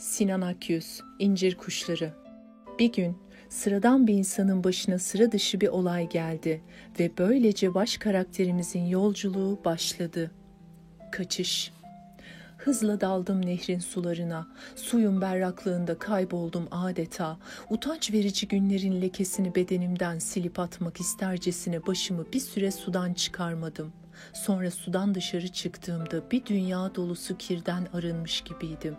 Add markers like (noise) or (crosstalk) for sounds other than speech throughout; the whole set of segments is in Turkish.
Sinan Akyüz, İncir Kuşları Bir gün sıradan bir insanın başına sıra dışı bir olay geldi ve böylece baş karakterimizin yolculuğu başladı. Kaçış Hızla daldım nehrin sularına, suyun berraklığında kayboldum adeta. Utanç verici günlerin lekesini bedenimden silip atmak istercesine başımı bir süre sudan çıkarmadım. Sonra sudan dışarı çıktığımda bir dünya dolusu kirden arınmış gibiydim.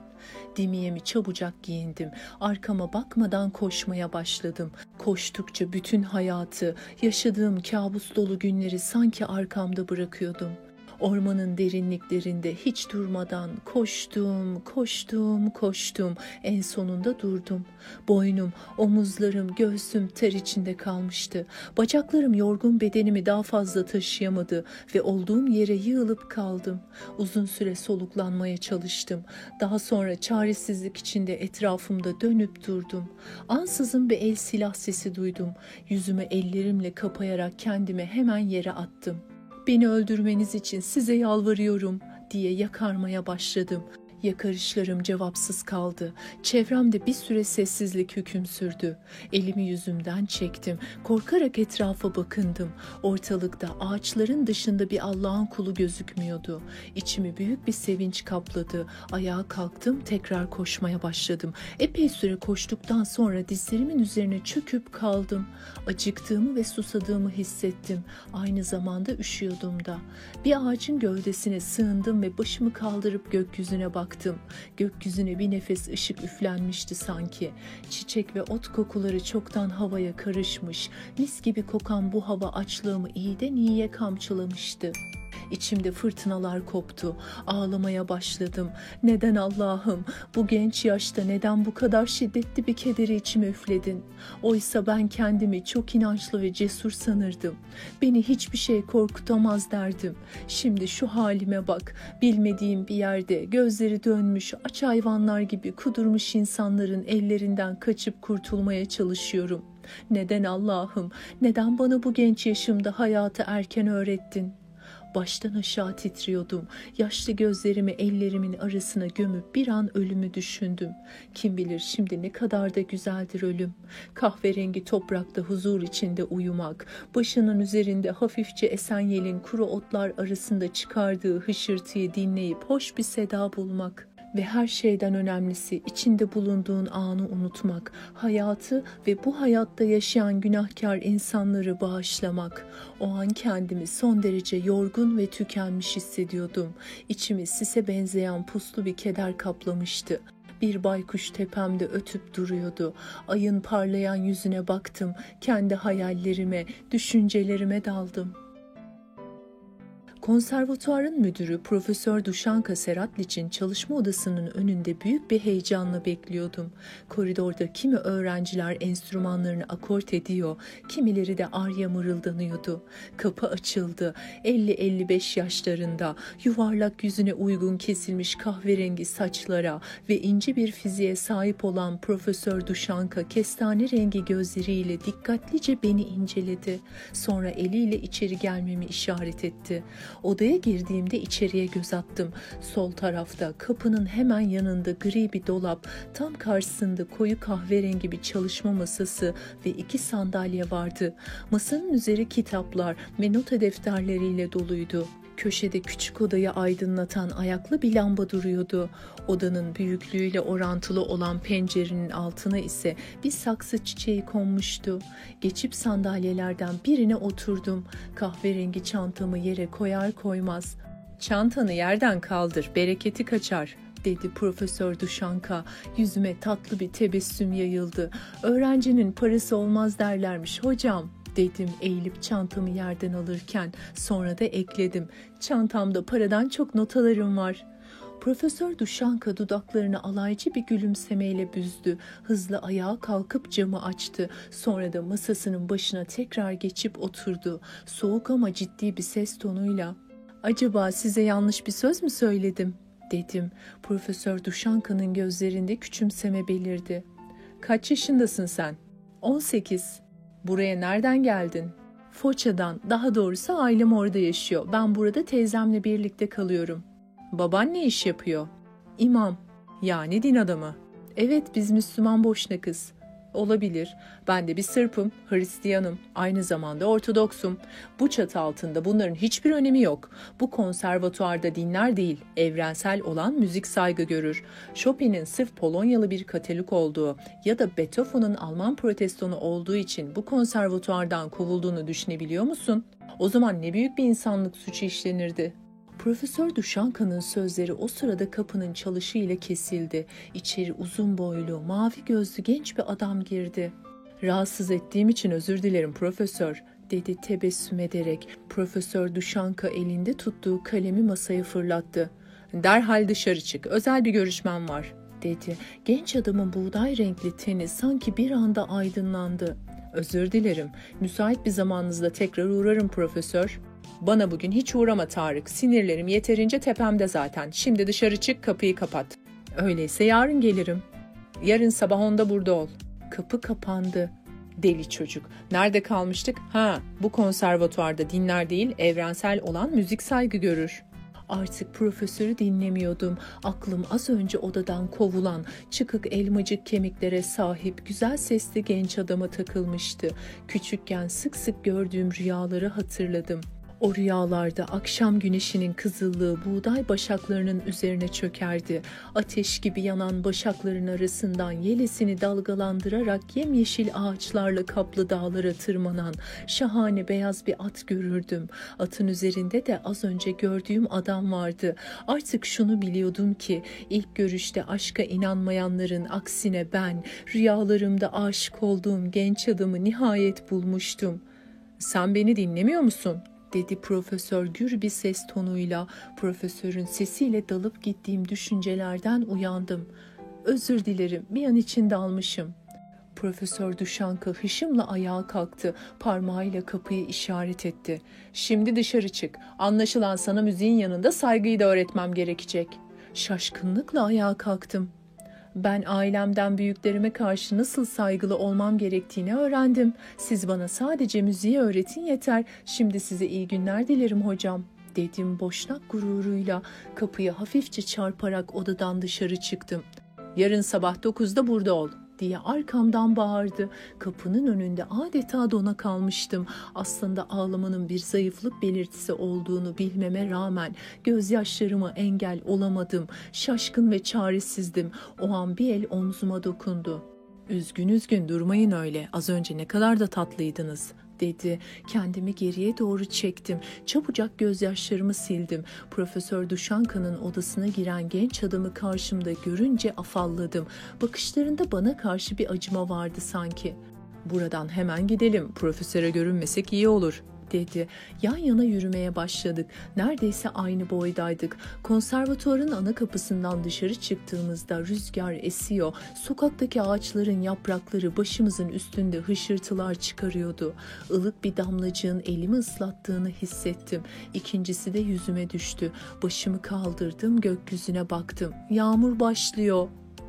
Dimiyemi çabucak giyindim. Arkama bakmadan koşmaya başladım. Koştukça bütün hayatı, yaşadığım kabus dolu günleri sanki arkamda bırakıyordum.'' Ormanın derinliklerinde hiç durmadan koştum, koştum, koştum. En sonunda durdum. Boynum, omuzlarım, göğsüm ter içinde kalmıştı. Bacaklarım yorgun bedenimi daha fazla taşıyamadı ve olduğum yere yığılıp kaldım. Uzun süre soluklanmaya çalıştım. Daha sonra çaresizlik içinde etrafımda dönüp durdum. Ansızın bir el silah sesi duydum. Yüzümü ellerimle kapayarak kendimi hemen yere attım. Beni öldürmeniz için size yalvarıyorum diye yakarmaya başladım. Yakarışlarım cevapsız kaldı. Çevremde bir süre sessizlik hüküm sürdü. Elimi yüzümden çektim. Korkarak etrafa bakındım. Ortalıkta ağaçların dışında bir Allah'ın kulu gözükmüyordu. İçimi büyük bir sevinç kapladı. Ayağa kalktım, tekrar koşmaya başladım. Epey süre koştuktan sonra dizlerimin üzerine çöküp kaldım. Acıktığımı ve susadığımı hissettim. Aynı zamanda üşüyordum da. Bir ağacın gövdesine sığındım ve başımı kaldırıp gökyüzüne baktım baktım. Gökyüzüne bir nefes ışık üflenmişti sanki. Çiçek ve ot kokuları çoktan havaya karışmış. Mis gibi kokan bu hava açlığımı iyiden iyiye kamçılamıştı. İçimde fırtınalar koptu. Ağlamaya başladım. Neden Allah'ım bu genç yaşta neden bu kadar şiddetli bir kederi içime üfledin? Oysa ben kendimi çok inançlı ve cesur sanırdım. Beni hiçbir şey korkutamaz derdim. Şimdi şu halime bak. Bilmediğim bir yerde gözleri dönmüş aç hayvanlar gibi kudurmuş insanların ellerinden kaçıp kurtulmaya çalışıyorum. Neden Allah'ım? Neden bana bu genç yaşımda hayatı erken öğrettin? Baştan aşağı titriyordum. Yaşlı gözlerimi ellerimin arasına gömüp bir an ölümü düşündüm. Kim bilir şimdi ne kadar da güzeldir ölüm. Kahverengi toprakta huzur içinde uyumak, başının üzerinde hafifçe esen yelin kuru otlar arasında çıkardığı hışırtıyı dinleyip hoş bir seda bulmak ve her şeyden önemlisi içinde bulunduğun anı unutmak, hayatı ve bu hayatta yaşayan günahkar insanları bağışlamak. O an kendimi son derece yorgun ve tükenmiş hissediyordum. İçimi sise benzeyen puslu bir keder kaplamıştı. Bir baykuş tepemde ötüp duruyordu. Ayın parlayan yüzüne baktım. Kendi hayallerime, düşüncelerime daldım. Konservatuarın müdürü Profesör Duşanka Seratliç'in çalışma odasının önünde büyük bir heyecanla bekliyordum. Koridorda kimi öğrenciler enstrümanlarını akort ediyor, kimileri de arya mırıldanıyordu. Kapı açıldı. 50-55 yaşlarında, yuvarlak yüzüne uygun kesilmiş kahverengi saçlara ve ince bir fiziğe sahip olan Profesör Duşanka kestane rengi gözleriyle dikkatlice beni inceledi. Sonra eliyle içeri gelmemi işaret etti. Odaya girdiğimde içeriye göz attım. Sol tarafta kapının hemen yanında gri bir dolap, tam karşısında koyu kahverengi bir çalışma masası ve iki sandalye vardı. Masanın üzeri kitaplar ve nota defterleriyle doluydu. Köşede küçük odayı aydınlatan ayaklı bir lamba duruyordu. Odanın büyüklüğüyle orantılı olan pencerenin altına ise bir saksı çiçeği konmuştu. Geçip sandalyelerden birine oturdum. Kahverengi çantamı yere koyar koymaz. Çantanı yerden kaldır, bereketi kaçar dedi Profesör Duşanka. Yüzüme tatlı bir tebessüm yayıldı. Öğrencinin parası olmaz derlermiş hocam dedim eğilip çantamı yerden alırken sonra da ekledim. Çantamda paradan çok notalarım var. Profesör Duşanka dudaklarını alaycı bir gülümsemeyle büzdü. Hızlı ayağa kalkıp camı açtı. Sonra da masasının başına tekrar geçip oturdu. Soğuk ama ciddi bir ses tonuyla "Acaba size yanlış bir söz mü söyledim?" dedim. Profesör Duşanka'nın gözlerinde küçümseme belirdi. "Kaç yaşındasın sen?" "18." Buraya nereden geldin? Foça'dan, daha doğrusu ailem orada yaşıyor. Ben burada teyzemle birlikte kalıyorum. Baban ne iş yapıyor? İmam, yani din adamı. Evet biz Müslüman boşnakız. Olabilir. Ben de bir Sırpım, Hristiyanım, aynı zamanda Ortodoksum. Bu çatı altında bunların hiçbir önemi yok. Bu konservatuarda dinler değil, evrensel olan müzik saygı görür. Chopin'in sırf Polonyalı bir Katolik olduğu ya da Beethoven'ın Alman protestonu olduğu için bu konservatuardan kovulduğunu düşünebiliyor musun? O zaman ne büyük bir insanlık suçu işlenirdi. Profesör Duşanka'nın sözleri o sırada kapının çalışıyla kesildi. İçeri uzun boylu, mavi gözlü genç bir adam girdi. Rahatsız ettiğim için özür dilerim profesör, dedi tebessüm ederek. Profesör Duşanka elinde tuttuğu kalemi masaya fırlattı. Derhal dışarı çık, özel bir görüşmem var, dedi. Genç adamın buğday renkli teni sanki bir anda aydınlandı. Özür dilerim, müsait bir zamanınızda tekrar uğrarım profesör. Bana bugün hiç uğrama Tarık. Sinirlerim yeterince tepemde zaten. Şimdi dışarı çık kapıyı kapat. Öyleyse yarın gelirim. Yarın sabah onda burada ol. Kapı kapandı. Deli çocuk. Nerede kalmıştık? Ha, bu konservatuarda dinler değil, evrensel olan müzik saygı görür. Artık profesörü dinlemiyordum. Aklım az önce odadan kovulan, çıkık elmacık kemiklere sahip güzel sesli genç adama takılmıştı. Küçükken sık sık gördüğüm rüyaları hatırladım. O rüyalarda akşam güneşinin kızıllığı buğday başaklarının üzerine çökerdi. Ateş gibi yanan başakların arasından yelesini dalgalandırarak yemyeşil ağaçlarla kaplı dağlara tırmanan şahane beyaz bir at görürdüm. Atın üzerinde de az önce gördüğüm adam vardı. Artık şunu biliyordum ki ilk görüşte aşka inanmayanların aksine ben rüyalarımda aşık olduğum genç adamı nihayet bulmuştum. Sen beni dinlemiyor musun?'' Dedi profesör gür bir ses tonuyla. Profesörün sesiyle dalıp gittiğim düşüncelerden uyandım. Özür dilerim bir an içinde almışım. Profesör Duşanka hışımla ayağa kalktı, parmağıyla kapıyı işaret etti. Şimdi dışarı çık. Anlaşılan sana müziğin yanında saygıyı da öğretmem gerekecek. Şaşkınlıkla ayağa kalktım ben ailemden büyüklerime karşı nasıl saygılı olmam gerektiğini öğrendim. Siz bana sadece müziği öğretin yeter. Şimdi size iyi günler dilerim hocam.'' dedim boşnak gururuyla kapıyı hafifçe çarparak odadan dışarı çıktım. Yarın sabah dokuzda burada ol diye arkamdan bağırdı. Kapının önünde adeta dona kalmıştım. Aslında ağlamanın bir zayıflık belirtisi olduğunu bilmeme rağmen gözyaşlarıma engel olamadım. Şaşkın ve çaresizdim. O an bir el omzuma dokundu. Üzgün üzgün durmayın öyle. Az önce ne kadar da tatlıydınız dedi. Kendimi geriye doğru çektim. Çabucak gözyaşlarımı sildim. Profesör Duşanka'nın odasına giren genç adamı karşımda görünce afalladım. Bakışlarında bana karşı bir acıma vardı sanki. Buradan hemen gidelim. Profesöre görünmesek iyi olur dedi. Yan yana yürümeye başladık. Neredeyse aynı boydaydık. Konservatuarın ana kapısından dışarı çıktığımızda rüzgar esiyor. Sokaktaki ağaçların yaprakları başımızın üstünde hışırtılar çıkarıyordu. Ilık bir damlacığın elimi ıslattığını hissettim. İkincisi de yüzüme düştü. Başımı kaldırdım, gökyüzüne baktım. Yağmur başlıyor.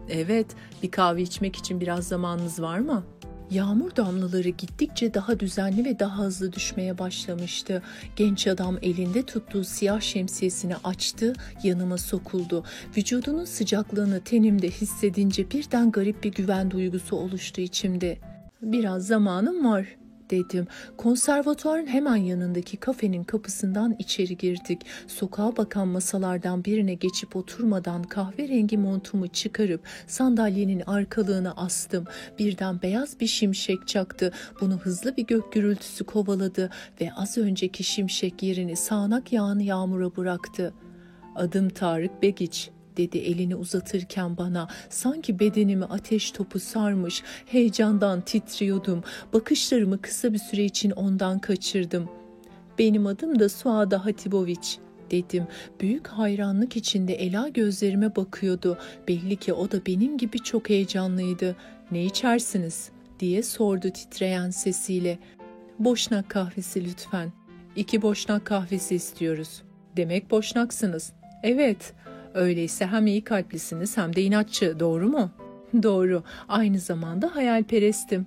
Evet, bir kahve içmek için biraz zamanınız var mı?'' Yağmur damlaları gittikçe daha düzenli ve daha hızlı düşmeye başlamıştı. Genç adam elinde tuttuğu siyah şemsiyesini açtı, yanıma sokuldu. Vücudunun sıcaklığını tenimde hissedince birden garip bir güven duygusu oluştu içimde. Biraz zamanım var dedim. Konservatuarın hemen yanındaki kafenin kapısından içeri girdik. Sokağa bakan masalardan birine geçip oturmadan kahverengi montumu çıkarıp sandalyenin arkalığına astım. Birden beyaz bir şimşek çaktı. Bunu hızlı bir gök gürültüsü kovaladı ve az önceki şimşek yerini sağanak yağını yağmura bıraktı. Adım Tarık Begiç dedi elini uzatırken bana. Sanki bedenimi ateş topu sarmış. Heyecandan titriyordum. Bakışlarımı kısa bir süre için ondan kaçırdım. Benim adım da Suada Hatiboviç dedim. Büyük hayranlık içinde Ela gözlerime bakıyordu. Belli ki o da benim gibi çok heyecanlıydı. Ne içersiniz? diye sordu titreyen sesiyle. Boşnak kahvesi lütfen. İki boşnak kahvesi istiyoruz. Demek boşnaksınız. Evet, Öyleyse hem iyi kalplisiniz hem de inatçı, doğru mu? (laughs) Doğru. Aynı zamanda hayalperestim.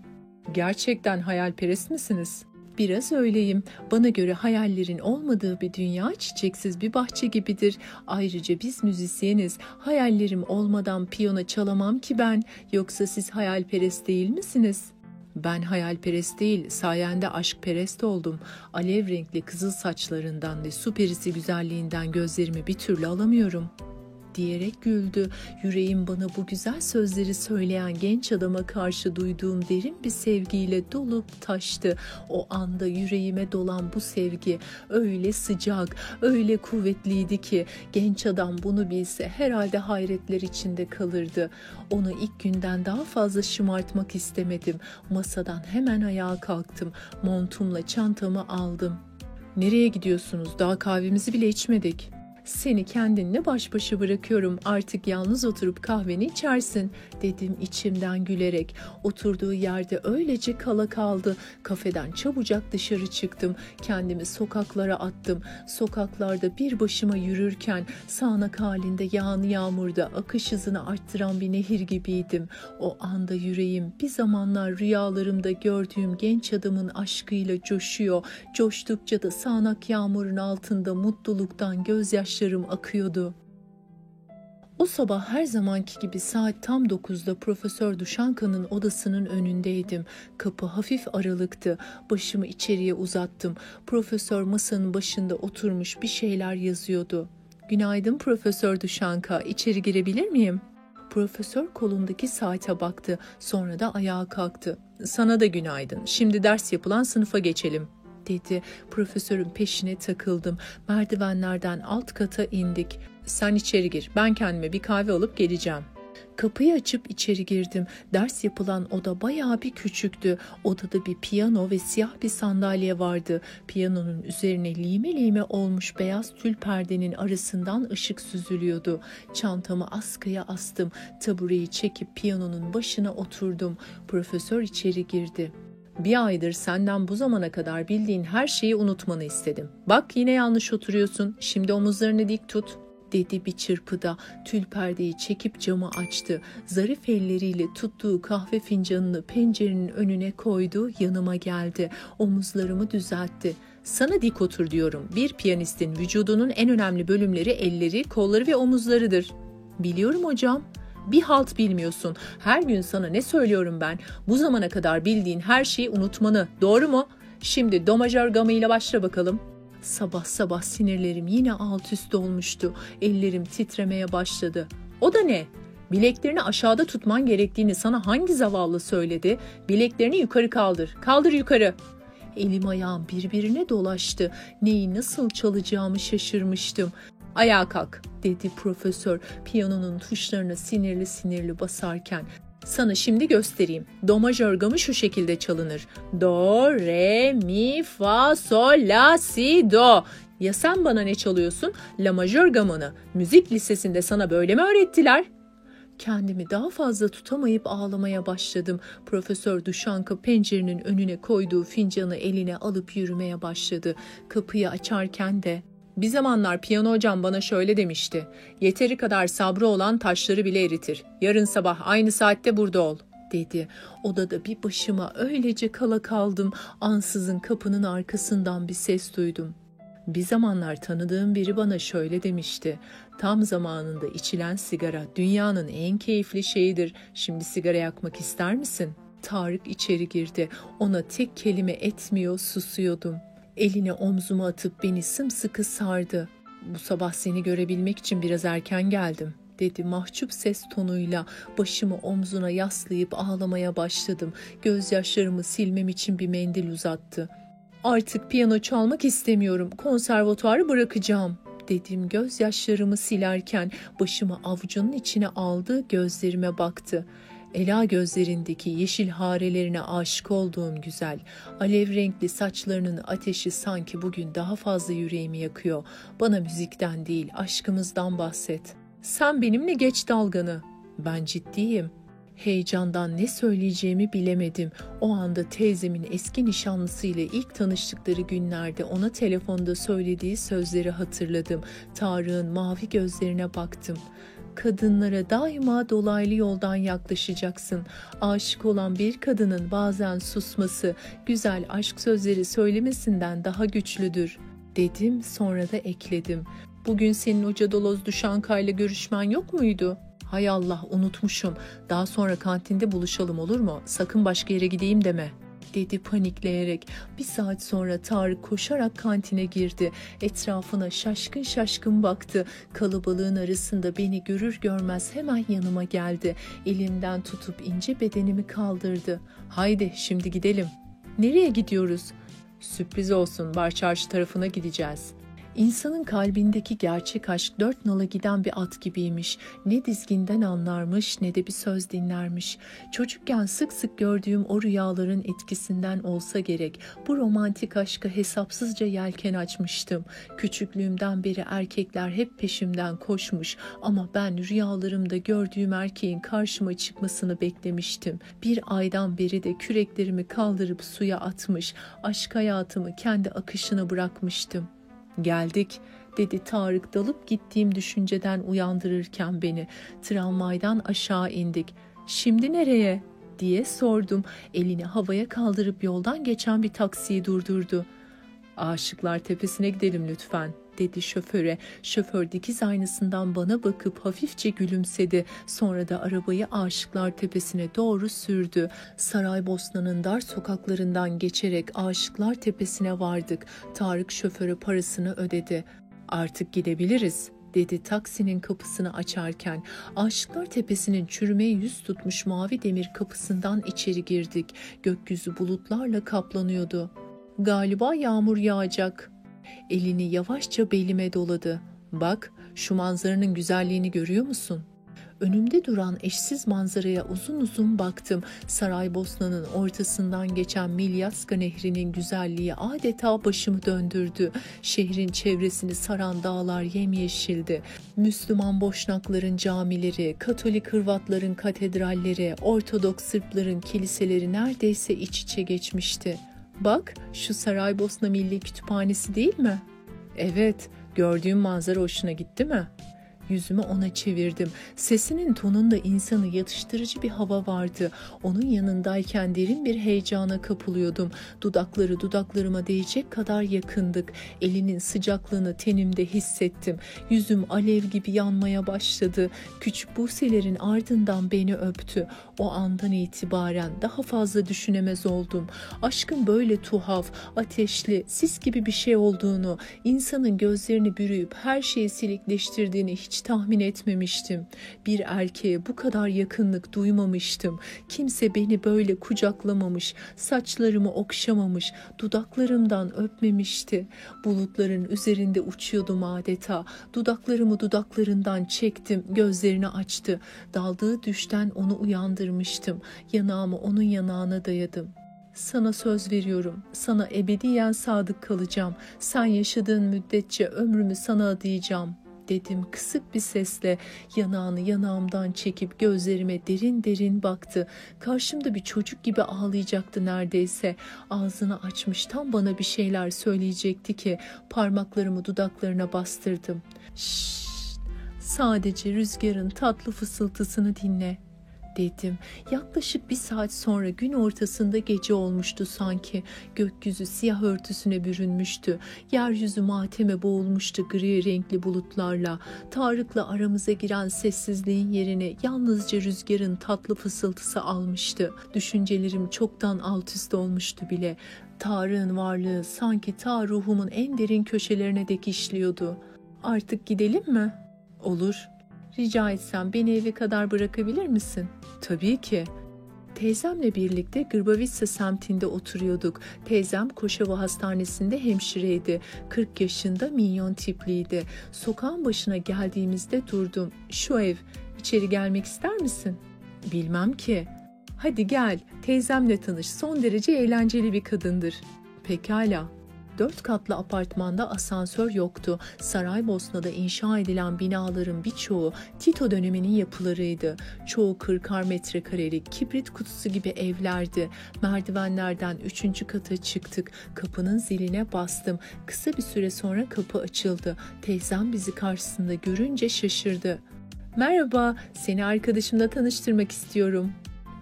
Gerçekten hayalperest misiniz? Biraz öyleyim. Bana göre hayallerin olmadığı bir dünya çiçeksiz bir bahçe gibidir. Ayrıca biz müzisyeniz. Hayallerim olmadan piyano çalamam ki ben. Yoksa siz hayalperest değil misiniz?'' Ben hayalperest değil, sayende aşkperest oldum. Alev renkli kızıl saçlarından ve su perisi güzelliğinden gözlerimi bir türlü alamıyorum.'' Diyerek güldü. Yüreğim bana bu güzel sözleri söyleyen genç adama karşı duyduğum derin bir sevgiyle dolup taştı. O anda yüreğime dolan bu sevgi öyle sıcak, öyle kuvvetliydi ki genç adam bunu bilse herhalde hayretler içinde kalırdı. Onu ilk günden daha fazla şımartmak istemedim. Masadan hemen ayağa kalktım. Montumla çantamı aldım. Nereye gidiyorsunuz? Daha kahvemizi bile içmedik. Seni kendinle baş başa bırakıyorum artık yalnız oturup kahveni içersin dedim içimden gülerek. Oturduğu yerde öylece kala kaldı. Kafeden çabucak dışarı çıktım. Kendimi sokaklara attım. Sokaklarda bir başıma yürürken sağanak halinde yağan yağmurda akış hızını arttıran bir nehir gibiydim. O anda yüreğim bir zamanlar rüyalarımda gördüğüm genç adamın aşkıyla coşuyor. Coştukça da sağanak yağmurun altında mutluluktan gözyaş gözyaşlarım akıyordu. O sabah her zamanki gibi saat tam 9'da Profesör Duşanka'nın odasının önündeydim. Kapı hafif aralıktı. Başımı içeriye uzattım. Profesör masanın başında oturmuş bir şeyler yazıyordu. Günaydın Profesör Duşanka, içeri girebilir miyim? Profesör kolundaki saate baktı. Sonra da ayağa kalktı. Sana da günaydın. Şimdi ders yapılan sınıfa geçelim dedi. Profesörün peşine takıldım. Merdivenlerden alt kata indik. Sen içeri gir. Ben kendime bir kahve alıp geleceğim. Kapıyı açıp içeri girdim. Ders yapılan oda bayağı bir küçüktü. Odada bir piyano ve siyah bir sandalye vardı. Piyanonun üzerine lime lime olmuş beyaz tül perdenin arasından ışık süzülüyordu. Çantamı askıya astım. Tabureyi çekip piyanonun başına oturdum. Profesör içeri girdi. Bir aydır senden bu zamana kadar bildiğin her şeyi unutmanı istedim. Bak yine yanlış oturuyorsun. Şimdi omuzlarını dik tut dedi bir çırpıda tül perdeyi çekip camı açtı. Zarif elleriyle tuttuğu kahve fincanını pencerenin önüne koydu, yanıma geldi. Omuzlarımı düzeltti. Sana dik otur diyorum. Bir piyanistin vücudunun en önemli bölümleri elleri, kolları ve omuzlarıdır. Biliyorum hocam bir halt bilmiyorsun. Her gün sana ne söylüyorum ben? Bu zamana kadar bildiğin her şeyi unutmanı. Doğru mu? Şimdi do majör gamı ile başla bakalım. Sabah sabah sinirlerim yine alt üst olmuştu. Ellerim titremeye başladı. O da ne? Bileklerini aşağıda tutman gerektiğini sana hangi zavallı söyledi? Bileklerini yukarı kaldır. Kaldır yukarı. Elim ayağım birbirine dolaştı. Neyi nasıl çalacağımı şaşırmıştım. Ayağa kalk dedi profesör piyanonun tuşlarına sinirli sinirli basarken. Sana şimdi göstereyim. Do majör şu şekilde çalınır. Do, re, mi, fa, sol, la, si, do. Ya sen bana ne çalıyorsun? La majör gamını. Müzik lisesinde sana böyle mi öğrettiler? Kendimi daha fazla tutamayıp ağlamaya başladım. Profesör Duşanka pencerenin önüne koyduğu fincanı eline alıp yürümeye başladı. Kapıyı açarken de bir zamanlar piyano hocam bana şöyle demişti. Yeteri kadar sabrı olan taşları bile eritir. Yarın sabah aynı saatte burada ol dedi. Odada bir başıma öylece kala kaldım. Ansızın kapının arkasından bir ses duydum. Bir zamanlar tanıdığım biri bana şöyle demişti. Tam zamanında içilen sigara dünyanın en keyifli şeyidir. Şimdi sigara yakmak ister misin? Tarık içeri girdi. Ona tek kelime etmiyor, susuyordum. Elini omzuma atıp beni sımsıkı sardı. Bu sabah seni görebilmek için biraz erken geldim dedi mahcup ses tonuyla başımı omzuna yaslayıp ağlamaya başladım. Gözyaşlarımı silmem için bir mendil uzattı. Artık piyano çalmak istemiyorum. Konservatuarı bırakacağım dedim gözyaşlarımı silerken başımı avucunun içine aldı gözlerime baktı. Ela gözlerindeki yeşil harelerine aşık olduğum güzel, alev renkli saçlarının ateşi sanki bugün daha fazla yüreğimi yakıyor. Bana müzikten değil, aşkımızdan bahset. Sen benimle geç dalganı. Ben ciddiyim. Heyecandan ne söyleyeceğimi bilemedim. O anda teyzemin eski nişanlısıyla ilk tanıştıkları günlerde ona telefonda söylediği sözleri hatırladım. Tarık'ın mavi gözlerine baktım. Kadınlara daima dolaylı yoldan yaklaşacaksın. Aşık olan bir kadının bazen susması, güzel aşk sözleri söylemesinden daha güçlüdür. Dedim sonra da ekledim. Bugün senin Hoca Doloz Duşankay'la görüşmen yok muydu? Hay Allah unutmuşum. Daha sonra kantinde buluşalım olur mu? Sakın başka yere gideyim deme.'' Dedi panikleyerek. Bir saat sonra Tarık koşarak kantine girdi. Etrafına şaşkın şaşkın baktı. Kalabalığın arasında beni görür görmez hemen yanıma geldi. Elimden tutup ince bedenimi kaldırdı. Haydi şimdi gidelim. Nereye gidiyoruz? Sürpriz olsun bar çarşı tarafına gideceğiz.'' İnsanın kalbindeki gerçek aşk dört nala giden bir at gibiymiş. Ne dizginden anlarmış ne de bir söz dinlermiş. Çocukken sık sık gördüğüm o rüyaların etkisinden olsa gerek bu romantik aşka hesapsızca yelken açmıştım. Küçüklüğümden beri erkekler hep peşimden koşmuş ama ben rüyalarımda gördüğüm erkeğin karşıma çıkmasını beklemiştim. Bir aydan beri de küreklerimi kaldırıp suya atmış, aşk hayatımı kendi akışına bırakmıştım. Geldik dedi Tarık dalıp gittiğim düşünceden uyandırırken beni. Tramvaydan aşağı indik. Şimdi nereye? diye sordum. Elini havaya kaldırıp yoldan geçen bir taksiyi durdurdu. Aşıklar Tepesi'ne gidelim lütfen dedi şoföre. Şoför dikiz aynasından bana bakıp hafifçe gülümsedi. Sonra da arabayı Aşıklar Tepesi'ne doğru sürdü. Saraybosna'nın dar sokaklarından geçerek Aşıklar Tepesi'ne vardık. Tarık şoföre parasını ödedi. Artık gidebiliriz dedi taksinin kapısını açarken. Aşıklar Tepesi'nin çürümeye yüz tutmuş mavi demir kapısından içeri girdik. Gökyüzü bulutlarla kaplanıyordu. Galiba yağmur yağacak. Elini yavaşça belime doladı. Bak, şu manzaranın güzelliğini görüyor musun?'' Önümde duran eşsiz manzaraya uzun uzun baktım. Saraybosna'nın ortasından geçen Milyaska Nehri'nin güzelliği adeta başımı döndürdü. Şehrin çevresini saran dağlar yemyeşildi. Müslüman Boşnakların camileri, Katolik Hırvatların katedralleri, Ortodoks Sırpların kiliseleri neredeyse iç içe geçmişti. Bak şu Saraybosna Milli Kütüphanesi değil mi? Evet, gördüğüm manzara hoşuna gitti mi?'' Yüzümü ona çevirdim. Sesinin tonunda insanı yatıştırıcı bir hava vardı. Onun yanındayken derin bir heyecana kapılıyordum. Dudakları dudaklarıma değecek kadar yakındık. Elinin sıcaklığını tenimde hissettim. Yüzüm alev gibi yanmaya başladı. Küçük Buse'lerin ardından beni öptü. O andan itibaren daha fazla düşünemez oldum. Aşkın böyle tuhaf, ateşli, sis gibi bir şey olduğunu, insanın gözlerini bürüyüp her şeyi silikleştirdiğini hiç tahmin etmemiştim. Bir erkeğe bu kadar yakınlık duymamıştım. Kimse beni böyle kucaklamamış, saçlarımı okşamamış, dudaklarımdan öpmemişti. Bulutların üzerinde uçuyordum adeta. Dudaklarımı dudaklarından çektim, gözlerini açtı. Daldığı düşten onu uyandırmıştım. Yanağımı onun yanağına dayadım. Sana söz veriyorum. Sana ebediyen sadık kalacağım. Sen yaşadığın müddetçe ömrümü sana adayacağım.'' Dedim kısık bir sesle yanağını yanağımdan çekip gözlerime derin derin baktı. Karşımda bir çocuk gibi ağlayacaktı neredeyse. Ağzını açmış tam bana bir şeyler söyleyecekti ki parmaklarımı dudaklarına bastırdım. Şşş sadece rüzgarın tatlı fısıltısını dinle dedim. Yaklaşık bir saat sonra gün ortasında gece olmuştu sanki. Gökyüzü siyah örtüsüne bürünmüştü. Yeryüzü mateme boğulmuştu gri renkli bulutlarla. Tarık'la aramıza giren sessizliğin yerine yalnızca rüzgarın tatlı fısıltısı almıştı. Düşüncelerim çoktan alt üst olmuştu bile. Tarık'ın varlığı sanki ta ruhumun en derin köşelerine dek işliyordu. Artık gidelim mi? Olur. Rica etsem beni eve kadar bırakabilir misin? Tabii ki. Teyzemle birlikte Gırbavitsa semtinde oturuyorduk. Teyzem Koşova Hastanesi'nde hemşireydi. 40 yaşında minyon tipliydi. Sokağın başına geldiğimizde durdum. Şu ev, içeri gelmek ister misin? Bilmem ki. Hadi gel, teyzemle tanış. Son derece eğlenceli bir kadındır. Pekala. Dört katlı apartmanda asansör yoktu. Saraybosna'da inşa edilen binaların birçoğu Tito döneminin yapılarıydı. Çoğu 40 metrekarelik kibrit kutusu gibi evlerdi. Merdivenlerden üçüncü kata çıktık. Kapının ziline bastım. Kısa bir süre sonra kapı açıldı. Teyzem bizi karşısında görünce şaşırdı. Merhaba, seni arkadaşımla tanıştırmak istiyorum.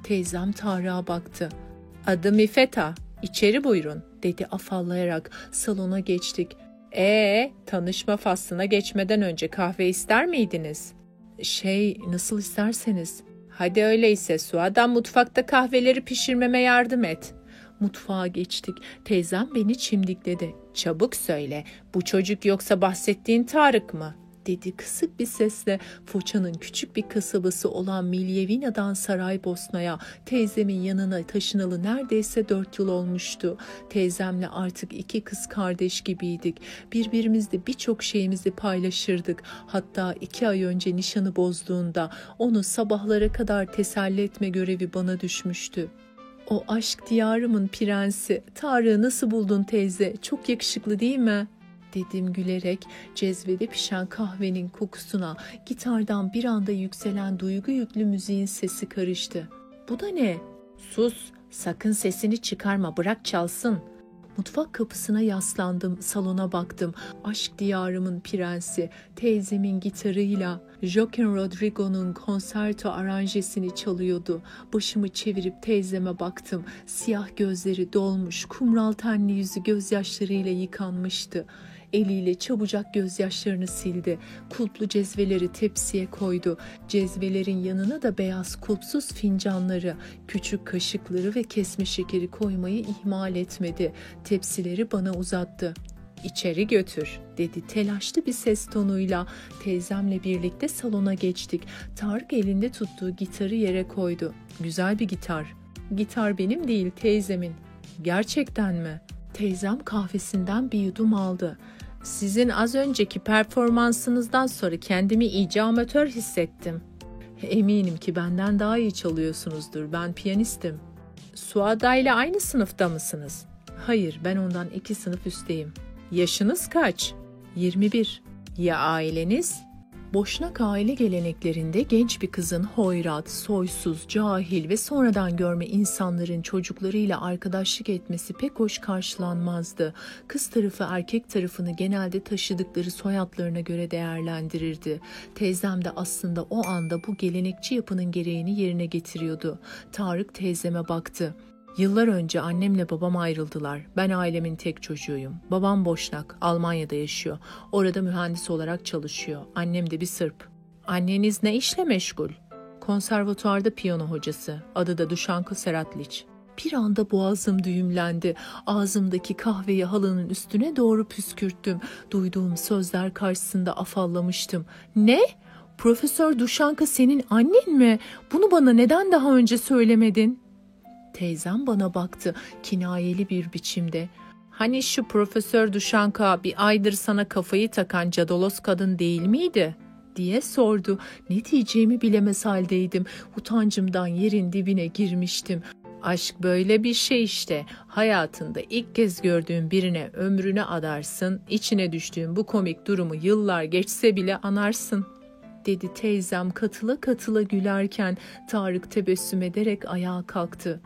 Teyzem Tarık'a baktı. Adım İfeta, içeri buyurun dedi afallayarak salona geçtik. Ee, tanışma faslına geçmeden önce kahve ister miydiniz? Şey, nasıl isterseniz. Hadi öyleyse Suadan mutfakta kahveleri pişirmeme yardım et. Mutfağa geçtik. Teyzem beni çimdikledi. Çabuk söyle, bu çocuk yoksa bahsettiğin Tarık mı?'' Dedi kısık bir sesle Foça'nın küçük bir kasabası olan Milyevina'dan Saraybosna'ya teyzemin yanına taşınalı neredeyse dört yıl olmuştu. Teyzemle artık iki kız kardeş gibiydik. Birbirimizle birçok şeyimizi paylaşırdık. Hatta iki ay önce nişanı bozduğunda onu sabahlara kadar teselli etme görevi bana düşmüştü. O aşk diyarımın prensi. Tarık'ı nasıl buldun teyze? Çok yakışıklı değil mi?'' Dedim gülerek cezvede pişen kahvenin kokusuna gitardan bir anda yükselen duygu yüklü müziğin sesi karıştı. Bu da ne? Sus, sakın sesini çıkarma, bırak çalsın. Mutfak kapısına yaslandım, salona baktım. Aşk diyarımın prensi, teyzemin gitarıyla Joaquin Rodrigo'nun konserto aranjesini çalıyordu. Başımı çevirip teyzeme baktım. Siyah gözleri dolmuş, kumral tenli yüzü gözyaşlarıyla yıkanmıştı. Eliyle çabucak gözyaşlarını sildi. Kulplu cezveleri tepsiye koydu. Cezvelerin yanına da beyaz kulpsuz fincanları, küçük kaşıkları ve kesme şekeri koymayı ihmal etmedi. Tepsileri bana uzattı. İçeri götür dedi telaşlı bir ses tonuyla. Teyzemle birlikte salona geçtik. Tarık elinde tuttuğu gitarı yere koydu. Güzel bir gitar. Gitar benim değil teyzemin. Gerçekten mi? Teyzem kahvesinden bir yudum aldı. Sizin az önceki performansınızdan sonra kendimi iyice amatör hissettim. Eminim ki benden daha iyi çalıyorsunuzdur. Ben piyanistim. Suada ile aynı sınıfta mısınız? Hayır, ben ondan iki sınıf üsteyim. Yaşınız kaç? 21. Ya aileniz? Boşnak aile geleneklerinde genç bir kızın hoyrat, soysuz, cahil ve sonradan görme insanların çocuklarıyla arkadaşlık etmesi pek hoş karşılanmazdı. Kız tarafı erkek tarafını genelde taşıdıkları soyadlarına göre değerlendirirdi. Teyzem de aslında o anda bu gelenekçi yapının gereğini yerine getiriyordu. Tarık teyzeme baktı. Yıllar önce annemle babam ayrıldılar. Ben ailemin tek çocuğuyum. Babam Boşnak, Almanya'da yaşıyor. Orada mühendis olarak çalışıyor. Annem de bir Sırp. Anneniz ne işle meşgul? Konservatuarda piyano hocası. Adı da Duşanko Seratliç. Bir anda boğazım düğümlendi. Ağzımdaki kahveyi halının üstüne doğru püskürttüm. Duyduğum sözler karşısında afallamıştım. Ne? Profesör Duşanka senin annen mi? Bunu bana neden daha önce söylemedin? Teyzem bana baktı kinayeli bir biçimde. Hani şu Profesör Duşanka bir aydır sana kafayı takan cadolos kadın değil miydi? diye sordu. Ne diyeceğimi bilemez haldeydim. Utancımdan yerin dibine girmiştim. Aşk böyle bir şey işte. Hayatında ilk kez gördüğün birine ömrüne adarsın. İçine düştüğün bu komik durumu yıllar geçse bile anarsın dedi teyzem katıla katıla gülerken Tarık tebessüm ederek ayağa kalktı.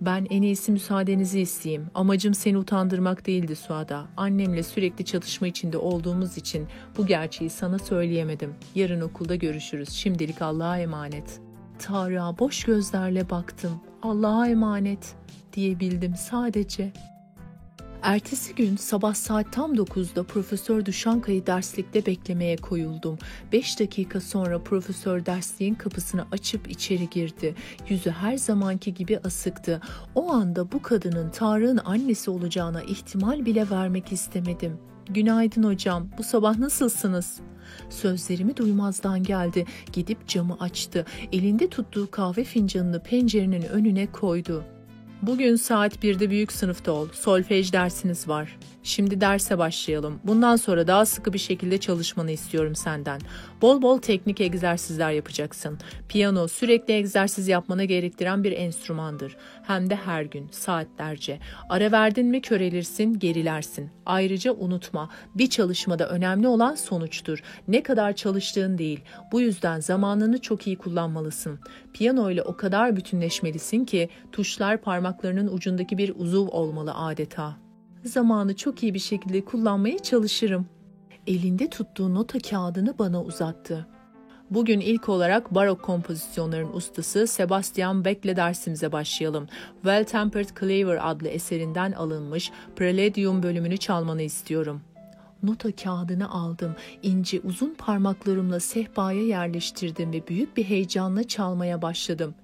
Ben en iyisi müsaadenizi isteyeyim. Amacım seni utandırmak değildi Suada. Annemle sürekli çatışma içinde olduğumuz için bu gerçeği sana söyleyemedim. Yarın okulda görüşürüz. Şimdilik Allah'a emanet. Tarık'a boş gözlerle baktım. Allah'a emanet diyebildim sadece. Ertesi gün sabah saat tam 9'da Profesör Duşanka'yı derslikte beklemeye koyuldum. 5 dakika sonra profesör dersliğin kapısını açıp içeri girdi. Yüzü her zamanki gibi asıktı. O anda bu kadının Tarık'ın annesi olacağına ihtimal bile vermek istemedim. Günaydın hocam, bu sabah nasılsınız? Sözlerimi duymazdan geldi. Gidip camı açtı. Elinde tuttuğu kahve fincanını pencerenin önüne koydu. Bugün saat 1'de büyük sınıfta ol. Solfej dersiniz var. Şimdi derse başlayalım. Bundan sonra daha sıkı bir şekilde çalışmanı istiyorum senden. Bol bol teknik egzersizler yapacaksın. Piyano sürekli egzersiz yapmanı gerektiren bir enstrümandır. Hem de her gün, saatlerce. Ara verdin mi körelirsin, gerilersin. Ayrıca unutma, bir çalışmada önemli olan sonuçtur. Ne kadar çalıştığın değil. Bu yüzden zamanını çok iyi kullanmalısın. Piyano ile o kadar bütünleşmelisin ki tuşlar parmaklarının ucundaki bir uzuv olmalı adeta zamanı çok iyi bir şekilde kullanmaya çalışırım. Elinde tuttuğu nota kağıdını bana uzattı. Bugün ilk olarak barok kompozisyonların ustası Sebastian Bach'le dersimize başlayalım. Well Tempered Claver adlı eserinden alınmış Preludium bölümünü çalmanı istiyorum. Nota kağıdını aldım. İnce uzun parmaklarımla sehpaya yerleştirdim ve büyük bir heyecanla çalmaya başladım.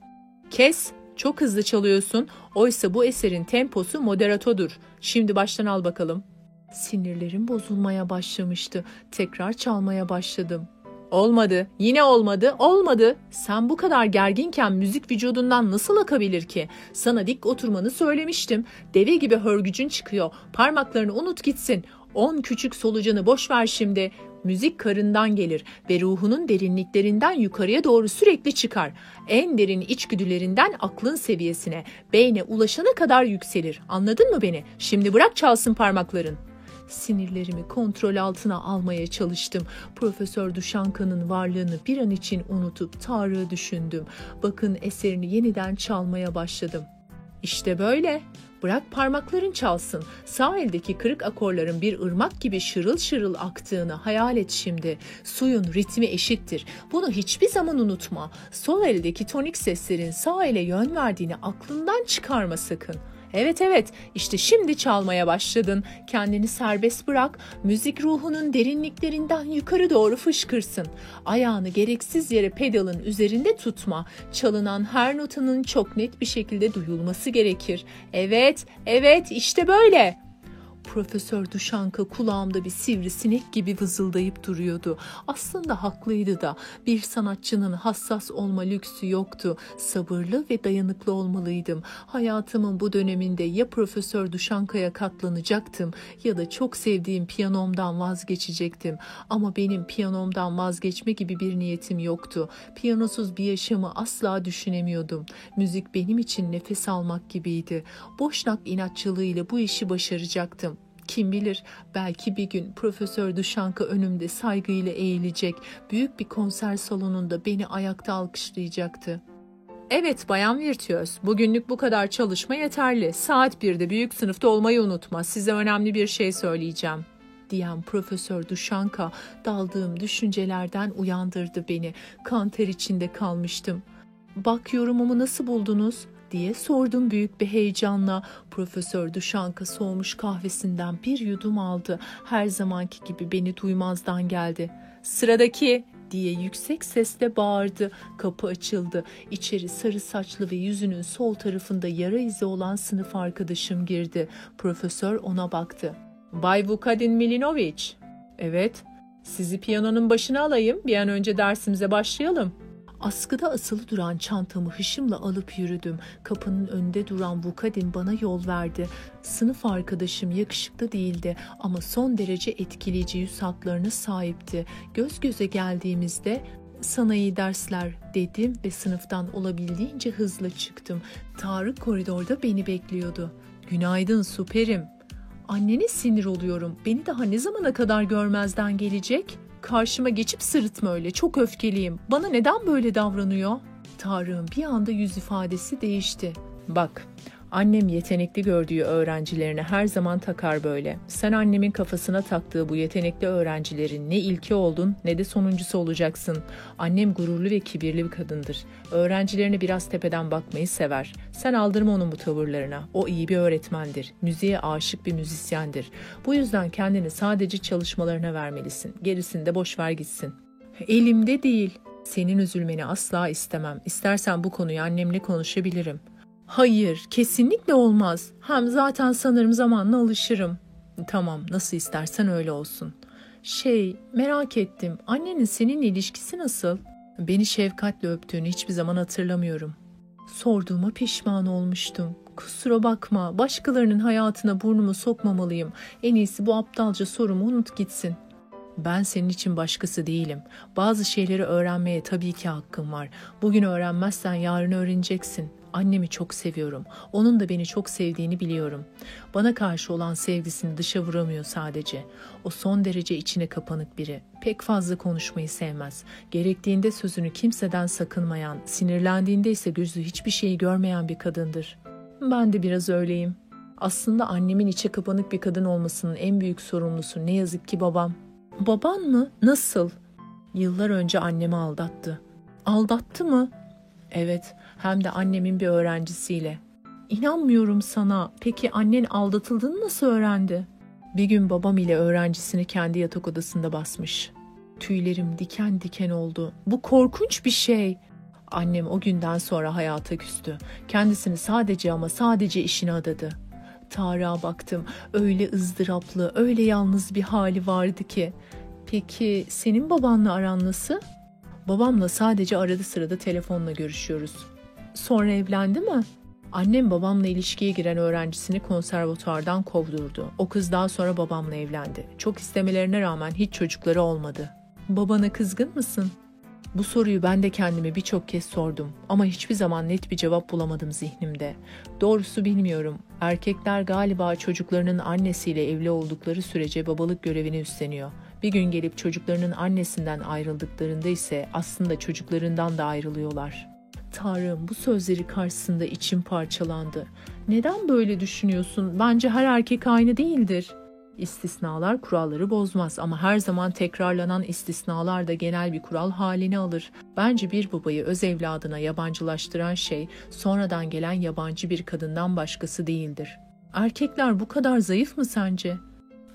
Kes, çok hızlı çalıyorsun. Oysa bu eserin temposu moderatodur. Şimdi baştan al bakalım. Sinirlerim bozulmaya başlamıştı. Tekrar çalmaya başladım. Olmadı, yine olmadı, olmadı. Sen bu kadar gerginken müzik vücudundan nasıl akabilir ki? Sana dik oturmanı söylemiştim. Deve gibi hörgücün çıkıyor. Parmaklarını unut gitsin. On küçük solucanı boş ver şimdi. Müzik karından gelir ve ruhunun derinliklerinden yukarıya doğru sürekli çıkar. En derin içgüdülerinden aklın seviyesine, beyne ulaşana kadar yükselir. Anladın mı beni? Şimdi bırak çalsın parmakların. Sinirlerimi kontrol altına almaya çalıştım. Profesör Duşanka'nın varlığını bir an için unutup Tarık'ı düşündüm. Bakın eserini yeniden çalmaya başladım. İşte böyle. Bırak parmakların çalsın. Sağ eldeki kırık akorların bir ırmak gibi şırıl şırıl aktığını hayal et şimdi. Suyun ritmi eşittir. Bunu hiçbir zaman unutma. Sol eldeki tonik seslerin sağ ele yön verdiğini aklından çıkarma sakın. Evet evet işte şimdi çalmaya başladın. Kendini serbest bırak. Müzik ruhunun derinliklerinden yukarı doğru fışkırsın. Ayağını gereksiz yere pedalın üzerinde tutma. Çalınan her notanın çok net bir şekilde duyulması gerekir. Evet, evet işte böyle. Profesör Duşanka kulağımda bir sivrisinek gibi vızıldayıp duruyordu. Aslında haklıydı da bir sanatçının hassas olma lüksü yoktu. Sabırlı ve dayanıklı olmalıydım. Hayatımın bu döneminde ya Profesör Duşanka'ya katlanacaktım ya da çok sevdiğim piyanomdan vazgeçecektim. Ama benim piyanomdan vazgeçme gibi bir niyetim yoktu. Piyanosuz bir yaşamı asla düşünemiyordum. Müzik benim için nefes almak gibiydi. Boşnak inatçılığıyla bu işi başaracaktım. Kim bilir belki bir gün Profesör Duşanka önümde saygıyla eğilecek, büyük bir konser salonunda beni ayakta alkışlayacaktı. Evet bayan virtüöz, bugünlük bu kadar çalışma yeterli. Saat 1'de büyük sınıfta olmayı unutma. Size önemli bir şey söyleyeceğim diyen Profesör Duşanka daldığım düşüncelerden uyandırdı beni. Kanter içinde kalmıştım. Bak yorumumu nasıl buldunuz? Diye sordum büyük bir heyecanla. Profesör Duşanka soğumuş kahvesinden bir yudum aldı. Her zamanki gibi beni duymazdan geldi. Sıradaki diye yüksek sesle bağırdı. Kapı açıldı. İçeri sarı saçlı ve yüzünün sol tarafında yara izi olan sınıf arkadaşım girdi. Profesör ona baktı. Bay Vukadin Milinovic. Evet. Sizi piyanonun başına alayım. Bir an önce dersimize başlayalım. Askıda asılı duran çantamı hışımla alıp yürüdüm. Kapının önünde duran Vukadin bana yol verdi. Sınıf arkadaşım yakışıklı değildi ama son derece etkileyici yüz hatlarına sahipti. Göz göze geldiğimizde sana iyi dersler dedim ve sınıftan olabildiğince hızlı çıktım. Tarık koridorda beni bekliyordu. Günaydın süperim. Annene sinir oluyorum. Beni daha ne zamana kadar görmezden gelecek?'' Karşıma geçip sırıtma öyle. Çok öfkeliyim. Bana neden böyle davranıyor? Tarık'ın bir anda yüz ifadesi değişti. Bak, Annem yetenekli gördüğü öğrencilerine her zaman takar böyle. Sen annemin kafasına taktığı bu yetenekli öğrencilerin ne ilki oldun ne de sonuncusu olacaksın. Annem gururlu ve kibirli bir kadındır. Öğrencilerine biraz tepeden bakmayı sever. Sen aldırma onun bu tavırlarına. O iyi bir öğretmendir. Müziğe aşık bir müzisyendir. Bu yüzden kendini sadece çalışmalarına vermelisin. Gerisini de boş ver gitsin. Elimde değil. Senin üzülmeni asla istemem. İstersen bu konuyu annemle konuşabilirim. Hayır, kesinlikle olmaz. Hem zaten sanırım zamanla alışırım. Tamam, nasıl istersen öyle olsun. Şey, merak ettim. Annenin seninle ilişkisi nasıl? Beni şefkatle öptüğünü hiçbir zaman hatırlamıyorum. Sorduğuma pişman olmuştum. Kusura bakma, başkalarının hayatına burnumu sokmamalıyım. En iyisi bu aptalca sorumu unut gitsin. Ben senin için başkası değilim. Bazı şeyleri öğrenmeye tabii ki hakkım var. Bugün öğrenmezsen yarın öğreneceksin. Annemi çok seviyorum. Onun da beni çok sevdiğini biliyorum. Bana karşı olan sevgisini dışa vuramıyor sadece. O son derece içine kapanık biri. Pek fazla konuşmayı sevmez. Gerektiğinde sözünü kimseden sakınmayan, sinirlendiğinde ise gözü hiçbir şeyi görmeyen bir kadındır. Ben de biraz öyleyim. Aslında annemin içe kapanık bir kadın olmasının en büyük sorumlusu ne yazık ki babam. Baban mı? Nasıl? Yıllar önce annemi aldattı. Aldattı mı? Evet, hem de annemin bir öğrencisiyle. İnanmıyorum sana. Peki annen aldatıldığını nasıl öğrendi? Bir gün babam ile öğrencisini kendi yatak odasında basmış. Tüylerim diken diken oldu. Bu korkunç bir şey. Annem o günden sonra hayata küstü. Kendisini sadece ama sadece işine adadı. Tarık'a baktım. Öyle ızdıraplı, öyle yalnız bir hali vardı ki. Peki senin babanla aran nasıl? Babamla sadece arada sırada telefonla görüşüyoruz. Sonra evlendi mi? Annem babamla ilişkiye giren öğrencisini konservatuardan kovdurdu. O kız daha sonra babamla evlendi. Çok istemelerine rağmen hiç çocukları olmadı. Babana kızgın mısın? Bu soruyu ben de kendime birçok kez sordum ama hiçbir zaman net bir cevap bulamadım zihnimde. Doğrusu bilmiyorum. Erkekler galiba çocuklarının annesiyle evli oldukları sürece babalık görevini üstleniyor. Bir gün gelip çocuklarının annesinden ayrıldıklarında ise aslında çocuklarından da ayrılıyorlar. Tanrım bu sözleri karşısında içim parçalandı. Neden böyle düşünüyorsun? Bence her erkek aynı değildir. İstisnalar kuralları bozmaz ama her zaman tekrarlanan istisnalar da genel bir kural halini alır. Bence bir babayı öz evladına yabancılaştıran şey sonradan gelen yabancı bir kadından başkası değildir. Erkekler bu kadar zayıf mı sence?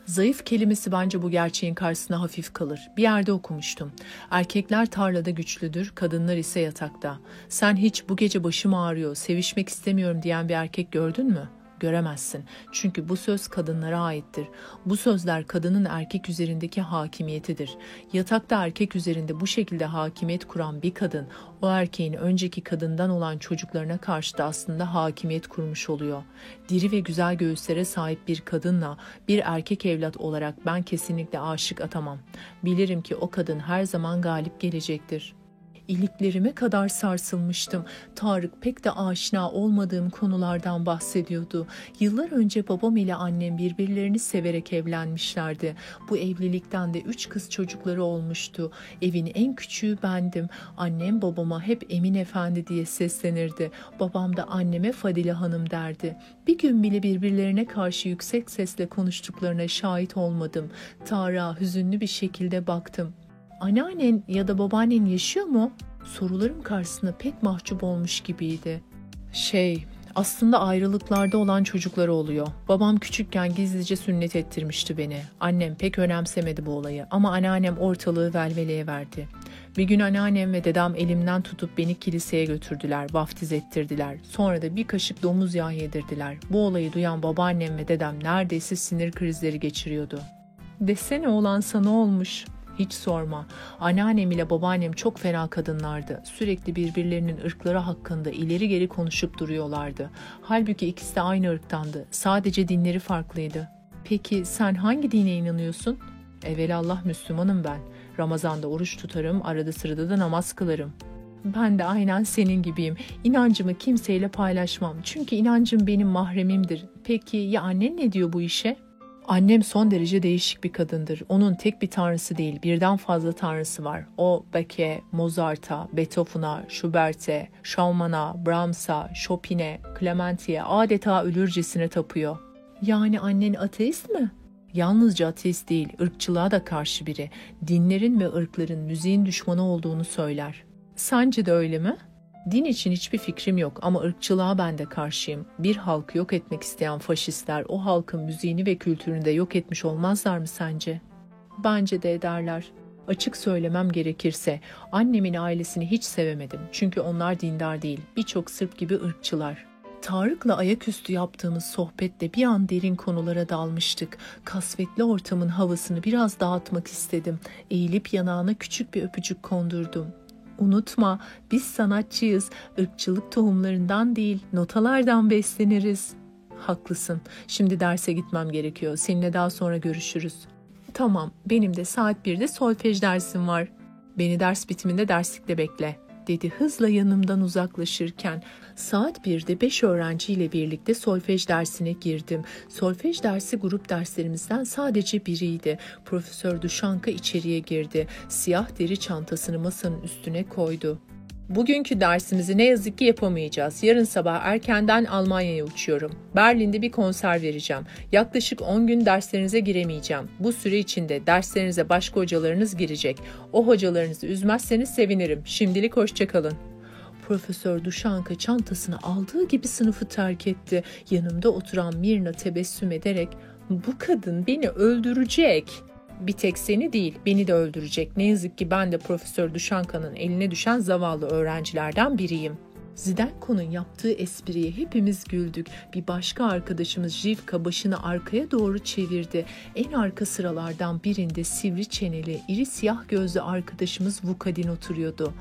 Zayıf kelimesi bence bu gerçeğin karşısına hafif kalır. Bir yerde okumuştum. Erkekler tarlada güçlüdür, kadınlar ise yatakta. Sen hiç bu gece başım ağrıyor, sevişmek istemiyorum diyen bir erkek gördün mü?'' Göremezsin. Çünkü bu söz kadınlara aittir. Bu sözler kadının erkek üzerindeki hakimiyetidir. Yatakta erkek üzerinde bu şekilde hakimiyet kuran bir kadın, o erkeğin önceki kadından olan çocuklarına karşı da aslında hakimiyet kurmuş oluyor. Diri ve güzel göğüslere sahip bir kadınla bir erkek evlat olarak ben kesinlikle aşık atamam. Bilirim ki o kadın her zaman galip gelecektir.'' İliklerime kadar sarsılmıştım. Tarık pek de aşina olmadığım konulardan bahsediyordu. Yıllar önce babam ile annem birbirlerini severek evlenmişlerdi. Bu evlilikten de üç kız çocukları olmuştu. Evin en küçüğü bendim. Annem babama hep Emin Efendi diye seslenirdi. Babam da anneme Fadile Hanım derdi. Bir gün bile birbirlerine karşı yüksek sesle konuştuklarına şahit olmadım. Tarık'a hüzünlü bir şekilde baktım. Anneannen ya da babaannen yaşıyor mu? Sorularım karşısında pek mahcup olmuş gibiydi. Şey, aslında ayrılıklarda olan çocukları oluyor. Babam küçükken gizlice sünnet ettirmişti beni. Annem pek önemsemedi bu olayı ama anneannem ortalığı velveleye verdi. Bir gün anneannem ve dedem elimden tutup beni kiliseye götürdüler, vaftiz ettirdiler. Sonra da bir kaşık domuz yağı yedirdiler. Bu olayı duyan babaannem ve dedem neredeyse sinir krizleri geçiriyordu. Desene oğlan sana olmuş. Hiç sorma. Anneannem ile babaannem çok fena kadınlardı. Sürekli birbirlerinin ırkları hakkında ileri geri konuşup duruyorlardı. Halbuki ikisi de aynı ırktandı. Sadece dinleri farklıydı. Peki sen hangi dine inanıyorsun? Evelallah Müslümanım ben. Ramazanda oruç tutarım, arada sırada da namaz kılarım. Ben de aynen senin gibiyim. İnancımı kimseyle paylaşmam. Çünkü inancım benim mahremimdir. Peki ya annen ne diyor bu işe? Annem son derece değişik bir kadındır. Onun tek bir tanrısı değil, birden fazla tanrısı var. O Beck'e, Mozart'a, Beethoven'a, Schubert'e, Schumann'a, Brahms'a, Chopin'e, Clementi'ye adeta ölürcesine tapıyor. Yani annen ateist mi? Yalnızca ateist değil, ırkçılığa da karşı biri. Dinlerin ve ırkların müziğin düşmanı olduğunu söyler. Sence de öyle mi?'' Din için hiçbir fikrim yok ama ırkçılığa ben de karşıyım. Bir halkı yok etmek isteyen faşistler o halkın müziğini ve kültürünü de yok etmiş olmazlar mı sence? Bence de ederler. Açık söylemem gerekirse annemin ailesini hiç sevemedim. Çünkü onlar dindar değil. Birçok Sırp gibi ırkçılar. Tarık'la ayaküstü yaptığımız sohbette bir an derin konulara dalmıştık. Kasvetli ortamın havasını biraz dağıtmak istedim. Eğilip yanağına küçük bir öpücük kondurdum. Unutma biz sanatçıyız. Irkçılık tohumlarından değil notalardan besleniriz. Haklısın. Şimdi derse gitmem gerekiyor. Seninle daha sonra görüşürüz. Tamam benim de saat 1'de solfej dersim var. Beni ders bitiminde derslikte bekle dedi hızla yanımdan uzaklaşırken. Saat 1'de 5 öğrenciyle birlikte solfej dersine girdim. Solfej dersi grup derslerimizden sadece biriydi. Profesör Duşanka içeriye girdi. Siyah deri çantasını masanın üstüne koydu. Bugünkü dersimizi ne yazık ki yapamayacağız. Yarın sabah erkenden Almanya'ya uçuyorum. Berlin'de bir konser vereceğim. Yaklaşık 10 gün derslerinize giremeyeceğim. Bu süre içinde derslerinize başka hocalarınız girecek. O hocalarınızı üzmezseniz sevinirim. Şimdilik hoşçakalın. Profesör Duşanka çantasını aldığı gibi sınıfı terk etti. Yanımda oturan Mirna tebessüm ederek "Bu kadın beni öldürecek." Bir tek seni değil, beni de öldürecek. Ne yazık ki ben de Profesör Duşanka'nın eline düşen zavallı öğrencilerden biriyim. Zidenko'nun yaptığı espriye hepimiz güldük. Bir başka arkadaşımız Jivka başını arkaya doğru çevirdi. En arka sıralardan birinde sivri çeneli, iri siyah gözlü arkadaşımız Vukadin oturuyordu.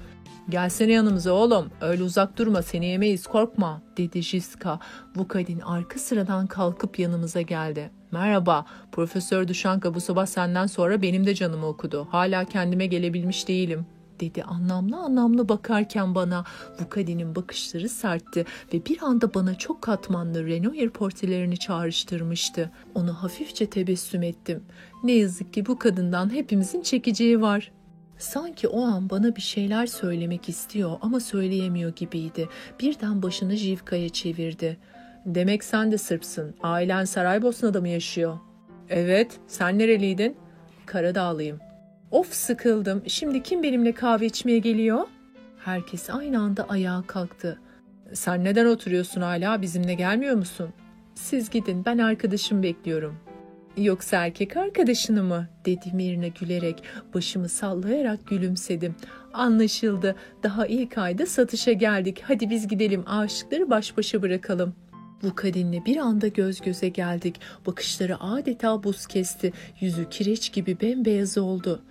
Gelsene yanımıza oğlum, öyle uzak durma seni yemeyiz korkma dedi Jiska. Vukadin arka sıradan kalkıp yanımıza geldi. Merhaba, Profesör Duşanka bu sabah senden sonra benim de canımı okudu. Hala kendime gelebilmiş değilim dedi anlamlı anlamlı bakarken bana. Vukadi'nin bakışları sertti ve bir anda bana çok katmanlı Renault portrelerini çağrıştırmıştı. Onu hafifçe tebessüm ettim. Ne yazık ki bu kadından hepimizin çekeceği var. Sanki o an bana bir şeyler söylemek istiyor ama söyleyemiyor gibiydi. Birden başını Jivka'ya çevirdi. Demek sen de Sırpsın. Ailen Saraybosna'da mı yaşıyor? Evet, sen nereliydin? Karadağlıyım. Of sıkıldım. Şimdi kim benimle kahve içmeye geliyor? Herkes aynı anda ayağa kalktı. Sen neden oturuyorsun hala? Bizimle gelmiyor musun? Siz gidin, ben arkadaşım bekliyorum. Yoksa erkek arkadaşını mı? dedi Mirna gülerek. Başımı sallayarak gülümsedim. Anlaşıldı. Daha ilk ayda satışa geldik. Hadi biz gidelim aşıkları baş başa bırakalım. Vukadin'le bir anda göz göze geldik. Bakışları adeta buz kesti. Yüzü kireç gibi bembeyaz oldu.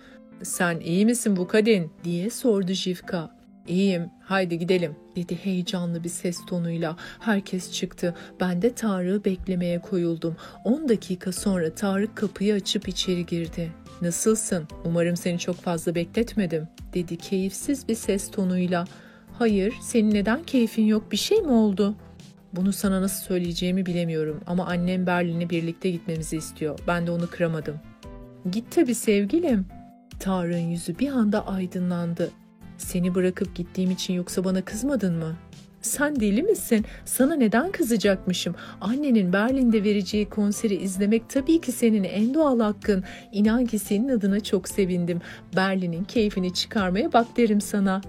Sen iyi misin Vukadin? diye sordu Jivka. İyiyim, haydi gidelim, dedi heyecanlı bir ses tonuyla. Herkes çıktı. Ben de Tarık'ı beklemeye koyuldum. On dakika sonra Tarık kapıyı açıp içeri girdi. Nasılsın? Umarım seni çok fazla bekletmedim, dedi keyifsiz bir ses tonuyla. Hayır, senin neden keyfin yok? Bir şey mi oldu? Bunu sana nasıl söyleyeceğimi bilemiyorum ama annem Berlin'e birlikte gitmemizi istiyor. Ben de onu kıramadım. Git tabii sevgilim. Tarık'ın yüzü bir anda aydınlandı. Seni bırakıp gittiğim için yoksa bana kızmadın mı? Sen deli misin? Sana neden kızacakmışım? Annenin Berlin'de vereceği konseri izlemek tabii ki senin en doğal hakkın. İnan ki senin adına çok sevindim. Berlin'in keyfini çıkarmaya bak derim sana.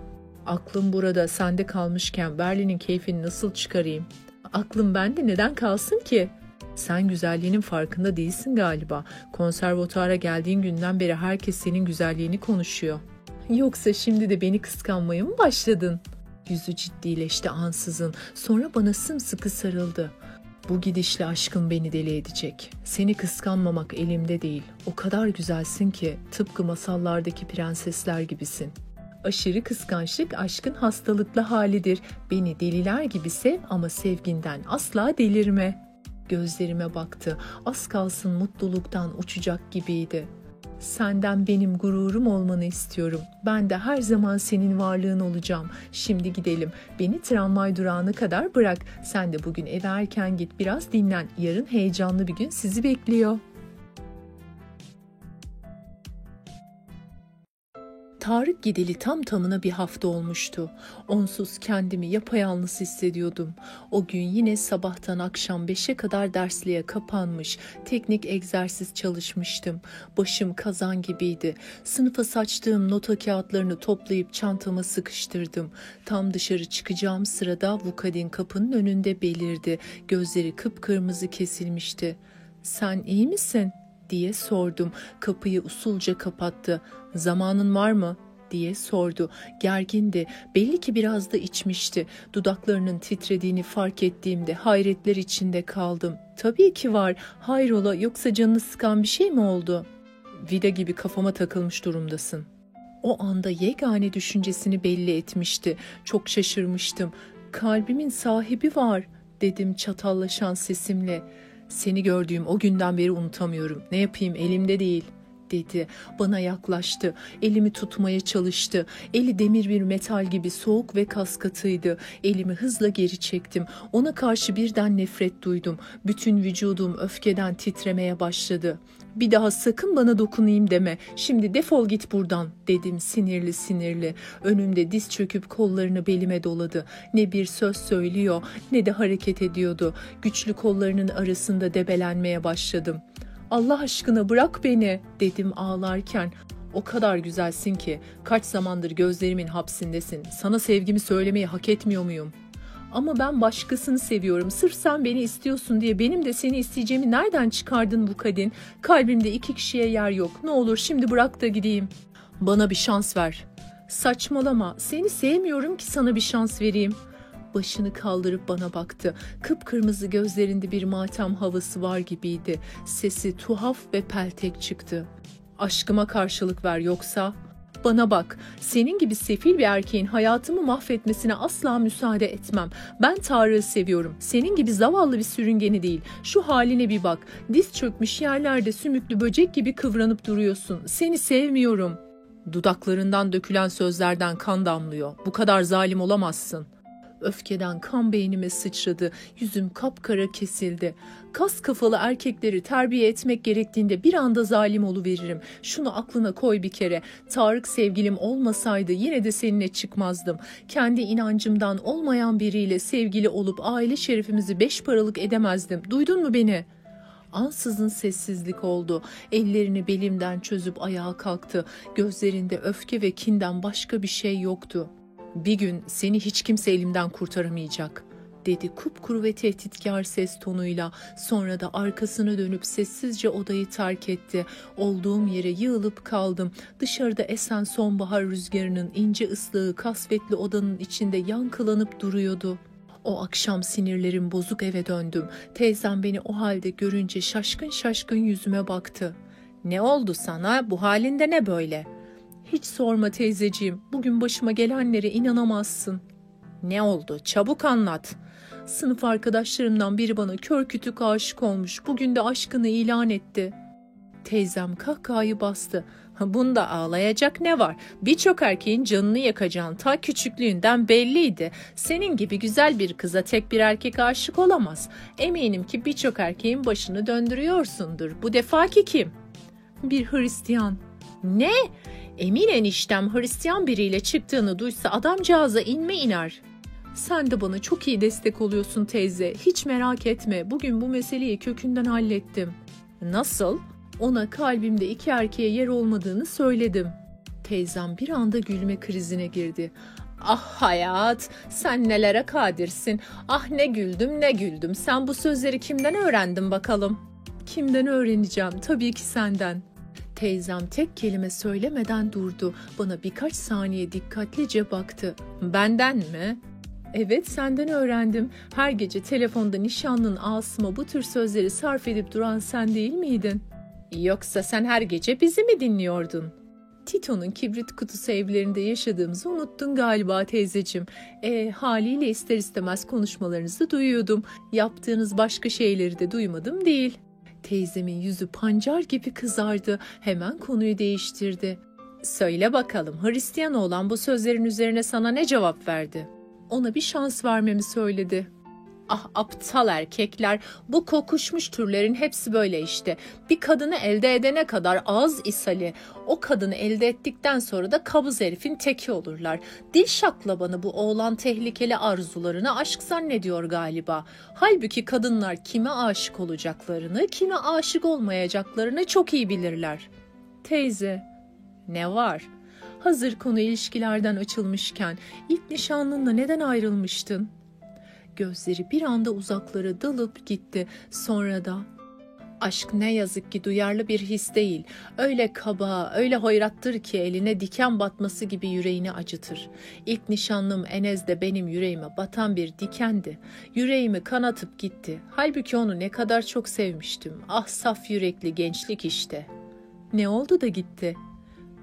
Aklım burada sende kalmışken Berlin'in keyfini nasıl çıkarayım? Aklım bende neden kalsın ki? Sen güzelliğinin farkında değilsin galiba. Konservatuara geldiğin günden beri herkes senin güzelliğini konuşuyor. Yoksa şimdi de beni kıskanmaya mı başladın? Yüzü ciddileşti ansızın. Sonra bana sımsıkı sarıldı. Bu gidişle aşkım beni deli edecek. Seni kıskanmamak elimde değil. O kadar güzelsin ki tıpkı masallardaki prensesler gibisin. Aşırı kıskançlık aşkın hastalıklı halidir. Beni deliler gibi sev ama sevginden asla delirme. Gözlerime baktı. Az kalsın mutluluktan uçacak gibiydi. Senden benim gururum olmanı istiyorum. Ben de her zaman senin varlığın olacağım. Şimdi gidelim. Beni tramvay durağına kadar bırak. Sen de bugün eve erken git biraz dinlen. Yarın heyecanlı bir gün sizi bekliyor.'' Tarık gideli tam tamına bir hafta olmuştu. Onsuz kendimi yapayalnız hissediyordum. O gün yine sabahtan akşam beşe kadar dersliğe kapanmış, teknik egzersiz çalışmıştım. Başım kazan gibiydi. Sınıfa saçtığım nota kağıtlarını toplayıp çantama sıkıştırdım. Tam dışarı çıkacağım sırada Vukadin kapının önünde belirdi. Gözleri kıpkırmızı kesilmişti. Sen iyi misin?'' Diye sordum. Kapıyı usulca kapattı. Zamanın var mı? diye sordu. Gergindi. Belli ki biraz da içmişti. Dudaklarının titrediğini fark ettiğimde hayretler içinde kaldım. Tabii ki var. Hayrola yoksa canını sıkan bir şey mi oldu? Vida gibi kafama takılmış durumdasın. O anda yegane düşüncesini belli etmişti. Çok şaşırmıştım. Kalbimin sahibi var dedim çatallaşan sesimle. Seni gördüğüm o günden beri unutamıyorum. Ne yapayım elimde değil. Dedi. Bana yaklaştı. Elimi tutmaya çalıştı. Eli demir bir metal gibi soğuk ve kaskatıydı. Elimi hızla geri çektim. Ona karşı birden nefret duydum. Bütün vücudum öfkeden titremeye başladı. Bir daha sakın bana dokunayım deme. Şimdi defol git buradan dedim sinirli sinirli. Önümde diz çöküp kollarını belime doladı. Ne bir söz söylüyor ne de hareket ediyordu. Güçlü kollarının arasında debelenmeye başladım. Allah aşkına bırak beni dedim ağlarken. O kadar güzelsin ki kaç zamandır gözlerimin hapsindesin. Sana sevgimi söylemeyi hak etmiyor muyum?'' Ama ben başkasını seviyorum. Sırf sen beni istiyorsun diye benim de seni isteyeceğimi nereden çıkardın bu kadın? Kalbimde iki kişiye yer yok. Ne olur şimdi bırak da gideyim. Bana bir şans ver. Saçmalama. Seni sevmiyorum ki sana bir şans vereyim. Başını kaldırıp bana baktı. Kıpkırmızı gözlerinde bir matem havası var gibiydi. Sesi tuhaf ve peltek çıktı. Aşkıma karşılık ver yoksa bana bak, senin gibi sefil bir erkeğin hayatımı mahvetmesine asla müsaade etmem. Ben Tarık'ı seviyorum. Senin gibi zavallı bir sürüngeni değil. Şu haline bir bak. Diz çökmüş yerlerde sümüklü böcek gibi kıvranıp duruyorsun. Seni sevmiyorum. Dudaklarından dökülen sözlerden kan damlıyor. Bu kadar zalim olamazsın. Öfkeden kan beynime sıçradı. Yüzüm kapkara kesildi. Kas kafalı erkekleri terbiye etmek gerektiğinde bir anda zalim veririm. Şunu aklına koy bir kere. Tarık sevgilim olmasaydı yine de seninle çıkmazdım. Kendi inancımdan olmayan biriyle sevgili olup aile şerefimizi beş paralık edemezdim. Duydun mu beni?'' Ansızın sessizlik oldu. Ellerini belimden çözüp ayağa kalktı. Gözlerinde öfke ve kinden başka bir şey yoktu. Bir gün seni hiç kimse elimden kurtaramayacak dedi kupkuru ve tehditkar ses tonuyla. Sonra da arkasını dönüp sessizce odayı terk etti. Olduğum yere yığılıp kaldım. Dışarıda esen sonbahar rüzgarının ince ıslığı kasvetli odanın içinde yankılanıp duruyordu. O akşam sinirlerim bozuk eve döndüm. Teyzem beni o halde görünce şaşkın şaşkın yüzüme baktı. Ne oldu sana? Bu halinde ne böyle?'' Hiç sorma teyzeciğim. Bugün başıma gelenlere inanamazsın. Ne oldu? Çabuk anlat. Sınıf arkadaşlarımdan biri bana kör kütük aşık olmuş. Bugün de aşkını ilan etti. Teyzem kahkahayı bastı. Bunda ağlayacak ne var? Birçok erkeğin canını yakacağın ta küçüklüğünden belliydi. Senin gibi güzel bir kıza tek bir erkek aşık olamaz. Eminim ki birçok erkeğin başını döndürüyorsundur. Bu defaki kim? Bir Hristiyan. Ne? Emin eniştem Hristiyan biriyle çıktığını duysa adamcağıza inme iner. Sen de bana çok iyi destek oluyorsun teyze. Hiç merak etme. Bugün bu meseleyi kökünden hallettim. Nasıl? Ona kalbimde iki erkeğe yer olmadığını söyledim. Teyzem bir anda gülme krizine girdi. Ah hayat, sen nelere kadirsin. Ah ne güldüm ne güldüm. Sen bu sözleri kimden öğrendin bakalım? Kimden öğreneceğim? Tabii ki senden. Teyzem tek kelime söylemeden durdu. Bana birkaç saniye dikkatlice baktı. Benden mi? Evet senden öğrendim. Her gece telefonda nişanlın Asım'a bu tür sözleri sarf edip duran sen değil miydin? Yoksa sen her gece bizi mi dinliyordun? Tito'nun kibrit kutusu evlerinde yaşadığımızı unuttun galiba teyzecim. E, haliyle ister istemez konuşmalarınızı duyuyordum. Yaptığınız başka şeyleri de duymadım değil. Teyzemin yüzü pancar gibi kızardı. Hemen konuyu değiştirdi. Söyle bakalım Hristiyan olan bu sözlerin üzerine sana ne cevap verdi? Ona bir şans vermemi söyledi. Ah aptal erkekler, bu kokuşmuş türlerin hepsi böyle işte. Bir kadını elde edene kadar ağız ishali, o kadını elde ettikten sonra da kabız herifin teki olurlar. Dil şaklabanı bu oğlan tehlikeli arzularını aşk zannediyor galiba. Halbuki kadınlar kime aşık olacaklarını, kime aşık olmayacaklarını çok iyi bilirler. Teyze, ne var? Hazır konu ilişkilerden açılmışken ilk nişanlınla neden ayrılmıştın?'' Gözleri bir anda uzaklara dalıp gitti. Sonra da Aşk ne yazık ki duyarlı bir his değil. Öyle kaba, öyle hoyrattır ki eline diken batması gibi yüreğini acıtır. İlk nişanlım Enez de benim yüreğime batan bir dikendi. Yüreğimi kanatıp gitti. Halbuki onu ne kadar çok sevmiştim. Ah saf yürekli gençlik işte. Ne oldu da gitti?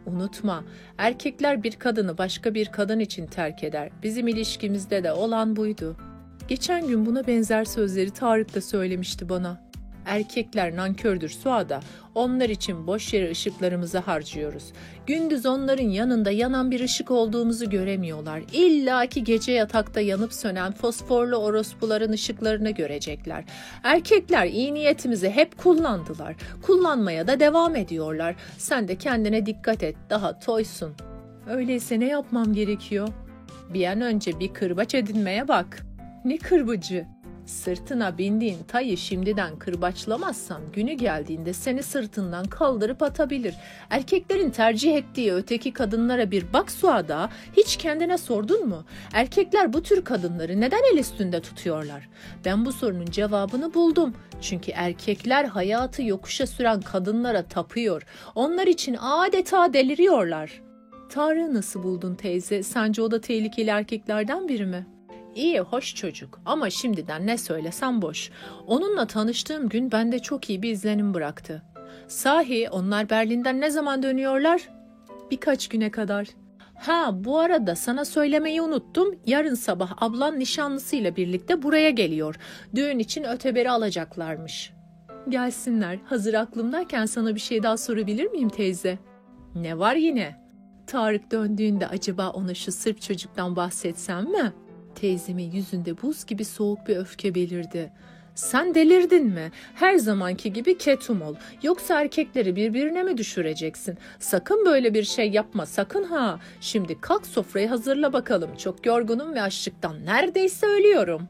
Unutma, erkekler bir kadını başka bir kadın için terk eder. Bizim ilişkimizde de olan buydu.'' Geçen gün buna benzer sözleri Tarık da söylemişti bana. Erkekler nankördür Suada. Onlar için boş yere ışıklarımızı harcıyoruz. Gündüz onların yanında yanan bir ışık olduğumuzu göremiyorlar. İlla ki gece yatakta yanıp sönen fosforlu orospuların ışıklarını görecekler. Erkekler iyi niyetimizi hep kullandılar. Kullanmaya da devam ediyorlar. Sen de kendine dikkat et. Daha toysun. Öyleyse ne yapmam gerekiyor? Bir an önce bir kırbaç edinmeye bak. Ne kırbacı? Sırtına bindiğin tayı şimdiden kırbaçlamazsan günü geldiğinde seni sırtından kaldırıp atabilir. Erkeklerin tercih ettiği öteki kadınlara bir bak Suada. Hiç kendine sordun mu? Erkekler bu tür kadınları neden el üstünde tutuyorlar? Ben bu sorunun cevabını buldum. Çünkü erkekler hayatı yokuşa süren kadınlara tapıyor. Onlar için adeta deliriyorlar. Tarık'ı nasıl buldun teyze? Sence o da tehlikeli erkeklerden biri mi? İyi, hoş çocuk ama şimdiden ne söylesem boş. Onunla tanıştığım gün bende çok iyi bir izlenim bıraktı. Sahi onlar Berlin'den ne zaman dönüyorlar? Birkaç güne kadar. Ha bu arada sana söylemeyi unuttum. Yarın sabah ablan nişanlısıyla birlikte buraya geliyor. Düğün için öteberi alacaklarmış. Gelsinler. Hazır aklımdayken sana bir şey daha sorabilir miyim teyze? Ne var yine? Tarık döndüğünde acaba ona şu Sırp çocuktan bahsetsem mi? Teyzemin yüzünde buz gibi soğuk bir öfke belirdi. Sen delirdin mi? Her zamanki gibi ketum ol. Yoksa erkekleri birbirine mi düşüreceksin? Sakın böyle bir şey yapma, sakın ha. Şimdi kalk sofrayı hazırla bakalım. Çok yorgunum ve açlıktan neredeyse ölüyorum.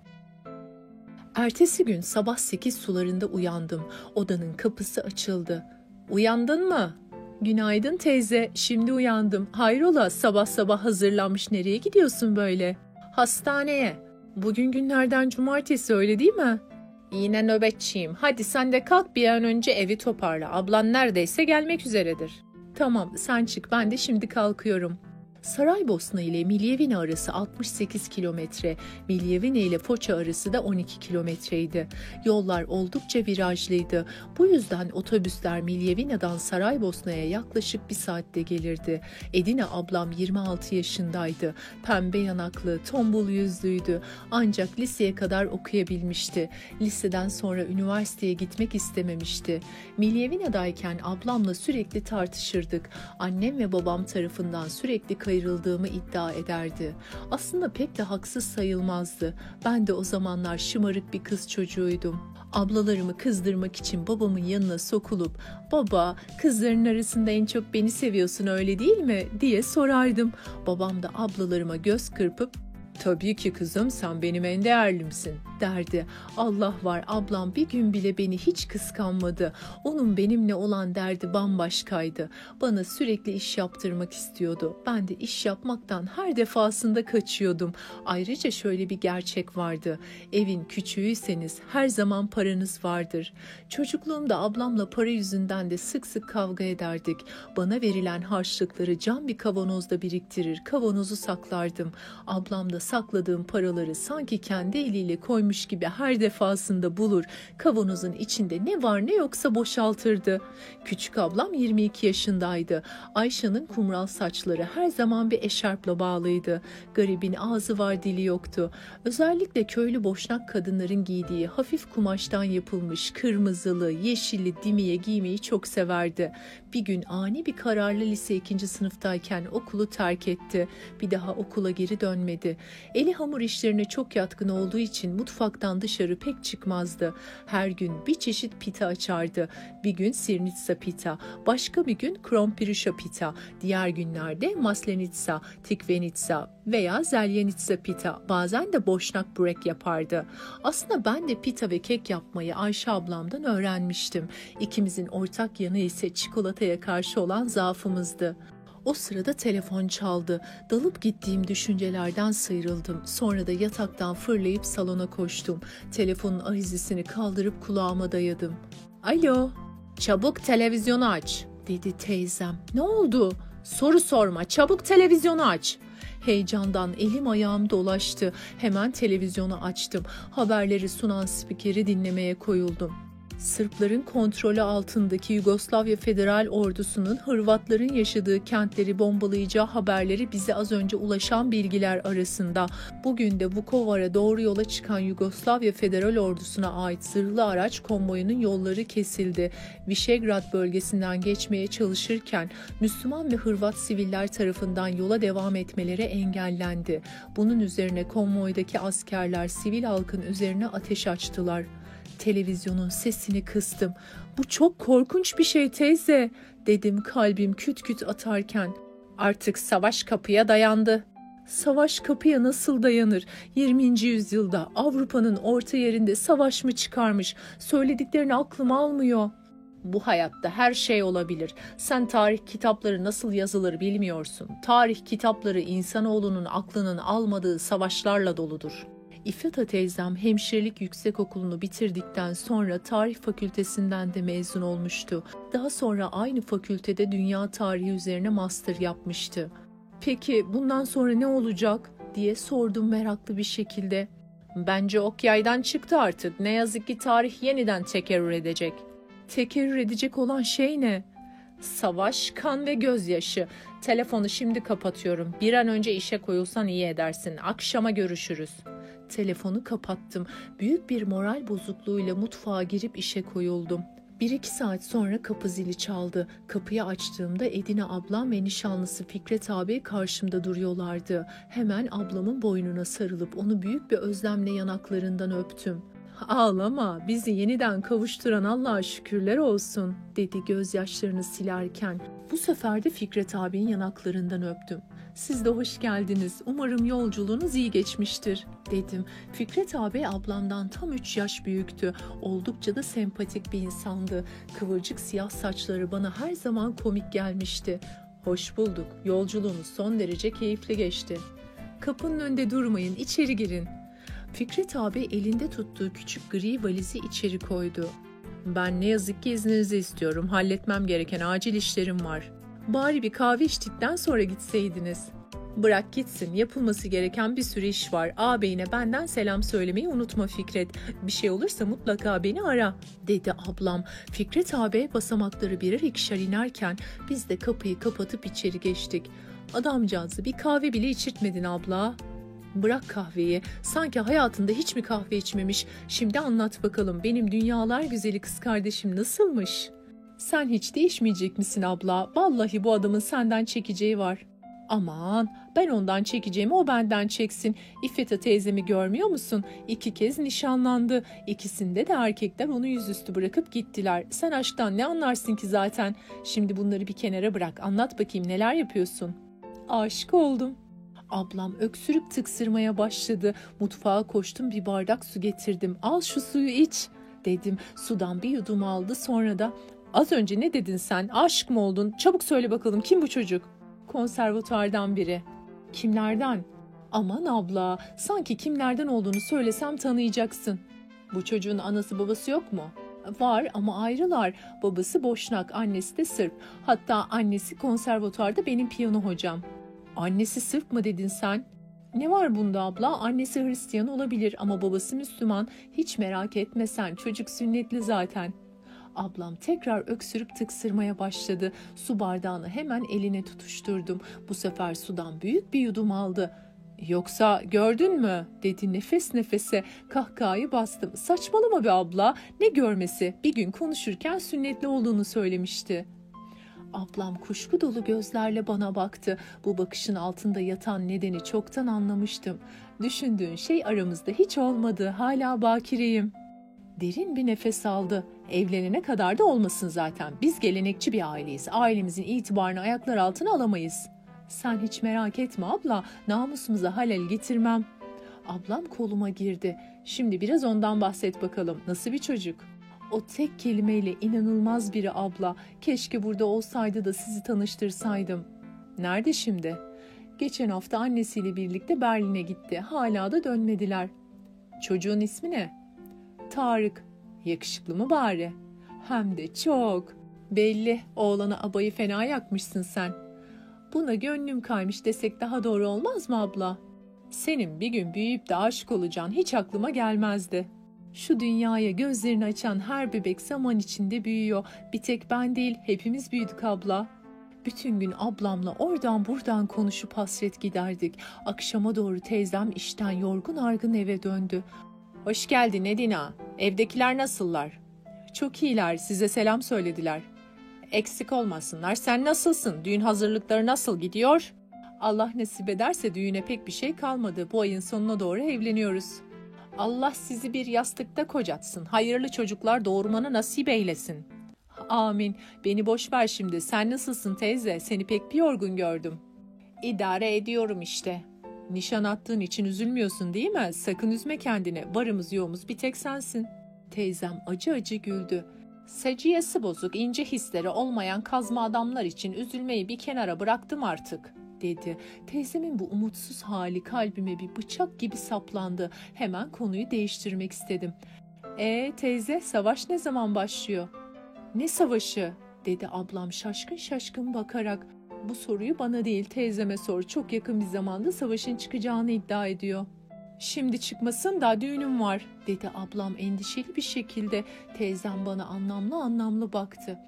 Ertesi gün sabah sekiz sularında uyandım. Odanın kapısı açıldı. Uyandın mı? Günaydın teyze, şimdi uyandım. Hayrola sabah sabah hazırlanmış nereye gidiyorsun böyle? Hastaneye. Bugün günlerden cumartesi öyle değil mi? Yine nöbetçiyim. Hadi sen de kalk bir an önce evi toparla. Ablan neredeyse gelmek üzeredir. Tamam sen çık ben de şimdi kalkıyorum.'' Saraybosna ile Milyevine arası 68 kilometre, Milyevine ile Foça arası da 12 kilometreydi. Yollar oldukça virajlıydı. Bu yüzden otobüsler Milyevine'den Saraybosna'ya yaklaşık bir saatte gelirdi. Edine ablam 26 yaşındaydı. Pembe yanaklı, tombul yüzlüydü. Ancak liseye kadar okuyabilmişti. Liseden sonra üniversiteye gitmek istememişti. Milyevine'dayken ablamla sürekli tartışırdık. Annem ve babam tarafından sürekli kayırıldığımı iddia ederdi. Aslında pek de haksız sayılmazdı. Ben de o zamanlar şımarık bir kız çocuğuydum. Ablalarımı kızdırmak için babamın yanına sokulup "Baba, kızların arasında en çok beni seviyorsun öyle değil mi?" diye sorardım. Babam da ablalarıma göz kırpıp Tabii ki kızım sen benim en değerlimsin derdi. Allah var ablam bir gün bile beni hiç kıskanmadı. Onun benimle olan derdi bambaşkaydı. Bana sürekli iş yaptırmak istiyordu. Ben de iş yapmaktan her defasında kaçıyordum. Ayrıca şöyle bir gerçek vardı. Evin küçüğüyseniz her zaman paranız vardır. Çocukluğumda ablamla para yüzünden de sık sık kavga ederdik. Bana verilen harçlıkları cam bir kavanozda biriktirir, kavanozu saklardım. Ablam da sakladığım paraları sanki kendi eliyle koymuş gibi her defasında bulur. Kavanozun içinde ne var ne yoksa boşaltırdı. Küçük ablam 22 yaşındaydı. Ayşe'nin kumral saçları her zaman bir eşarpla bağlıydı. Garibin ağzı var dili yoktu. Özellikle köylü boşnak kadınların giydiği hafif kumaştan yapılmış kırmızılı, yeşilli dimiye giymeyi çok severdi. Bir gün ani bir kararla lise ikinci sınıftayken okulu terk etti. Bir daha okula geri dönmedi. Eli hamur işlerine çok yatkın olduğu için mutfaktan dışarı pek çıkmazdı. Her gün bir çeşit pita açardı. Bir gün sirnitsa pita, başka bir gün krompirişa pita, diğer günlerde maslenitsa, tikvenitsa veya zelyenitsa pita, bazen de boşnak börek yapardı. Aslında ben de pita ve kek yapmayı Ayşe ablamdan öğrenmiştim. İkimizin ortak yanı ise çikolataya karşı olan zaafımızdı. O sırada telefon çaldı. Dalıp gittiğim düşüncelerden sıyrıldım. Sonra da yataktan fırlayıp salona koştum. Telefonun ahizesini kaldırıp kulağıma dayadım. Alo, çabuk televizyonu aç, dedi teyzem. Ne oldu? Soru sorma, çabuk televizyonu aç. Heyecandan elim ayağım dolaştı. Hemen televizyonu açtım. Haberleri sunan spikeri dinlemeye koyuldum. Sırpların kontrolü altındaki Yugoslavya Federal Ordusu'nun Hırvatların yaşadığı kentleri bombalayacağı haberleri bize az önce ulaşan bilgiler arasında. Bugün de Vukovar'a doğru yola çıkan Yugoslavya Federal Ordusu'na ait zırhlı araç konvoyunun yolları kesildi. Vişegrad bölgesinden geçmeye çalışırken Müslüman ve Hırvat siviller tarafından yola devam etmeleri engellendi. Bunun üzerine konvoydaki askerler sivil halkın üzerine ateş açtılar. Televizyonun sesini kıstım. Bu çok korkunç bir şey teyze dedim kalbim küt küt atarken. Artık savaş kapıya dayandı. Savaş kapıya nasıl dayanır? 20. yüzyılda Avrupa'nın orta yerinde savaş mı çıkarmış? Söylediklerini aklım almıyor. Bu hayatta her şey olabilir. Sen tarih kitapları nasıl yazılır bilmiyorsun. Tarih kitapları insanoğlunun aklının almadığı savaşlarla doludur. İffeta teyzem hemşirelik yüksek okulunu bitirdikten sonra tarih fakültesinden de mezun olmuştu. Daha sonra aynı fakültede dünya tarihi üzerine master yapmıştı. Peki bundan sonra ne olacak diye sordum meraklı bir şekilde. Bence ok yaydan çıktı artık. Ne yazık ki tarih yeniden tekerrür edecek. Tekerrür edecek olan şey ne? Savaş, kan ve gözyaşı. Telefonu şimdi kapatıyorum. Bir an önce işe koyulsan iyi edersin. Akşama görüşürüz. Telefonu kapattım. Büyük bir moral bozukluğuyla mutfağa girip işe koyuldum. Bir iki saat sonra kapı zili çaldı. Kapıyı açtığımda Edine ablam ve nişanlısı Fikret abi karşımda duruyorlardı. Hemen ablamın boynuna sarılıp onu büyük bir özlemle yanaklarından öptüm. Ağlama, bizi yeniden kavuşturan Allah'a şükürler olsun, dedi gözyaşlarını silerken. Bu sefer de Fikret abinin yanaklarından öptüm. Siz de hoş geldiniz. Umarım yolculuğunuz iyi geçmiştir, dedim. Fikret abi ablamdan tam 3 yaş büyüktü. Oldukça da sempatik bir insandı. Kıvırcık siyah saçları bana her zaman komik gelmişti. Hoş bulduk. Yolculuğumuz son derece keyifli geçti. Kapının önünde durmayın, içeri girin, Fikret abi elinde tuttuğu küçük gri valizi içeri koydu. Ben ne yazık ki izninizi istiyorum. Halletmem gereken acil işlerim var. Bari bir kahve içtikten sonra gitseydiniz. Bırak gitsin. Yapılması gereken bir sürü iş var. Ağabeyine benden selam söylemeyi unutma Fikret. Bir şey olursa mutlaka beni ara, dedi ablam. Fikret abi basamakları birer ikişer inerken biz de kapıyı kapatıp içeri geçtik. Adamcağızı bir kahve bile içirtmedin abla, Bırak kahveyi. Sanki hayatında hiç mi kahve içmemiş? Şimdi anlat bakalım benim dünyalar güzeli kız kardeşim nasılmış? Sen hiç değişmeyecek misin abla? Vallahi bu adamın senden çekeceği var. Aman ben ondan çekeceğimi o benden çeksin. İffeta teyzemi görmüyor musun? İki kez nişanlandı. İkisinde de erkekler onu yüzüstü bırakıp gittiler. Sen aşktan ne anlarsın ki zaten? Şimdi bunları bir kenara bırak. Anlat bakayım neler yapıyorsun? Aşık oldum. Ablam öksürüp tıksırmaya başladı. Mutfağa koştum bir bardak su getirdim. Al şu suyu iç dedim. Sudan bir yudum aldı sonra da az önce ne dedin sen aşık mı oldun çabuk söyle bakalım kim bu çocuk? Konservatuardan biri. Kimlerden? Aman abla sanki kimlerden olduğunu söylesem tanıyacaksın. Bu çocuğun anası babası yok mu? Var ama ayrılar. Babası Boşnak, annesi de Sırp. Hatta annesi konservatuarda benim piyano hocam. Annesi Sırp mı dedin sen? Ne var bunda abla? Annesi Hristiyan olabilir ama babası Müslüman. Hiç merak etme sen. Çocuk sünnetli zaten. Ablam tekrar öksürüp tıksırmaya başladı. Su bardağını hemen eline tutuşturdum. Bu sefer sudan büyük bir yudum aldı. Yoksa gördün mü? dedi nefes nefese kahkahayı bastım. Saçmalama be abla ne görmesi bir gün konuşurken sünnetli olduğunu söylemişti. Ablam kuşku dolu gözlerle bana baktı. Bu bakışın altında yatan nedeni çoktan anlamıştım. Düşündüğün şey aramızda hiç olmadı. Hala bakireyim. Derin bir nefes aldı. Evlenene kadar da olmasın zaten. Biz gelenekçi bir aileyiz. Ailemizin itibarını ayaklar altına alamayız. Sen hiç merak etme abla. Namusumuza halel getirmem. Ablam koluma girdi. Şimdi biraz ondan bahset bakalım. Nasıl bir çocuk?'' O tek kelimeyle inanılmaz biri abla. Keşke burada olsaydı da sizi tanıştırsaydım. Nerede şimdi? Geçen hafta annesiyle birlikte Berlin'e gitti. Hala da dönmediler. Çocuğun ismi ne? Tarık. Yakışıklı mı bari? Hem de çok. Belli oğlana abayı fena yakmışsın sen. Buna gönlüm kaymış desek daha doğru olmaz mı abla? Senin bir gün büyüyüp de aşık olacağın hiç aklıma gelmezdi.'' Şu dünyaya gözlerini açan her bebek zaman içinde büyüyor. Bir tek ben değil, hepimiz büyüdük abla. Bütün gün ablamla oradan buradan konuşup hasret giderdik. Akşama doğru teyzem işten yorgun argın eve döndü. Hoş geldin Edina. Evdekiler nasıllar? Çok iyiler. Size selam söylediler. Eksik olmasınlar. Sen nasılsın? Düğün hazırlıkları nasıl gidiyor? Allah nasip ederse düğüne pek bir şey kalmadı. Bu ayın sonuna doğru evleniyoruz. Allah sizi bir yastıkta kocatsın. Hayırlı çocuklar doğurmanı nasip eylesin. Amin. Beni boş ver şimdi. Sen nasılsın teyze? Seni pek bir yorgun gördüm. İdare ediyorum işte. Nişan attığın için üzülmüyorsun değil mi? Sakın üzme kendini. Varımız yoğumuz bir tek sensin. Teyzem acı acı güldü. Seciyesi bozuk, ince hisleri olmayan kazma adamlar için üzülmeyi bir kenara bıraktım artık dedi. Teyzemin bu umutsuz hali kalbime bir bıçak gibi saplandı. Hemen konuyu değiştirmek istedim. E teyze savaş ne zaman başlıyor? Ne savaşı? dedi ablam şaşkın şaşkın bakarak. Bu soruyu bana değil teyzeme sor. Çok yakın bir zamanda savaşın çıkacağını iddia ediyor. Şimdi çıkmasın da düğünüm var dedi ablam endişeli bir şekilde. Teyzem bana anlamlı anlamlı baktı.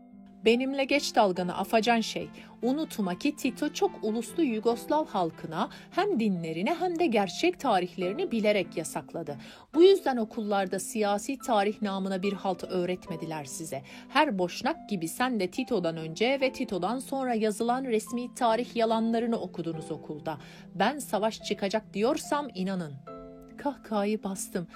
Benimle geç dalganı afacan şey. Unutma ki Tito çok uluslu Yugoslav halkına hem dinlerini hem de gerçek tarihlerini bilerek yasakladı. Bu yüzden okullarda siyasi tarih namına bir halt öğretmediler size. Her boşnak gibi sen de Tito'dan önce ve Tito'dan sonra yazılan resmi tarih yalanlarını okudunuz okulda. Ben savaş çıkacak diyorsam inanın. Kahkahayı bastım.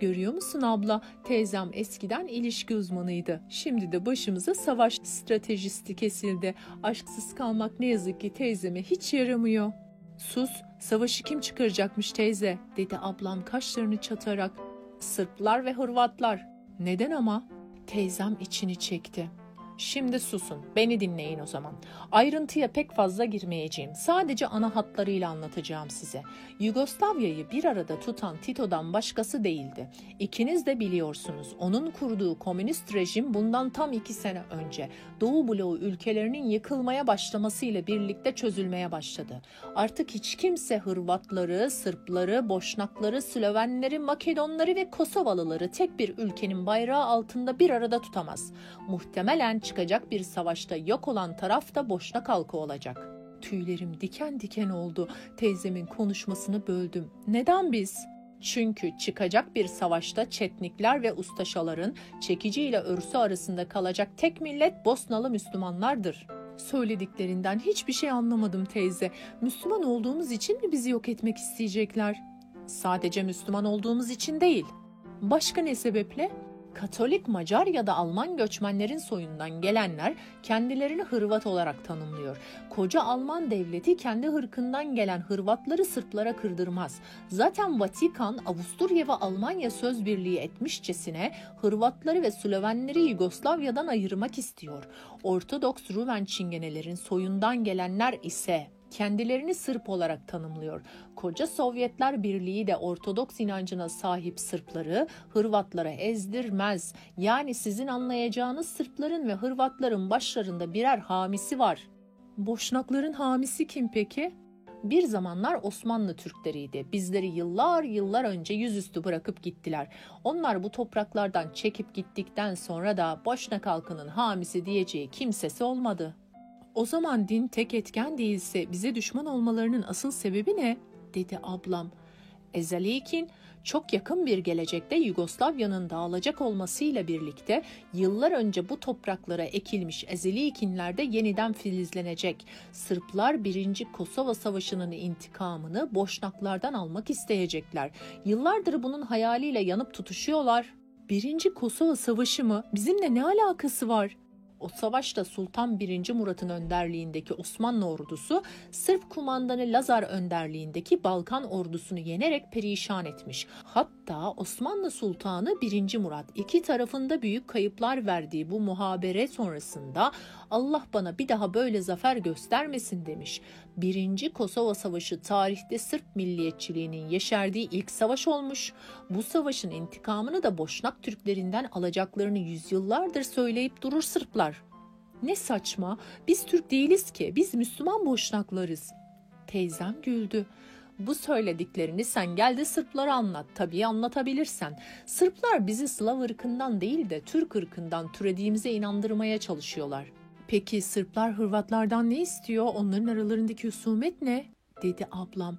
Görüyor musun abla? Teyzem eskiden ilişki uzmanıydı. Şimdi de başımıza savaş stratejisti kesildi. Aşksız kalmak ne yazık ki teyzeme hiç yaramıyor. Sus, savaşı kim çıkaracakmış teyze? dedi ablam kaşlarını çatarak. Sırplar ve Hırvatlar. Neden ama? Teyzem içini çekti. Şimdi susun, beni dinleyin o zaman. Ayrıntıya pek fazla girmeyeceğim. Sadece ana hatlarıyla anlatacağım size. Yugoslavya'yı bir arada tutan Tito'dan başkası değildi. İkiniz de biliyorsunuz. Onun kurduğu komünist rejim bundan tam iki sene önce Doğu bloğu ülkelerinin yıkılmaya başlamasıyla birlikte çözülmeye başladı. Artık hiç kimse Hırvatları, Sırpları, Boşnakları, Slovenleri, Makedonları ve Kosovalıları tek bir ülkenin bayrağı altında bir arada tutamaz. Muhtemelen çıkacak bir savaşta yok olan taraf da Boşnak halkı olacak. Tüylerim diken diken oldu. Teyzemin konuşmasını böldüm. Neden biz? Çünkü çıkacak bir savaşta Çetnikler ve Ustaşaların çekici ile örsü arasında kalacak tek millet Bosnalı Müslümanlardır. Söylediklerinden hiçbir şey anlamadım teyze. Müslüman olduğumuz için mi bizi yok etmek isteyecekler? Sadece Müslüman olduğumuz için değil. Başka ne sebeple? Katolik Macar ya da Alman göçmenlerin soyundan gelenler kendilerini Hırvat olarak tanımlıyor. Koca Alman devleti kendi hırkından gelen Hırvatları Sırplara kırdırmaz. Zaten Vatikan Avusturya ve Almanya söz birliği etmişçesine Hırvatları ve Slovenleri Yugoslavya'dan ayırmak istiyor. Ortodoks Rumen çingenelerin soyundan gelenler ise kendilerini Sırp olarak tanımlıyor. Koca Sovyetler Birliği de Ortodoks inancına sahip Sırpları Hırvatlara ezdirmez. Yani sizin anlayacağınız Sırpların ve Hırvatların başlarında birer hamisi var. Boşnakların hamisi kim peki? Bir zamanlar Osmanlı Türkleriydi. Bizleri yıllar yıllar önce yüzüstü bırakıp gittiler. Onlar bu topraklardan çekip gittikten sonra da Boşnak halkının hamisi diyeceği kimsesi olmadı. O zaman din tek etken değilse bize düşman olmalarının asıl sebebi ne? dedi ablam. Ezelikin çok yakın bir gelecekte Yugoslavya'nın dağılacak olmasıyla birlikte yıllar önce bu topraklara ekilmiş Ezelikinler de yeniden filizlenecek. Sırplar 1. Kosova Savaşı'nın intikamını Boşnaklardan almak isteyecekler. Yıllardır bunun hayaliyle yanıp tutuşuyorlar. 1. Kosova Savaşı mı? Bizimle ne alakası var? O savaşta Sultan 1. Murat'ın önderliğindeki Osmanlı ordusu Sırp kumandanı Lazar önderliğindeki Balkan ordusunu yenerek perişan etmiş. Hatta Osmanlı Sultanı 1. Murat iki tarafında büyük kayıplar verdiği bu muhabere sonrasında Allah bana bir daha böyle zafer göstermesin demiş. Birinci Kosova Savaşı tarihte Sırp milliyetçiliğinin yeşerdiği ilk savaş olmuş. Bu savaşın intikamını da Boşnak Türklerinden alacaklarını yüzyıllardır söyleyip durur Sırplar. Ne saçma, biz Türk değiliz ki, biz Müslüman Boşnaklarız. Teyzem güldü. Bu söylediklerini sen gel de Sırplara anlat. Tabii anlatabilirsen. Sırplar bizi Slav ırkından değil de Türk ırkından türediğimize inandırmaya çalışıyorlar. Peki Sırplar Hırvatlardan ne istiyor? Onların aralarındaki husumet ne? dedi ablam.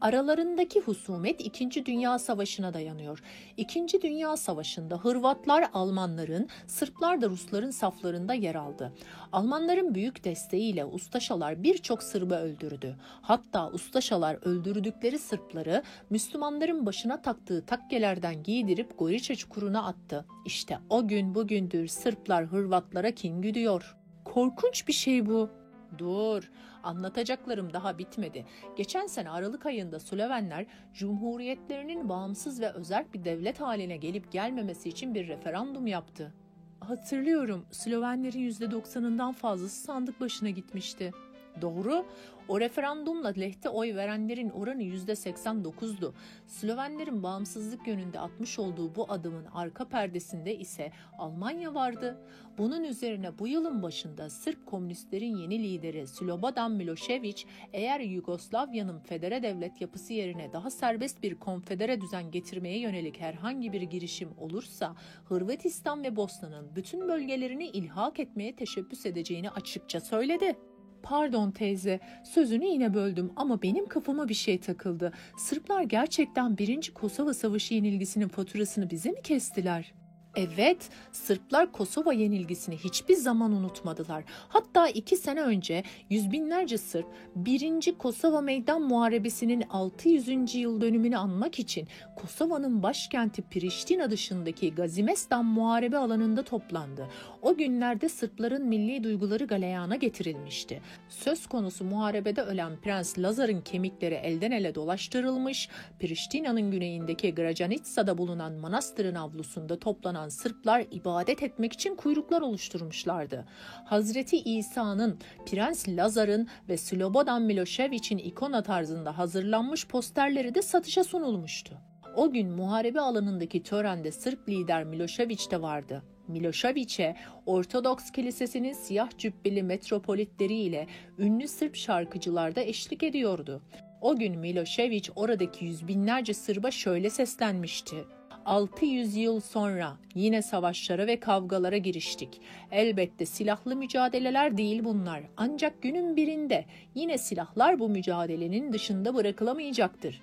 Aralarındaki husumet 2. Dünya Savaşı'na dayanıyor. 2. Dünya Savaşı'nda Hırvatlar Almanların, Sırplar da Rusların saflarında yer aldı. Almanların büyük desteğiyle Ustaşalar birçok Sırbı öldürdü. Hatta Ustaşalar öldürdükleri Sırpları Müslümanların başına taktığı takkelerden giydirip Goriça çukuruna attı. İşte o gün bugündür Sırplar Hırvatlara kin güdüyor. Korkunç bir şey bu. Dur, anlatacaklarım daha bitmedi. Geçen sene Aralık ayında Slovenler, cumhuriyetlerinin bağımsız ve özel bir devlet haline gelip gelmemesi için bir referandum yaptı. Hatırlıyorum, Slovenlerin %90'ından fazlası sandık başına gitmişti. Doğru. O referandumla lehte oy verenlerin oranı %89'du. Slovenlerin bağımsızlık yönünde atmış olduğu bu adımın arka perdesinde ise Almanya vardı. Bunun üzerine bu yılın başında Sırp komünistlerin yeni lideri Slobodan Milošević eğer Yugoslavya'nın federe devlet yapısı yerine daha serbest bir konfedere düzen getirmeye yönelik herhangi bir girişim olursa Hırvatistan ve Bosna'nın bütün bölgelerini ilhak etmeye teşebbüs edeceğini açıkça söyledi. Pardon teyze, sözünü yine böldüm ama benim kafama bir şey takıldı. Sırplar gerçekten 1. Kosova Savaşı yenilgisinin faturasını bize mi kestiler?'' Evet, Sırplar Kosova yenilgisini hiçbir zaman unutmadılar. Hatta iki sene önce yüz binlerce Sırp 1. Kosova Meydan Muharebesi'nin 600. yıl dönümünü anmak için Kosova'nın başkenti Priştina dışındaki Gazimestan Muharebe alanında toplandı. O günlerde Sırpların milli duyguları galeyana getirilmişti. Söz konusu muharebede ölen Prens Lazar'ın kemikleri elden ele dolaştırılmış, Priştina'nın güneyindeki Grajanitsa'da bulunan manastırın avlusunda toplanan olan Sırplar ibadet etmek için kuyruklar oluşturmuşlardı. Hazreti İsa'nın, Prens Lazar'ın ve Slobodan Milošević'in ikona tarzında hazırlanmış posterleri de satışa sunulmuştu. O gün muharebe alanındaki törende Sırp lider Milošević de vardı. Milošević'e Ortodoks Kilisesi'nin siyah cübbeli metropolitleri ile ünlü Sırp şarkıcılar da eşlik ediyordu. O gün Milošević oradaki yüz binlerce Sırba şöyle seslenmişti. 600 yıl sonra yine savaşlara ve kavgalara giriştik. Elbette silahlı mücadeleler değil bunlar. Ancak günün birinde yine silahlar bu mücadelenin dışında bırakılamayacaktır.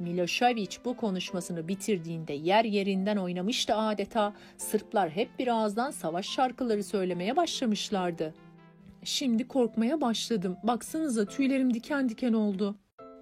Milošević bu konuşmasını bitirdiğinde yer yerinden oynamıştı adeta. Sırplar hep bir ağızdan savaş şarkıları söylemeye başlamışlardı. Şimdi korkmaya başladım. Baksanıza tüylerim diken diken oldu.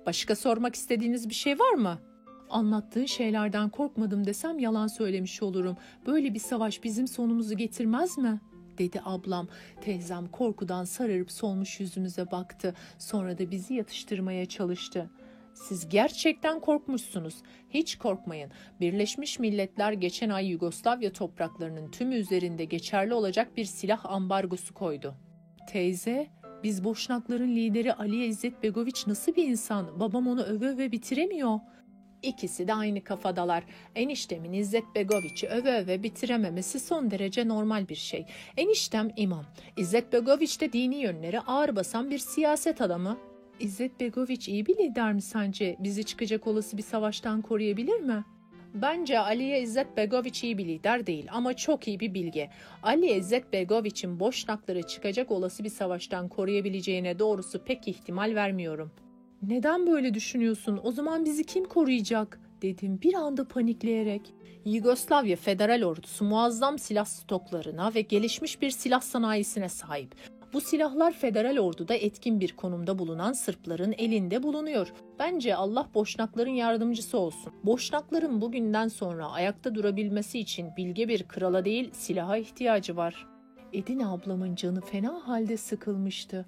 Başka sormak istediğiniz bir şey var mı?'' Anlattığın şeylerden korkmadım desem yalan söylemiş olurum. Böyle bir savaş bizim sonumuzu getirmez mi?'' dedi ablam. Teyzem korkudan sararıp solmuş yüzümüze baktı. Sonra da bizi yatıştırmaya çalıştı. Siz gerçekten korkmuşsunuz. Hiç korkmayın. Birleşmiş Milletler geçen ay Yugoslavya topraklarının tümü üzerinde geçerli olacak bir silah ambargosu koydu. Teyze, biz Boşnakların lideri Ali İzzet Begoviç nasıl bir insan? Babam onu öve öve bitiremiyor. İkisi de aynı kafadalar. Eniştemin İzzet Begoviç'i öve öve bitirememesi son derece normal bir şey. Eniştem imam. İzzet Begoviç de dini yönleri ağır basan bir siyaset adamı. İzzet Begoviç iyi bir lider mi sence? Bizi çıkacak olası bir savaştan koruyabilir mi? Bence Aliye İzzet Begoviç iyi bir lider değil ama çok iyi bir bilge. Ali İzzet Begoviç'in boşnakları çıkacak olası bir savaştan koruyabileceğine doğrusu pek ihtimal vermiyorum. Neden böyle düşünüyorsun? O zaman bizi kim koruyacak? dedim bir anda panikleyerek. Yugoslavya Federal Ordusu muazzam silah stoklarına ve gelişmiş bir silah sanayisine sahip. Bu silahlar federal orduda etkin bir konumda bulunan Sırpların elinde bulunuyor. Bence Allah boşnakların yardımcısı olsun. Boşnakların bugünden sonra ayakta durabilmesi için bilge bir krala değil silaha ihtiyacı var. Edin ablamın canı fena halde sıkılmıştı.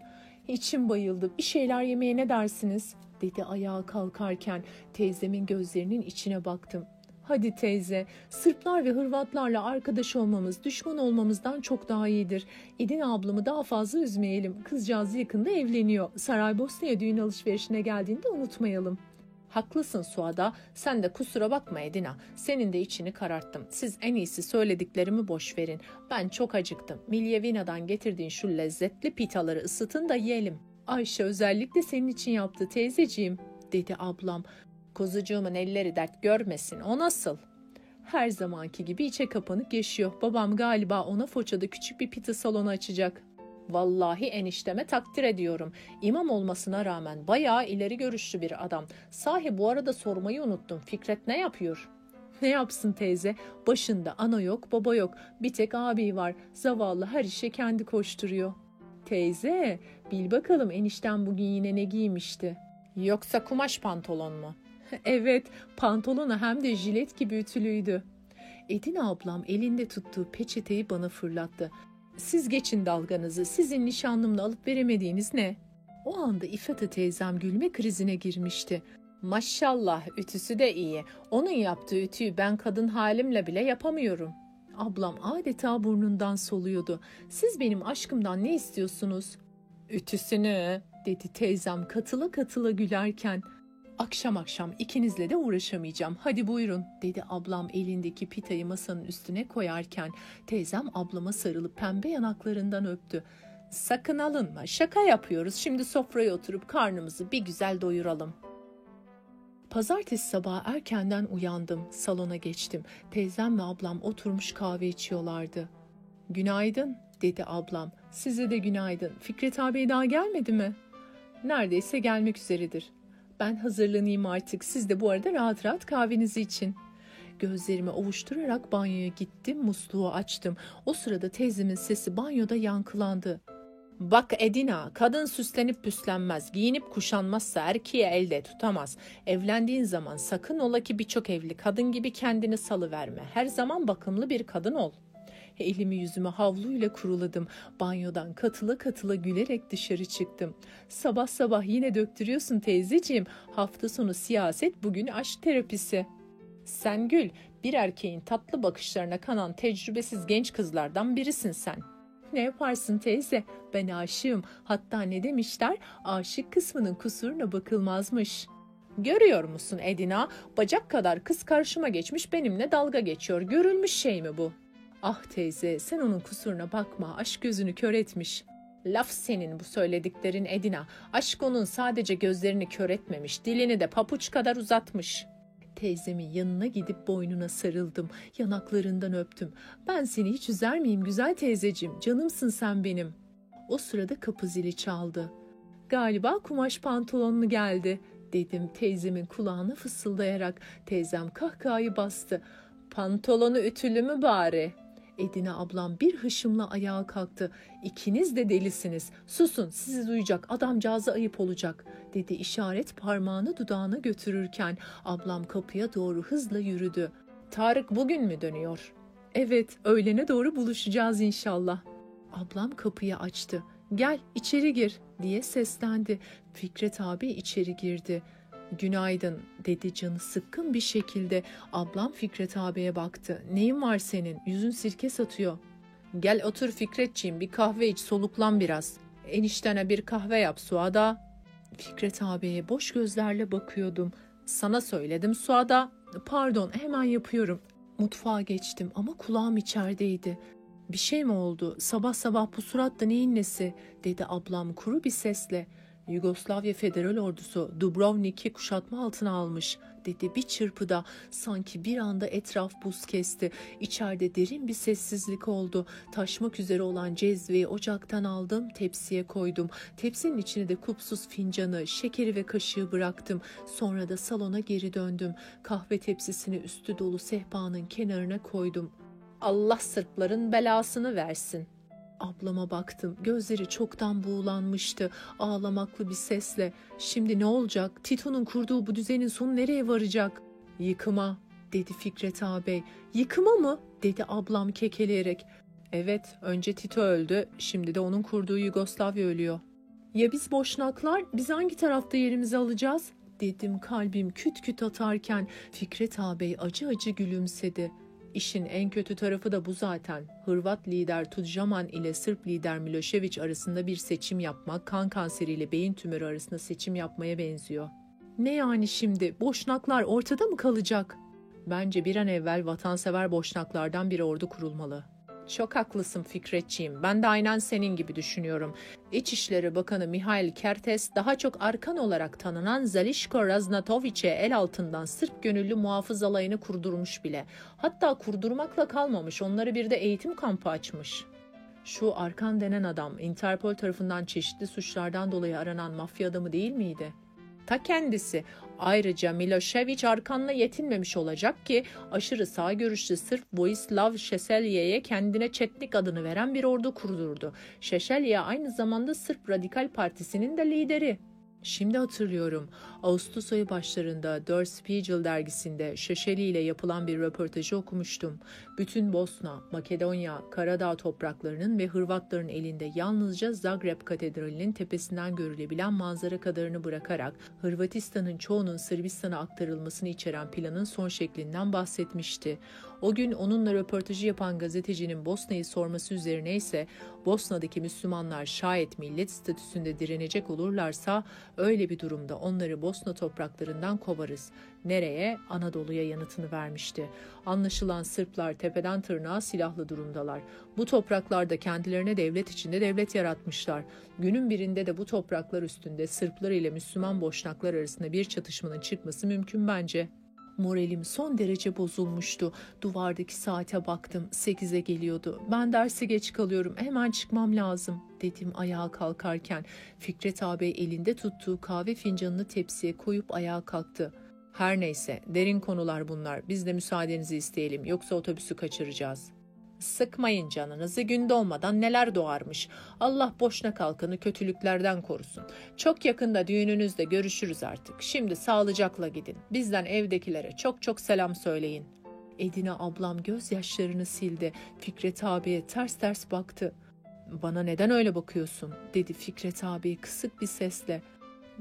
İçim bayıldı. Bir şeyler yemeye ne dersiniz? dedi ayağa kalkarken teyzemin gözlerinin içine baktım. Hadi teyze, Sırplar ve Hırvatlarla arkadaş olmamız, düşman olmamızdan çok daha iyidir. İdin ablamı daha fazla üzmeyelim. Kızcağız yakında evleniyor. Saraybosna'ya düğün alışverişine geldiğinde unutmayalım.'' Haklısın Suada. Sen de kusura bakma Edina. Senin de içini kararttım. Siz en iyisi söylediklerimi boş verin. Ben çok acıktım. Milyevina'dan getirdiğin şu lezzetli pitaları ısıtın da yiyelim. Ayşe özellikle senin için yaptı teyzeciğim. dedi ablam. Kuzucuğumun elleri dert görmesin o nasıl? Her zamanki gibi içe kapanık yaşıyor. Babam galiba ona Foça'da küçük bir pita salonu açacak. Vallahi enişteme takdir ediyorum. İmam olmasına rağmen bayağı ileri görüşlü bir adam. Sahi bu arada sormayı unuttum. Fikret ne yapıyor? (laughs) Ne yapsın teyze? Başında ana yok, baba yok. Bir tek abi var. Zavallı her işe kendi koşturuyor. Teyze, bil bakalım enişten bugün yine ne giymişti? Yoksa kumaş pantolon mu? (laughs) evet, pantolonu hem de jilet gibi ütülüydü. Edin ablam elinde tuttuğu peçeteyi bana fırlattı. Siz geçin dalganızı, sizin nişanlımla alıp veremediğiniz ne? O anda İfata teyzem gülme krizine girmişti. Maşallah ütüsü de iyi. Onun yaptığı ütüyü ben kadın halimle bile yapamıyorum. Ablam adeta burnundan soluyordu. Siz benim aşkımdan ne istiyorsunuz? Ütüsünü dedi teyzem katıla katıla gülerken. Akşam akşam ikinizle de uğraşamayacağım. Hadi buyurun dedi ablam elindeki pitayı masanın üstüne koyarken. Teyzem ablama sarılıp pembe yanaklarından öptü. Sakın alınma şaka yapıyoruz. Şimdi sofraya oturup karnımızı bir güzel doyuralım. Pazartesi sabahı erkenden uyandım. Salona geçtim. Teyzem ve ablam oturmuş kahve içiyorlardı. Günaydın dedi ablam. Size de günaydın. Fikret abi daha gelmedi mi? Neredeyse gelmek üzeredir. Ben hazırlanayım artık. Siz de bu arada rahat rahat kahvenizi için. Gözlerimi ovuşturarak banyoya gittim, musluğu açtım. O sırada teyzemin sesi banyoda yankılandı. Bak Edina, kadın süslenip püslenmez, giyinip kuşanmazsa erkeği elde tutamaz. Evlendiğin zaman sakın ola ki birçok evli kadın gibi kendini salıverme. Her zaman bakımlı bir kadın ol. Elimi yüzüme havluyla kuruladım. Banyodan katıla katıla gülerek dışarı çıktım. Sabah sabah yine döktürüyorsun teyzeciğim. Hafta sonu siyaset, bugün aşk terapisi. Sen gül, bir erkeğin tatlı bakışlarına kanan tecrübesiz genç kızlardan birisin sen. Ne yaparsın teyze? Ben aşığım. Hatta ne demişler? Aşık kısmının kusuruna bakılmazmış. Görüyor musun Edina? Bacak kadar kız karşıma geçmiş benimle dalga geçiyor. Görülmüş şey mi bu?'' Ah teyze sen onun kusuruna bakma aşk gözünü kör etmiş. Laf senin bu söylediklerin Edina. Aşk onun sadece gözlerini kör etmemiş, dilini de papuç kadar uzatmış. Teyzemin yanına gidip boynuna sarıldım, yanaklarından öptüm. Ben seni hiç üzer miyim güzel teyzeciğim, canımsın sen benim. O sırada kapı zili çaldı. Galiba kumaş pantolonlu geldi, dedim teyzemin kulağına fısıldayarak. Teyzem kahkahayı bastı. Pantolonu ütülü mü bari?'' Edine ablam bir hışımla ayağa kalktı. İkiniz de delisiniz. Susun sizi duyacak adamcağıza ayıp olacak dedi işaret parmağını dudağına götürürken ablam kapıya doğru hızla yürüdü. Tarık bugün mü dönüyor? Evet öğlene doğru buluşacağız inşallah. Ablam kapıyı açtı. Gel içeri gir diye seslendi. Fikret abi içeri girdi. Günaydın dedi canı sıkkın bir şekilde. Ablam Fikret abiye baktı. Neyin var senin? Yüzün sirke satıyor. Gel otur Fikretciğim bir kahve iç soluklan biraz. Eniştene bir kahve yap Suada. Fikret abiye boş gözlerle bakıyordum. Sana söyledim Suada. Pardon hemen yapıyorum. Mutfağa geçtim ama kulağım içerideydi. Bir şey mi oldu? Sabah sabah bu suratta neyin nesi? dedi ablam kuru bir sesle. Yugoslavya Federal Ordusu Dubrovnik'i kuşatma altına almış dedi bir çırpıda sanki bir anda etraf buz kesti. İçeride derin bir sessizlik oldu. Taşmak üzere olan cezveyi ocaktan aldım tepsiye koydum. Tepsinin içine de kupsuz fincanı, şekeri ve kaşığı bıraktım. Sonra da salona geri döndüm. Kahve tepsisini üstü dolu sehpanın kenarına koydum. Allah Sırpların belasını versin.'' Ablama baktım. Gözleri çoktan buğulanmıştı. Ağlamaklı bir sesle. Şimdi ne olacak? Tito'nun kurduğu bu düzenin sonu nereye varacak? Yıkıma dedi Fikret ağabey. Yıkıma mı? dedi ablam kekeleyerek. Evet, önce Tito öldü, şimdi de onun kurduğu Yugoslavya ölüyor. Ya biz boşnaklar, biz hangi tarafta yerimizi alacağız? dedim kalbim küt küt atarken Fikret ağabey acı acı gülümsedi. İşin en kötü tarafı da bu zaten. Hırvat lider Tudjaman ile Sırp lider Milošević arasında bir seçim yapmak, kan kanseriyle beyin tümörü arasında seçim yapmaya benziyor. Ne yani şimdi? Boşnaklar ortada mı kalacak? Bence bir an evvel vatansever boşnaklardan bir ordu kurulmalı. Çok haklısın Fikretçiğim. Ben de aynen senin gibi düşünüyorum. İçişleri Bakanı Mihail Kertes daha çok arkan olarak tanınan Zalişko Raznatovic'e el altından Sırp gönüllü muhafız alayını kurdurmuş bile. Hatta kurdurmakla kalmamış onları bir de eğitim kampı açmış. Şu Arkan denen adam Interpol tarafından çeşitli suçlardan dolayı aranan mafya adamı değil miydi? Ta kendisi. Ayrıca Milošević Arkan'la yetinmemiş olacak ki aşırı sağ görüşlü Sırp Vojislav Šešelje'ye kendine Çetnik adını veren bir ordu kurdurdu. Šešelje aynı zamanda Sırp Radikal Partisi'nin de lideri. Şimdi hatırlıyorum. Ağustos ayı başlarında Der Spiegel dergisinde Şeşeli ile yapılan bir röportajı okumuştum. Bütün Bosna, Makedonya, Karadağ topraklarının ve Hırvatların elinde yalnızca Zagreb Katedrali'nin tepesinden görülebilen manzara kadarını bırakarak Hırvatistan'ın çoğunun Sırbistan'a aktarılmasını içeren planın son şeklinden bahsetmişti. O gün onunla röportajı yapan gazetecinin Bosna'yı sorması üzerine ise Bosna'daki Müslümanlar şayet millet statüsünde direnecek olurlarsa öyle bir durumda onları Bosna topraklarından kovarız. Nereye? Anadolu'ya yanıtını vermişti. Anlaşılan Sırplar tepeden tırnağa silahlı durumdalar. Bu topraklarda kendilerine devlet içinde devlet yaratmışlar. Günün birinde de bu topraklar üstünde Sırplar ile Müslüman boşnaklar arasında bir çatışmanın çıkması mümkün bence.'' Moralim son derece bozulmuştu. Duvardaki saate baktım. Sekize geliyordu. Ben derse geç kalıyorum. Hemen çıkmam lazım dedim ayağa kalkarken. Fikret ağabey elinde tuttuğu kahve fincanını tepsiye koyup ayağa kalktı. Her neyse derin konular bunlar. Biz de müsaadenizi isteyelim yoksa otobüsü kaçıracağız. Sıkmayın canınızı gün doğmadan neler doğarmış. Allah boşuna kalkanı kötülüklerden korusun. Çok yakında düğününüzde görüşürüz artık. Şimdi sağlıcakla gidin. Bizden evdekilere çok çok selam söyleyin. Edine ablam gözyaşlarını sildi. Fikret abiye ters ters baktı. Bana neden öyle bakıyorsun dedi Fikret abi kısık bir sesle.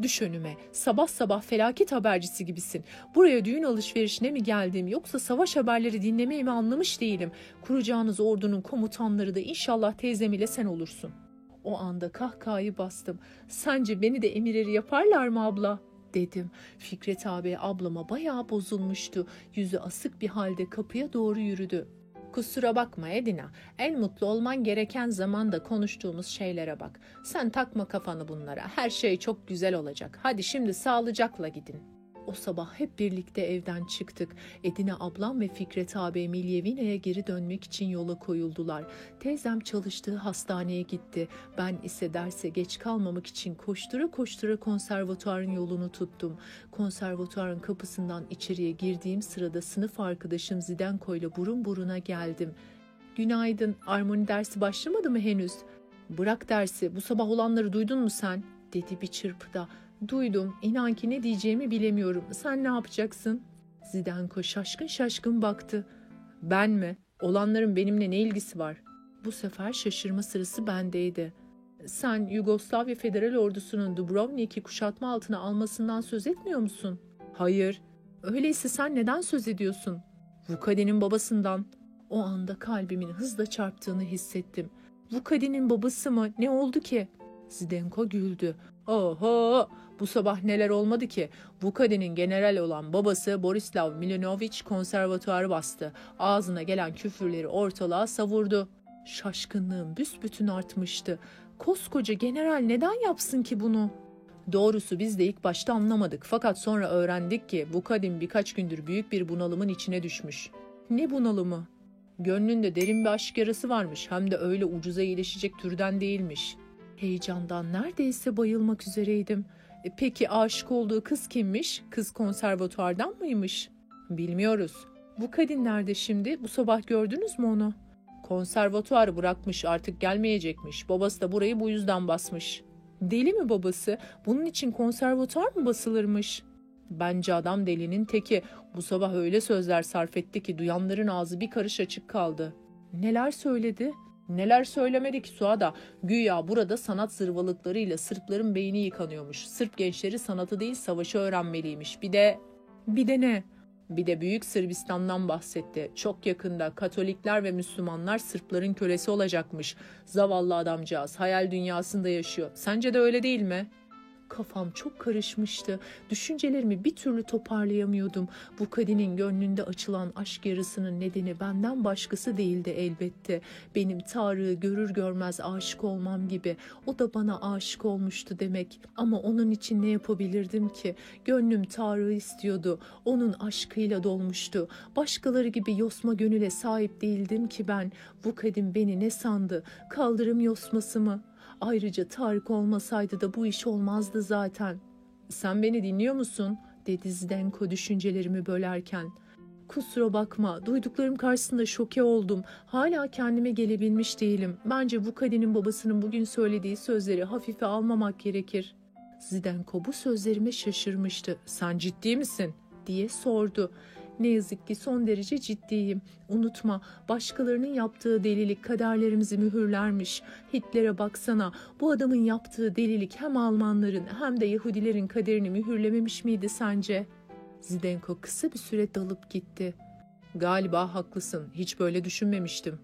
Düş önüme. Sabah sabah felaket habercisi gibisin. Buraya düğün alışverişine mi geldim yoksa savaş haberleri dinlemeye mi anlamış değilim. Kuracağınız ordunun komutanları da inşallah teyzem ile sen olursun. O anda kahkahayı bastım. Sence beni de emirleri yaparlar mı abla? dedim. Fikret abi ablama bayağı bozulmuştu. Yüzü asık bir halde kapıya doğru yürüdü. Kusura bakma Edina. En mutlu olman gereken zamanda konuştuğumuz şeylere bak. Sen takma kafanı bunlara. Her şey çok güzel olacak. Hadi şimdi sağlıcakla gidin.'' O sabah hep birlikte evden çıktık. Edine ablam ve Fikret abi Milyevina'ya geri dönmek için yola koyuldular. Teyzem çalıştığı hastaneye gitti. Ben ise derse geç kalmamak için koştura koştura konservatuarın yolunu tuttum. Konservatuarın kapısından içeriye girdiğim sırada sınıf arkadaşım Zidenko ile burun buruna geldim. Günaydın, armoni dersi başlamadı mı henüz? Bırak dersi, bu sabah olanları duydun mu sen? dedi bir çırpıda. Duydum. İnan ki ne diyeceğimi bilemiyorum. Sen ne yapacaksın? Zidenko şaşkın şaşkın baktı. Ben mi? Olanların benimle ne ilgisi var? Bu sefer şaşırma sırası bendeydi. Sen Yugoslavya Federal Ordusu'nun Dubrovnik'i kuşatma altına almasından söz etmiyor musun? Hayır. Öyleyse sen neden söz ediyorsun? Vukadi'nin babasından. O anda kalbimin hızla çarptığını hissettim. Vukadi'nin babası mı? Ne oldu ki? Zidenko güldü. Oho! Bu sabah neler olmadı ki? Vukadi'nin general olan babası Borislav Milanovic konservatuarı bastı. Ağzına gelen küfürleri ortalığa savurdu. Şaşkınlığım büsbütün artmıştı. Koskoca general neden yapsın ki bunu? Doğrusu biz de ilk başta anlamadık fakat sonra öğrendik ki Vukadin birkaç gündür büyük bir bunalımın içine düşmüş. Ne bunalımı? Gönlünde derin bir aşk yarası varmış hem de öyle ucuza iyileşecek türden değilmiş. Heyecandan neredeyse bayılmak üzereydim. E, peki aşık olduğu kız kimmiş? Kız konservatuardan mıymış? Bilmiyoruz. Bu kadın nerede şimdi? Bu sabah gördünüz mü onu? Konservatuarı bırakmış artık gelmeyecekmiş. Babası da burayı bu yüzden basmış. Deli mi babası? Bunun için konservatuar mı basılırmış? Bence adam delinin teki. Bu sabah öyle sözler sarf etti ki duyanların ağzı bir karış açık kaldı. Neler söyledi? Neler söylemedi ki Suada? Güya burada sanat zırvalıklarıyla Sırpların beyni yıkanıyormuş. Sırp gençleri sanatı değil savaşı öğrenmeliymiş. Bir de... Bir de ne? Bir de Büyük Sırbistan'dan bahsetti. Çok yakında Katolikler ve Müslümanlar Sırpların kölesi olacakmış. Zavallı adamcağız hayal dünyasında yaşıyor. Sence de öyle değil mi? Kafam çok karışmıştı. Düşüncelerimi bir türlü toparlayamıyordum. Bu kadının gönlünde açılan aşk yarısının nedeni benden başkası değildi elbette. Benim Tarık'ı görür görmez aşık olmam gibi. O da bana aşık olmuştu demek. Ama onun için ne yapabilirdim ki? Gönlüm Tarık'ı istiyordu. Onun aşkıyla dolmuştu. Başkaları gibi yosma gönüle sahip değildim ki ben. Bu kadın beni ne sandı? Kaldırım yosması mı? Ayrıca Tarık olmasaydı da bu iş olmazdı zaten. Sen beni dinliyor musun? dedi Zdenko düşüncelerimi bölerken. Kusura bakma, duyduklarım karşısında şoke oldum. Hala kendime gelebilmiş değilim. Bence bu kadının babasının bugün söylediği sözleri hafife almamak gerekir. Zdenko bu sözlerime şaşırmıştı. Sen ciddi misin? diye sordu. Ne yazık ki son derece ciddiyim. Unutma başkalarının yaptığı delilik kaderlerimizi mühürlermiş. Hitler'e baksana bu adamın yaptığı delilik hem Almanların hem de Yahudilerin kaderini mühürlememiş miydi sence? Zidenko kısa bir süre dalıp gitti. Galiba haklısın hiç böyle düşünmemiştim.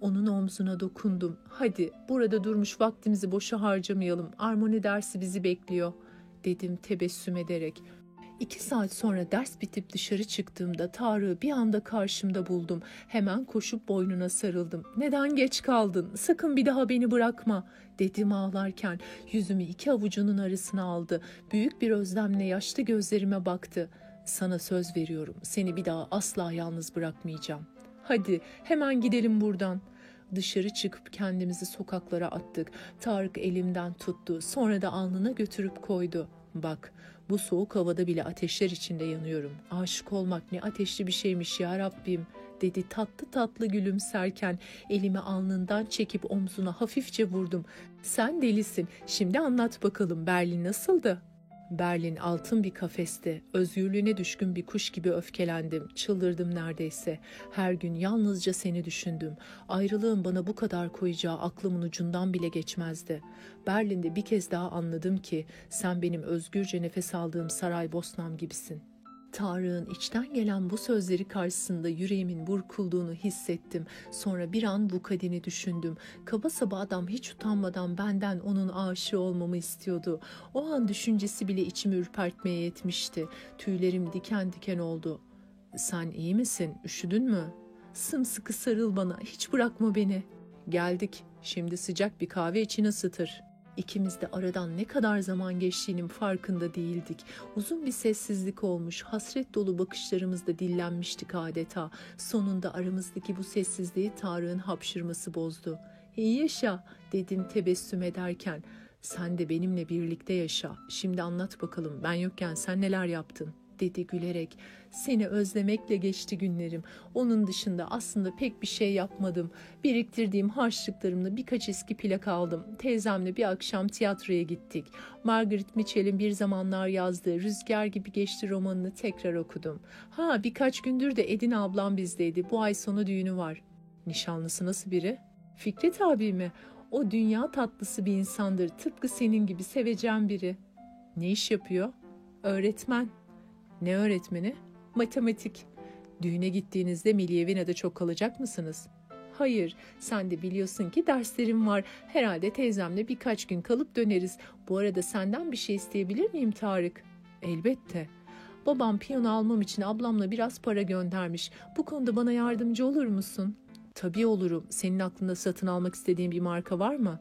Onun omzuna dokundum. Hadi burada durmuş vaktimizi boşa harcamayalım. Armoni dersi bizi bekliyor dedim tebessüm ederek. İki saat sonra ders bitip dışarı çıktığımda Tarık'ı bir anda karşımda buldum. Hemen koşup boynuna sarıldım. Neden geç kaldın? Sakın bir daha beni bırakma dedim ağlarken. Yüzümü iki avucunun arasına aldı. Büyük bir özlemle yaşlı gözlerime baktı. Sana söz veriyorum. Seni bir daha asla yalnız bırakmayacağım. Hadi hemen gidelim buradan. Dışarı çıkıp kendimizi sokaklara attık. Tarık elimden tuttu. Sonra da alnına götürüp koydu. Bak bu soğuk havada bile ateşler içinde yanıyorum. Aşık olmak ne ateşli bir şeymiş ya Rabbim dedi tatlı tatlı gülümserken elimi alnından çekip omzuna hafifçe vurdum. Sen delisin şimdi anlat bakalım Berlin nasıldı? Berlin altın bir kafeste, özgürlüğüne düşkün bir kuş gibi öfkelendim, çıldırdım neredeyse. Her gün yalnızca seni düşündüm. Ayrılığın bana bu kadar koyacağı aklımın ucundan bile geçmezdi. Berlin'de bir kez daha anladım ki sen benim özgürce nefes aldığım saray bosnam gibisin.'' Tarık'ın içten gelen bu sözleri karşısında yüreğimin burkulduğunu hissettim. Sonra bir an bu kadini düşündüm. Kaba saba adam hiç utanmadan benden onun aşığı olmamı istiyordu. O an düşüncesi bile içimi ürpertmeye yetmişti. Tüylerim diken diken oldu. Sen iyi misin? Üşüdün mü? Sımsıkı sarıl bana, hiç bırakma beni. Geldik. Şimdi sıcak bir kahve için ısıtır.'' İkimiz de aradan ne kadar zaman geçtiğinin farkında değildik. Uzun bir sessizlik olmuş, hasret dolu bakışlarımızda dillenmiştik adeta. Sonunda aramızdaki bu sessizliği Tarık'ın hapşırması bozdu. İyi yaşa dedim tebessüm ederken. Sen de benimle birlikte yaşa. Şimdi anlat bakalım ben yokken sen neler yaptın?'' Dedi gülerek. Seni özlemekle geçti günlerim. Onun dışında aslında pek bir şey yapmadım. Biriktirdiğim harçlıklarımla birkaç eski plak aldım. Teyzemle bir akşam tiyatroya gittik. Margaret Mitchell'in bir zamanlar yazdığı Rüzgar gibi geçti romanını tekrar okudum. Ha birkaç gündür de Edin ablam bizdeydi. Bu ay sonu düğünü var. Nişanlısı nasıl biri? Fikret abi mi? O dünya tatlısı bir insandır. Tıpkı senin gibi seveceğim biri. Ne iş yapıyor? Öğretmen. Ne öğretmeni? Matematik. Düğüne gittiğinizde Milyevina'da çok kalacak mısınız? Hayır, sen de biliyorsun ki derslerim var. Herhalde teyzemle birkaç gün kalıp döneriz. Bu arada senden bir şey isteyebilir miyim Tarık? Elbette. Babam piyano almam için ablamla biraz para göndermiş. Bu konuda bana yardımcı olur musun? Tabii olurum. Senin aklında satın almak istediğin bir marka var mı?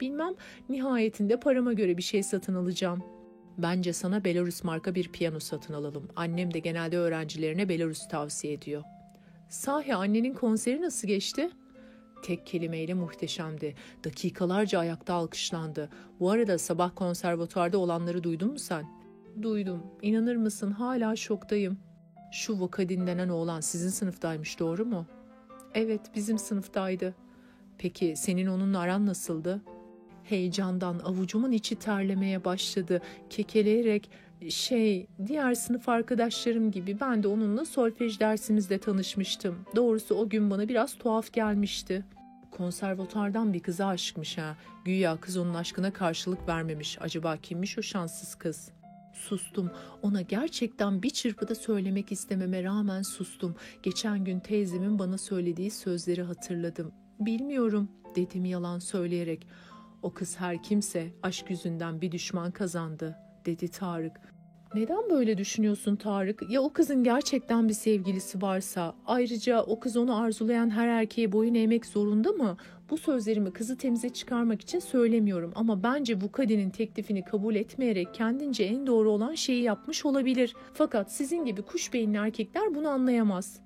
Bilmem. Nihayetinde parama göre bir şey satın alacağım.'' Bence sana Belarus marka bir piyano satın alalım. Annem de genelde öğrencilerine Belarus tavsiye ediyor. Sahi annenin konseri nasıl geçti? Tek kelimeyle muhteşemdi. Dakikalarca ayakta alkışlandı. Bu arada sabah konservatuarda olanları duydun mu sen? Duydum. İnanır mısın hala şoktayım. Şu Vokadin denen oğlan sizin sınıftaymış doğru mu? Evet bizim sınıftaydı. Peki senin onunla aran nasıldı? Heyecandan avucumun içi terlemeye başladı. Kekeleyerek şey diğer sınıf arkadaşlarım gibi ben de onunla solfej dersimizde tanışmıştım. Doğrusu o gün bana biraz tuhaf gelmişti. Konservatuardan bir kıza aşıkmış ha. Güya kız onun aşkına karşılık vermemiş. Acaba kimmiş o şanssız kız? Sustum. Ona gerçekten bir çırpıda söylemek istememe rağmen sustum. Geçen gün teyzemin bana söylediği sözleri hatırladım. Bilmiyorum dedim yalan söyleyerek. O kız her kimse aşk yüzünden bir düşman kazandı, dedi Tarık. Neden böyle düşünüyorsun Tarık? Ya o kızın gerçekten bir sevgilisi varsa, ayrıca o kız onu arzulayan her erkeğe boyun eğmek zorunda mı? Bu sözlerimi kızı temize çıkarmak için söylemiyorum ama bence Vukadi'nin teklifini kabul etmeyerek kendince en doğru olan şeyi yapmış olabilir. Fakat sizin gibi kuş beyinli erkekler bunu anlayamaz.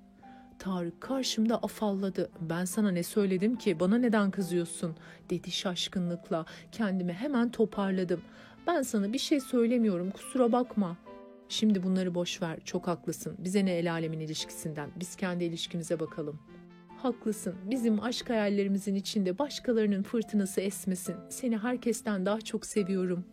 Tarık karşımda afalladı. Ben sana ne söyledim ki? Bana neden kızıyorsun? dedi şaşkınlıkla. Kendimi hemen toparladım. Ben sana bir şey söylemiyorum kusura bakma. Şimdi bunları boş ver. Çok haklısın. Bize ne el alemin ilişkisinden. Biz kendi ilişkimize bakalım. Haklısın. Bizim aşk hayallerimizin içinde başkalarının fırtınası esmesin. Seni herkesten daha çok seviyorum.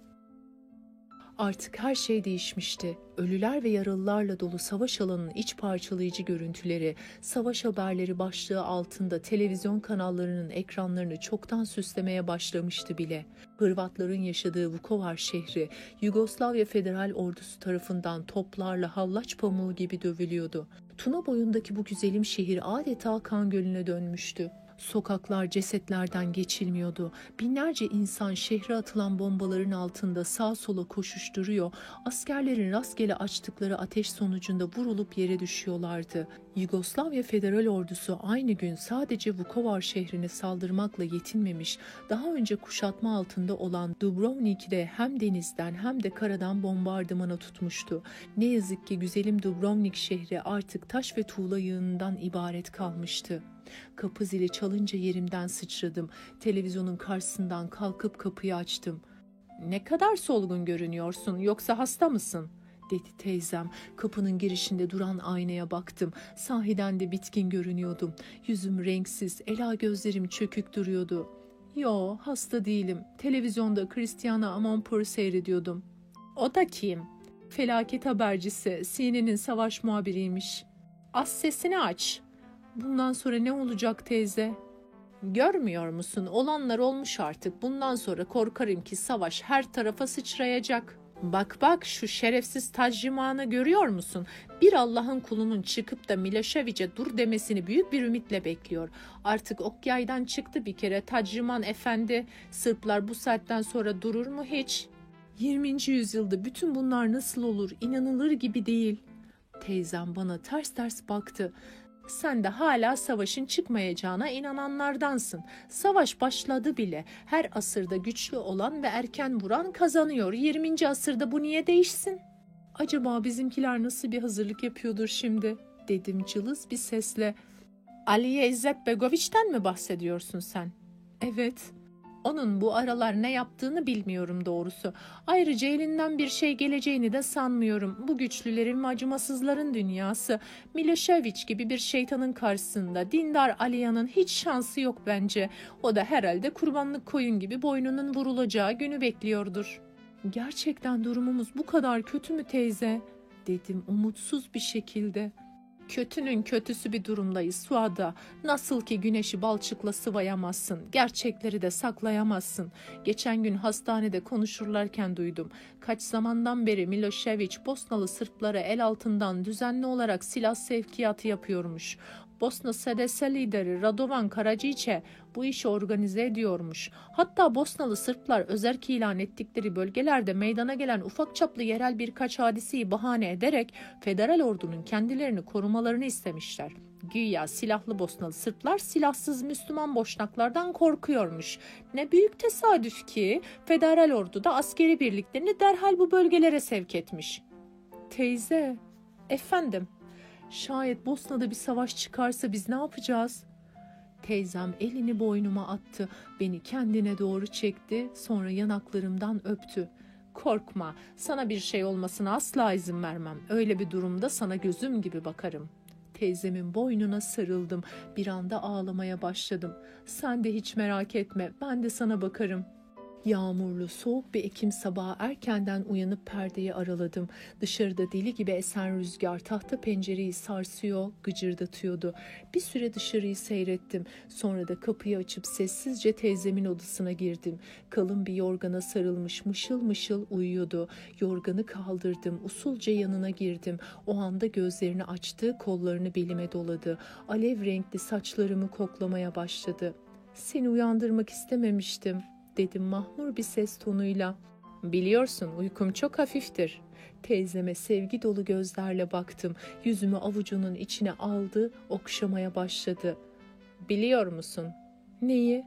Artık her şey değişmişti. Ölüler ve yaralılarla dolu savaş alanının iç parçalayıcı görüntüleri, savaş haberleri başlığı altında televizyon kanallarının ekranlarını çoktan süslemeye başlamıştı bile. Hırvatların yaşadığı Vukovar şehri, Yugoslavya Federal Ordusu tarafından toplarla hallaç pamuğu gibi dövülüyordu. Tuna boyundaki bu güzelim şehir adeta kan gölüne dönmüştü. Sokaklar cesetlerden geçilmiyordu. Binlerce insan şehre atılan bombaların altında sağ sola koşuşturuyor. Askerlerin rastgele açtıkları ateş sonucunda vurulup yere düşüyorlardı. Yugoslavya Federal Ordusu aynı gün sadece Vukovar şehrine saldırmakla yetinmemiş, daha önce kuşatma altında olan Dubrovnik'de hem denizden hem de karadan bombardımana tutmuştu. Ne yazık ki güzelim Dubrovnik şehri artık taş ve tuğla yığınından ibaret kalmıştı. Kapı zili çalınca yerimden sıçradım. Televizyonun karşısından kalkıp kapıyı açtım. Ne kadar solgun görünüyorsun yoksa hasta mısın?'' dedi teyzem. Kapının girişinde duran aynaya baktım. Sahiden de bitkin görünüyordum. Yüzüm renksiz, ela gözlerim çökük duruyordu. Yo, hasta değilim. Televizyonda Cristiano Amanpour'u seyrediyordum. O da kim? Felaket habercisi, CNN'in savaş muhabiriymiş. Az sesini aç. Bundan sonra ne olacak teyze? Görmüyor musun? Olanlar olmuş artık. Bundan sonra korkarım ki savaş her tarafa sıçrayacak. Bak bak şu şerefsiz tacrimanı görüyor musun? Bir Allah'ın kulunun çıkıp da Milošević'e dur demesini büyük bir ümitle bekliyor. Artık ok yaydan çıktı bir kere tacriman efendi. Sırplar bu saatten sonra durur mu hiç? 20. yüzyılda bütün bunlar nasıl olur? İnanılır gibi değil. Teyzem bana ters ters baktı. Sen de hala savaşın çıkmayacağına inananlardansın. Savaş başladı bile. Her asırda güçlü olan ve erken vuran kazanıyor. 20. asırda bu niye değişsin? Acaba bizimkiler nasıl bir hazırlık yapıyordur şimdi? Dedim cılız bir sesle. Aliye İzzet Begoviç'ten mi bahsediyorsun sen? Evet. Onun bu aralar ne yaptığını bilmiyorum doğrusu. Ayrıca elinden bir şey geleceğini de sanmıyorum. Bu güçlülerin ve acımasızların dünyası. Milošević gibi bir şeytanın karşısında dindar Aliya'nın hiç şansı yok bence. O da herhalde kurbanlık koyun gibi boynunun vurulacağı günü bekliyordur. Gerçekten durumumuz bu kadar kötü mü teyze? dedim umutsuz bir şekilde. Kötünün kötüsü bir durumdayız Suada. Nasıl ki güneşi balçıkla sıvayamazsın, gerçekleri de saklayamazsın. Geçen gün hastanede konuşurlarken duydum. Kaç zamandan beri Milošević Bosnalı Sırplara el altından düzenli olarak silah sevkiyatı yapıyormuş. Bosna SDS lideri Radovan Karadzice bu işi organize ediyormuş. Hatta Bosnalı Sırplar özerk ilan ettikleri bölgelerde meydana gelen ufak çaplı yerel birkaç hadiseyi bahane ederek federal ordunun kendilerini korumalarını istemişler. Güya silahlı Bosnalı Sırplar silahsız Müslüman boşnaklardan korkuyormuş. Ne büyük tesadüf ki federal ordu da askeri birliklerini derhal bu bölgelere sevk etmiş. Teyze, efendim Şayet Bosna'da bir savaş çıkarsa biz ne yapacağız? Teyzem elini boynuma attı, beni kendine doğru çekti, sonra yanaklarımdan öptü. Korkma, sana bir şey olmasına asla izin vermem. Öyle bir durumda sana gözüm gibi bakarım. Teyzemin boynuna sarıldım. Bir anda ağlamaya başladım. Sen de hiç merak etme, ben de sana bakarım.'' Yağmurlu, soğuk bir Ekim sabahı erkenden uyanıp perdeyi araladım. Dışarıda deli gibi esen rüzgar tahta pencereyi sarsıyor, gıcırdatıyordu. Bir süre dışarıyı seyrettim. Sonra da kapıyı açıp sessizce teyzemin odasına girdim. Kalın bir yorgana sarılmış mışıl mışıl uyuyordu. Yorganı kaldırdım, usulca yanına girdim. O anda gözlerini açtı, kollarını belime doladı. Alev renkli saçlarımı koklamaya başladı. Seni uyandırmak istememiştim.'' Dedim mahmur bir ses tonuyla. Biliyorsun uykum çok hafiftir. Teyzeme sevgi dolu gözlerle baktım. Yüzümü avucunun içine aldı, okşamaya başladı. Biliyor musun? Neyi?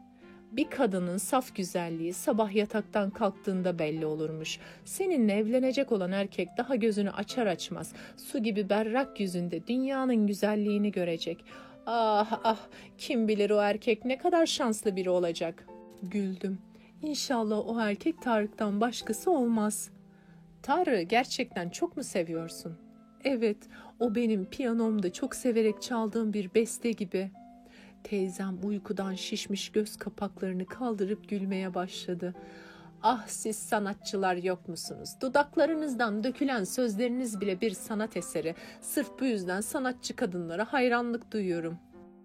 Bir kadının saf güzelliği sabah yataktan kalktığında belli olurmuş. Seninle evlenecek olan erkek daha gözünü açar açmaz su gibi berrak yüzünde dünyanın güzelliğini görecek. Ah ah kim bilir o erkek ne kadar şanslı biri olacak. Güldüm. İnşallah o erkek Tarık'tan başkası olmaz. Tarık'ı gerçekten çok mu seviyorsun? Evet, o benim piyanomda çok severek çaldığım bir beste gibi.'' Teyzem uykudan şişmiş göz kapaklarını kaldırıp gülmeye başladı. Ah siz sanatçılar yok musunuz? Dudaklarınızdan dökülen sözleriniz bile bir sanat eseri. Sırf bu yüzden sanatçı kadınlara hayranlık duyuyorum.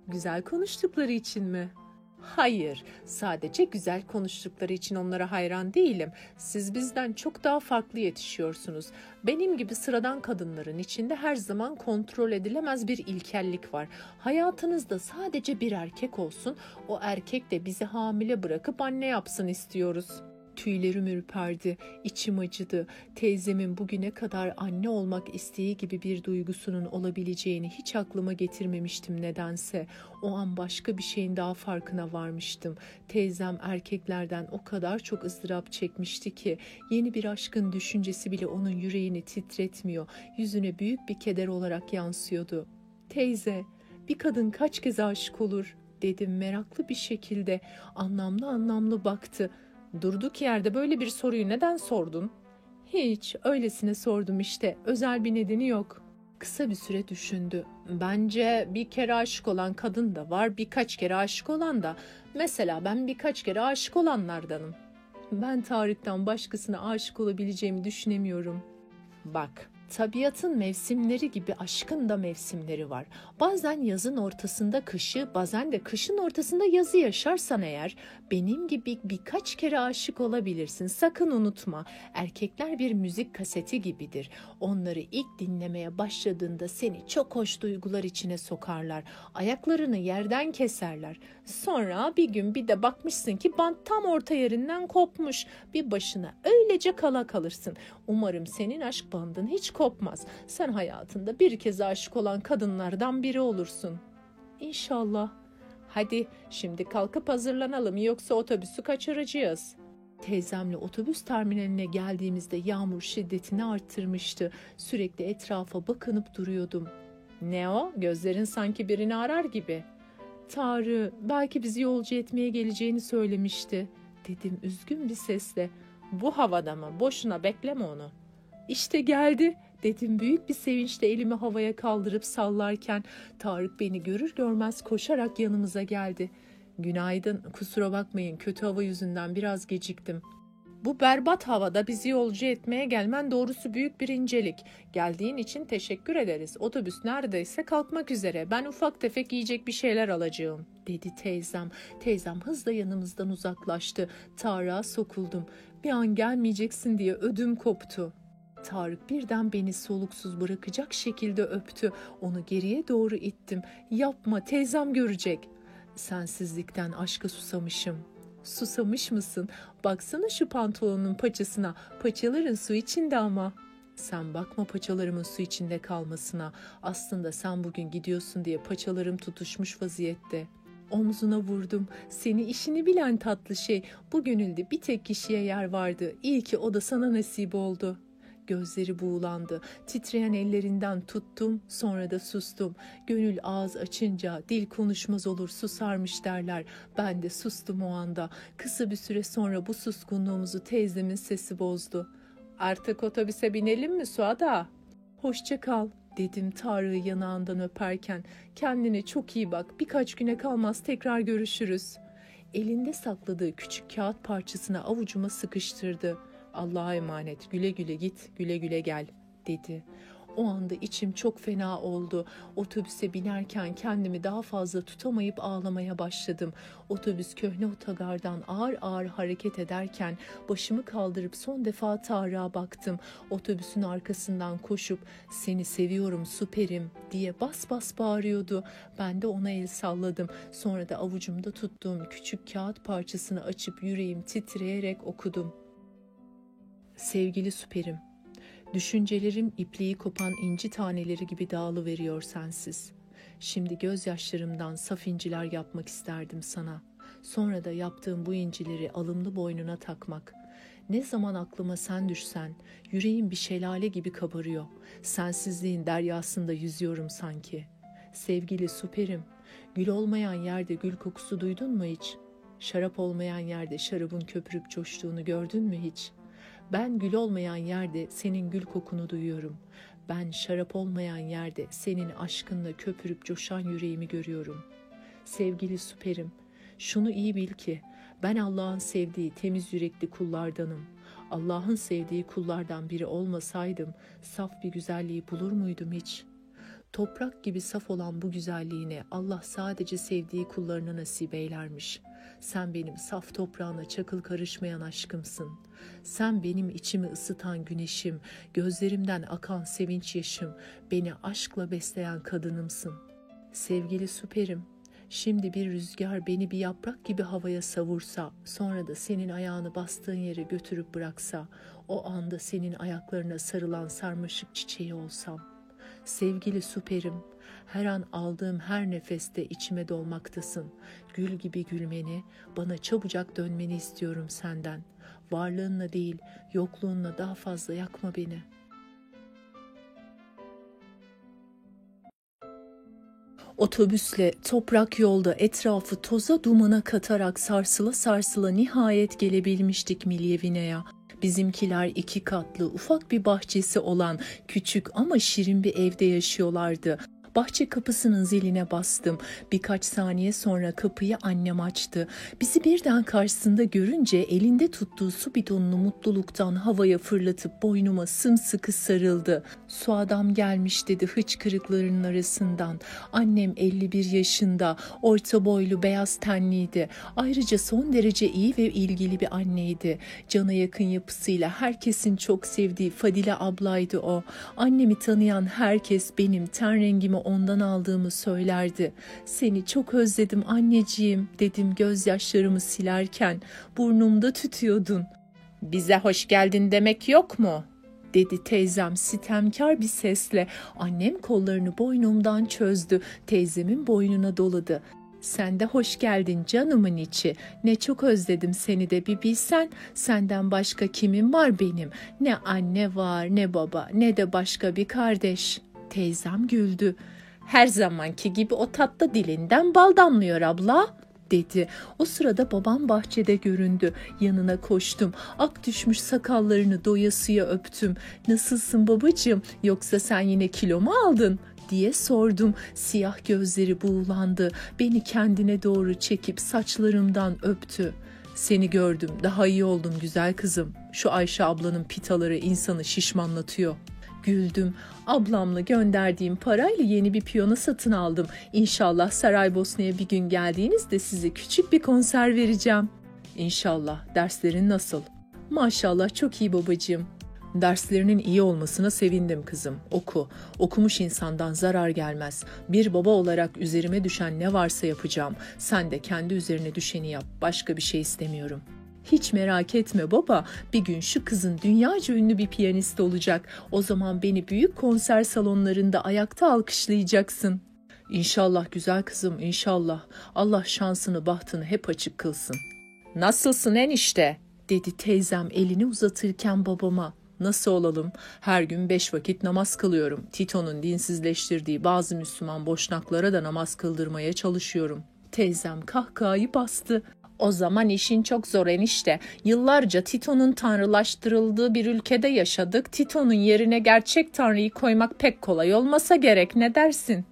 Güzel konuştukları için mi?'' Hayır, sadece güzel konuştukları için onlara hayran değilim. Siz bizden çok daha farklı yetişiyorsunuz. Benim gibi sıradan kadınların içinde her zaman kontrol edilemez bir ilkellik var. Hayatınızda sadece bir erkek olsun, o erkek de bizi hamile bırakıp anne yapsın istiyoruz.'' Tüylerim ürperdi, içim acıdı. Teyzemin bugüne kadar anne olmak isteği gibi bir duygusunun olabileceğini hiç aklıma getirmemiştim nedense. O an başka bir şeyin daha farkına varmıştım. Teyzem erkeklerden o kadar çok ızdırap çekmişti ki yeni bir aşkın düşüncesi bile onun yüreğini titretmiyor. Yüzüne büyük bir keder olarak yansıyordu. Teyze, bir kadın kaç kez aşık olur?'' dedim meraklı bir şekilde. Anlamlı anlamlı baktı. Durduk yerde böyle bir soruyu neden sordun? Hiç, öylesine sordum işte. Özel bir nedeni yok. Kısa bir süre düşündü. Bence bir kere aşık olan kadın da var, birkaç kere aşık olan da. Mesela ben birkaç kere aşık olanlardanım. Ben Tarık'tan başkasına aşık olabileceğimi düşünemiyorum. Bak, Tabiatın mevsimleri gibi aşkın da mevsimleri var. Bazen yazın ortasında kışı, bazen de kışın ortasında yazı yaşarsan eğer benim gibi birkaç kere aşık olabilirsin. Sakın unutma. Erkekler bir müzik kaseti gibidir. Onları ilk dinlemeye başladığında seni çok hoş duygular içine sokarlar. Ayaklarını yerden keserler. Sonra bir gün bir de bakmışsın ki bant tam orta yerinden kopmuş. Bir başına öylece kala kalırsın. Umarım senin aşk bandın hiç kopmaz. Sen hayatında bir kez aşık olan kadınlardan biri olursun. İnşallah. Hadi şimdi kalkıp hazırlanalım yoksa otobüsü kaçıracağız. Teyzemle otobüs terminaline geldiğimizde yağmur şiddetini arttırmıştı. Sürekli etrafa bakınıp duruyordum. Ne o? Gözlerin sanki birini arar gibi. Tarı belki bizi yolcu etmeye geleceğini söylemişti dedim üzgün bir sesle. Bu havada mı? Boşuna bekleme onu. İşte geldi dedim büyük bir sevinçle elimi havaya kaldırıp sallarken Tarık beni görür görmez koşarak yanımıza geldi. Günaydın kusura bakmayın kötü hava yüzünden biraz geciktim. Bu berbat havada bizi yolcu etmeye gelmen doğrusu büyük bir incelik. Geldiğin için teşekkür ederiz. Otobüs neredeyse kalkmak üzere. Ben ufak tefek yiyecek bir şeyler alacağım, dedi teyzem. Teyzem hızla yanımızdan uzaklaştı. Tarık'a sokuldum. Bir an gelmeyeceksin diye ödüm koptu. Tarık birden beni soluksuz bırakacak şekilde öptü. Onu geriye doğru ittim. Yapma teyzem görecek. Sensizlikten aşka susamışım. Susamış mısın? Baksana şu pantolonun paçasına. Paçaların su içinde ama. Sen bakma paçalarımın su içinde kalmasına. Aslında sen bugün gidiyorsun diye paçalarım tutuşmuş vaziyette. Omzuna vurdum. Seni işini bilen tatlı şey. Bu gönülde bir tek kişiye yer vardı. İyi ki o da sana nasip oldu.'' Gözleri buğulandı. Titreyen ellerinden tuttum, sonra da sustum. Gönül ağız açınca dil konuşmaz olur susarmış derler. Ben de sustum o anda. Kısa bir süre sonra bu suskunluğumuzu teyzemin sesi bozdu. Artık otobüse binelim mi Suada? Hoşça kal dedim Tarık'ı yanağından öperken. Kendine çok iyi bak birkaç güne kalmaz tekrar görüşürüz. Elinde sakladığı küçük kağıt parçasını avucuma sıkıştırdı. Allah'a emanet güle güle git güle güle gel dedi. O anda içim çok fena oldu. Otobüse binerken kendimi daha fazla tutamayıp ağlamaya başladım. Otobüs köhne otogardan ağır ağır hareket ederken başımı kaldırıp son defa Tarık'a baktım. Otobüsün arkasından koşup seni seviyorum süperim diye bas bas bağırıyordu. Ben de ona el salladım. Sonra da avucumda tuttuğum küçük kağıt parçasını açıp yüreğim titreyerek okudum. Sevgili süperim, düşüncelerim ipliği kopan inci taneleri gibi dağılı veriyor sensiz. Şimdi gözyaşlarımdan saf inciler yapmak isterdim sana. Sonra da yaptığım bu incileri alımlı boynuna takmak. Ne zaman aklıma sen düşsen, yüreğim bir şelale gibi kabarıyor. Sensizliğin deryasında yüzüyorum sanki. Sevgili süperim, gül olmayan yerde gül kokusu duydun mu hiç? Şarap olmayan yerde şarabın köpürüp coştuğunu gördün mü hiç?'' Ben gül olmayan yerde senin gül kokunu duyuyorum. Ben şarap olmayan yerde senin aşkınla köpürüp coşan yüreğimi görüyorum. Sevgili süperim, şunu iyi bil ki ben Allah'ın sevdiği temiz yürekli kullardanım. Allah'ın sevdiği kullardan biri olmasaydım saf bir güzelliği bulur muydum hiç?'' Toprak gibi saf olan bu güzelliğine Allah sadece sevdiği kullarına nasip eylermiş. Sen benim saf toprağına çakıl karışmayan aşkımsın. Sen benim içimi ısıtan güneşim, gözlerimden akan sevinç yaşım, beni aşkla besleyen kadınımsın. Sevgili süperim, Şimdi bir rüzgar beni bir yaprak gibi havaya savursa, sonra da senin ayağını bastığın yere götürüp bıraksa, o anda senin ayaklarına sarılan sarmaşık çiçeği olsam.'' Sevgili süperim, her an aldığım her nefeste içime dolmaktasın. Gül gibi gülmeni, bana çabucak dönmeni istiyorum senden. Varlığınla değil, yokluğunla daha fazla yakma beni. Otobüsle toprak yolda etrafı toza dumana katarak sarsıla sarsıla nihayet gelebilmiştik Milyevine'ya. Bizimkiler iki katlı ufak bir bahçesi olan küçük ama şirin bir evde yaşıyorlardı. Bahçe kapısının ziline bastım. Birkaç saniye sonra kapıyı annem açtı. Bizi birden karşısında görünce elinde tuttuğu su bidonunu mutluluktan havaya fırlatıp boynuma sımsıkı sarıldı. Su adam gelmiş dedi hıçkırıklarının arasından. Annem 51 yaşında, orta boylu, beyaz tenliydi. Ayrıca son derece iyi ve ilgili bir anneydi. Cana yakın yapısıyla herkesin çok sevdiği Fadile ablaydı o. Annemi tanıyan herkes benim ten rengimi ondan aldığımı söylerdi. Seni çok özledim anneciğim dedim gözyaşlarımı silerken burnumda tütüyordun. Bize hoş geldin demek yok mu? Dedi teyzem sitemkar bir sesle. Annem kollarını boynumdan çözdü. Teyzemin boynuna doladı. Sen de hoş geldin canımın içi. Ne çok özledim seni de bir bilsen. Senden başka kimim var benim? Ne anne var, ne baba, ne de başka bir kardeş. Teyzem güldü. Her zamanki gibi o tatlı dilinden bal damlıyor abla dedi. O sırada babam bahçede göründü. Yanına koştum. Ak düşmüş sakallarını doyasıya öptüm. Nasılsın babacığım? Yoksa sen yine kilo mu aldın? diye sordum. Siyah gözleri buğulandı. Beni kendine doğru çekip saçlarımdan öptü. Seni gördüm. Daha iyi oldum güzel kızım. Şu Ayşe ablanın pitaları insanı şişmanlatıyor. Güldüm. Ablamla gönderdiğim parayla yeni bir piyano satın aldım. İnşallah Saraybosna'ya bir gün geldiğinizde size küçük bir konser vereceğim. İnşallah. Derslerin nasıl? Maşallah çok iyi babacığım. Derslerinin iyi olmasına sevindim kızım. Oku. Okumuş insandan zarar gelmez. Bir baba olarak üzerime düşen ne varsa yapacağım. Sen de kendi üzerine düşeni yap. Başka bir şey istemiyorum.'' Hiç merak etme baba, bir gün şu kızın dünyaca ünlü bir piyanist olacak. O zaman beni büyük konser salonlarında ayakta alkışlayacaksın. İnşallah güzel kızım, inşallah. Allah şansını, bahtını hep açık kılsın. Nasılsın enişte? dedi teyzem elini uzatırken babama. Nasıl olalım? Her gün beş vakit namaz kılıyorum. Tito'nun dinsizleştirdiği bazı Müslüman boşnaklara da namaz kıldırmaya çalışıyorum. Teyzem kahkahayı bastı. O zaman işin çok zor enişte. Yıllarca Tito'nun tanrılaştırıldığı bir ülkede yaşadık. Tito'nun yerine gerçek tanrıyı koymak pek kolay olmasa gerek ne dersin?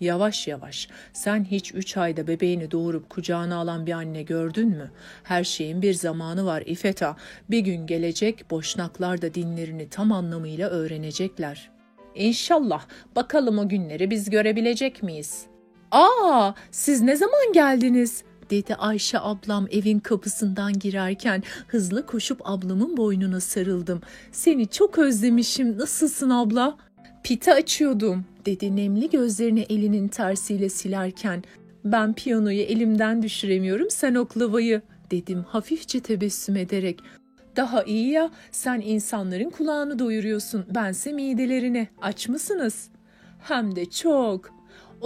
Yavaş yavaş. Sen hiç üç ayda bebeğini doğurup kucağına alan bir anne gördün mü? Her şeyin bir zamanı var İfeta. Bir gün gelecek boşnaklar da dinlerini tam anlamıyla öğrenecekler. İnşallah. Bakalım o günleri biz görebilecek miyiz? Aa, siz ne zaman geldiniz? Dedi Ayşe ablam evin kapısından girerken hızlı koşup ablamın boynuna sarıldım. Seni çok özlemişim. Nasılsın abla? Pite açıyordum dedi nemli gözlerini elinin tersiyle silerken. Ben piyanoyu elimden düşüremiyorum sen oklavayı dedim hafifçe tebessüm ederek. Daha iyi ya sen insanların kulağını doyuruyorsun bense midelerini aç mısınız? Hem de çok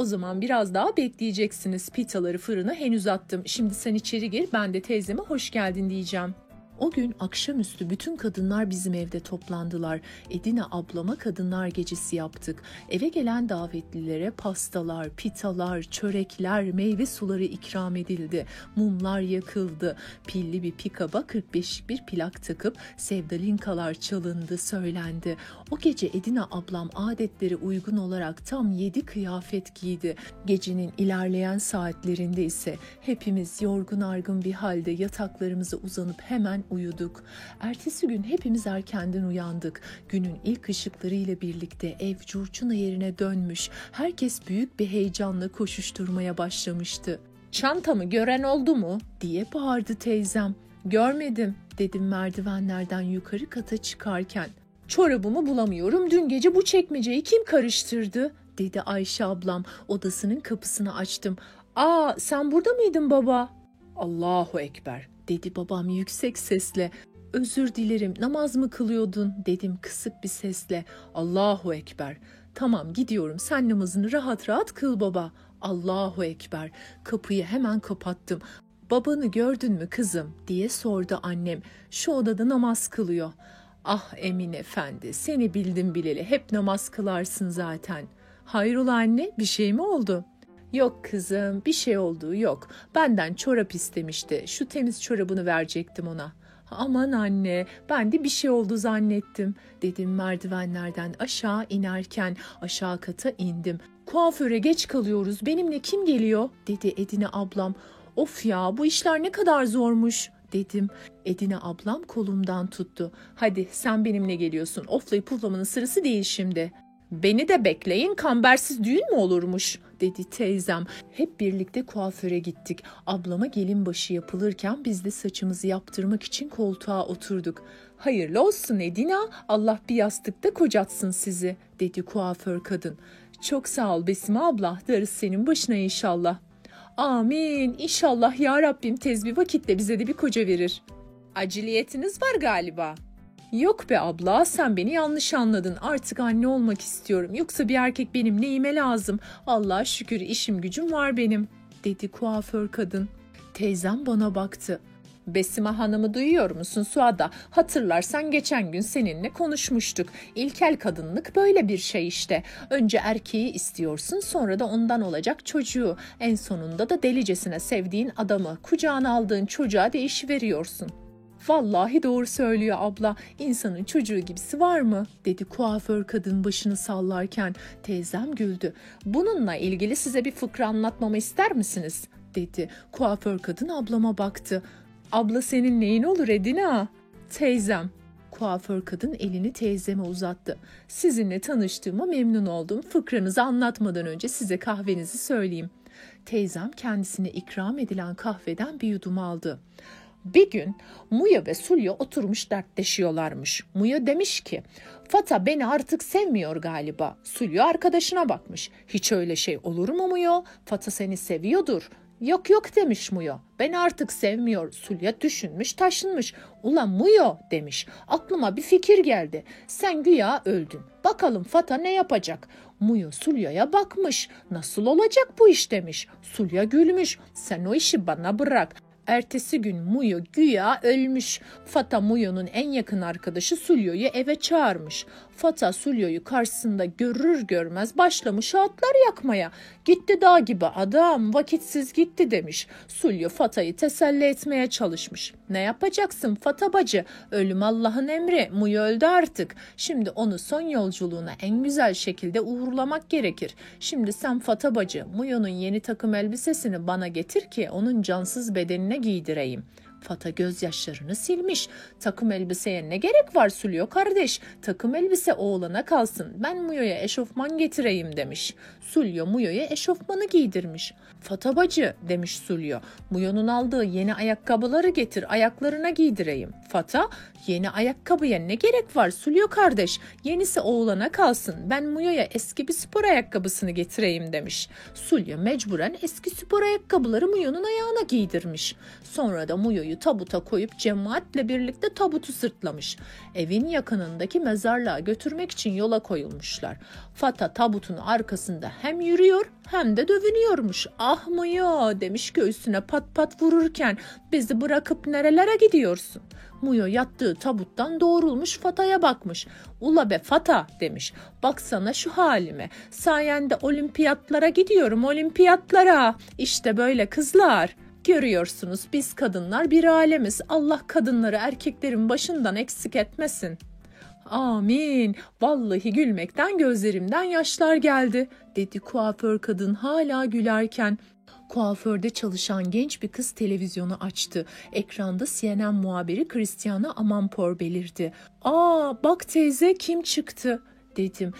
o zaman biraz daha bekleyeceksiniz. Pitaları fırına henüz attım. Şimdi sen içeri gir ben de teyzeme hoş geldin diyeceğim. O gün akşamüstü bütün kadınlar bizim evde toplandılar. Edine ablama kadınlar gecesi yaptık. Eve gelen davetlilere pastalar, pitalar, çörekler, meyve suları ikram edildi. Mumlar yakıldı. Pilli bir pikaba 45'lik bir plak takıp sevdalinkalar çalındı, söylendi. O gece Edine ablam adetlere uygun olarak tam yedi kıyafet giydi. Gecenin ilerleyen saatlerinde ise hepimiz yorgun argın bir halde yataklarımıza uzanıp hemen uyuduk. Ertesi gün hepimiz erkenden uyandık. Günün ilk ışıklarıyla birlikte ev curcuna yerine dönmüş. Herkes büyük bir heyecanla koşuşturmaya başlamıştı. Çantamı gören oldu mu? diye bağırdı teyzem. Görmedim dedim merdivenlerden yukarı kata çıkarken. Çorabımı bulamıyorum. Dün gece bu çekmeceyi kim karıştırdı? dedi Ayşe ablam. Odasının kapısını açtım. Aa sen burada mıydın baba? Allahu Ekber dedi babam yüksek sesle. Özür dilerim namaz mı kılıyordun dedim kısık bir sesle. Allahu Ekber. Tamam gidiyorum sen namazını rahat rahat kıl baba. Allahu Ekber. Kapıyı hemen kapattım. Babanı gördün mü kızım diye sordu annem. Şu odada namaz kılıyor. Ah Emin Efendi seni bildim bileli hep namaz kılarsın zaten. Hayrola anne bir şey mi oldu?'' Yok kızım bir şey olduğu yok. Benden çorap istemişti. Şu temiz çorabını verecektim ona. Aman anne ben de bir şey oldu zannettim dedim merdivenlerden aşağı inerken aşağı kata indim. Kuaföre geç kalıyoruz benimle kim geliyor dedi Edine ablam. Of ya bu işler ne kadar zormuş dedim. Edine ablam kolumdan tuttu. Hadi sen benimle geliyorsun oflayıp puflamanın sırası değil şimdi. Beni de bekleyin kambersiz düğün mü olurmuş dedi teyzem. Hep birlikte kuaföre gittik. Ablama gelin başı yapılırken biz de saçımızı yaptırmak için koltuğa oturduk. Hayırlı olsun Edina Allah bir yastıkta kocatsın sizi dedi kuaför kadın. Çok sağ ol Besime abla darısı senin başına inşallah. Amin inşallah ya Rabbim tez bir vakitte bize de bir koca verir. Aciliyetiniz var galiba.'' Yok be abla sen beni yanlış anladın artık anne olmak istiyorum yoksa bir erkek benim neyime lazım Allah'a şükür işim gücüm var benim dedi kuaför kadın. Teyzem bana baktı. Besime Hanım'ı duyuyor musun Suada? Hatırlarsan geçen gün seninle konuşmuştuk. İlkel kadınlık böyle bir şey işte. Önce erkeği istiyorsun sonra da ondan olacak çocuğu. En sonunda da delicesine sevdiğin adamı, kucağına aldığın çocuğa değişiveriyorsun. Vallahi doğru söylüyor abla. İnsanın çocuğu gibisi var mı? dedi kuaför kadın başını sallarken. Teyzem güldü. Bununla ilgili size bir fıkra anlatmamı ister misiniz? dedi. Kuaför kadın ablama baktı. Abla senin neyin olur Edina? Teyzem. Kuaför kadın elini teyzeme uzattı. Sizinle tanıştığıma memnun oldum. Fıkranızı anlatmadan önce size kahvenizi söyleyeyim. Teyzem kendisine ikram edilen kahveden bir yudum aldı. Bir gün Muya ve Sulya oturmuş dertleşiyorlarmış. Muya demiş ki Fata beni artık sevmiyor galiba. Sulya arkadaşına bakmış. Hiç öyle şey olur mu Muyo? Fata seni seviyordur. Yok yok demiş Muyo. Beni artık sevmiyor. Sulya düşünmüş taşınmış. Ulan Muyo demiş. Aklıma bir fikir geldi. Sen güya öldün. Bakalım Fata ne yapacak? Muyo Sulya'ya bakmış. Nasıl olacak bu iş demiş. Sulya gülmüş. Sen o işi bana bırak. Ertesi gün Muyo güya ölmüş. Fata Muyo'nun en yakın arkadaşı Sulyo'yu eve çağırmış. Fata Sulyo'yu karşısında görür görmez başlamış atlar yakmaya. Gitti dağ gibi adam vakitsiz gitti demiş. Sulyo Fata'yı teselli etmeye çalışmış. Ne yapacaksın Fata bacı? Ölüm Allah'ın emri. Muyo öldü artık. Şimdi onu son yolculuğuna en güzel şekilde uğurlamak gerekir. Şimdi sen Fata bacı Muyo'nun yeni takım elbisesini bana getir ki onun cansız bedenine giydireyim. Fata gözyaşlarını silmiş. Takım elbiseye ne gerek var Sülyo kardeş? Takım elbise oğlana kalsın. Ben Muyo'ya eşofman getireyim demiş. Sulyo Muyo'ya eşofmanı giydirmiş. Fata bacı demiş Sulyo. Muyo'nun aldığı yeni ayakkabıları getir ayaklarına giydireyim. Fata yeni ayakkabıya ne gerek var Sulyo kardeş? Yenisi oğlana kalsın. Ben Muyo'ya eski bir spor ayakkabısını getireyim demiş. Sulyo mecburen eski spor ayakkabıları Muyo'nun ayağına giydirmiş. Sonra da Muyo'yu tabuta koyup cemaatle birlikte tabutu sırtlamış. Evin yakınındaki mezarlığa götürmek için yola koyulmuşlar. Fata tabutun arkasında hem yürüyor hem de dövünüyormuş. Ah Muyo demiş göğsüne pat pat vururken bizi bırakıp nerelere gidiyorsun? Muyo yattığı tabuttan doğrulmuş Fata'ya bakmış. Ula be Fata demiş. Baksana şu halime. Sayende olimpiyatlara gidiyorum olimpiyatlara. İşte böyle kızlar. Görüyorsunuz biz kadınlar bir alemiz. Allah kadınları erkeklerin başından eksik etmesin. Amin. Vallahi gülmekten gözlerimden yaşlar geldi, dedi kuaför kadın hala gülerken. Kuaförde çalışan genç bir kız televizyonu açtı. Ekranda CNN muhabiri Christiana Amanpour belirdi. Aa bak teyze kim çıktı dedim.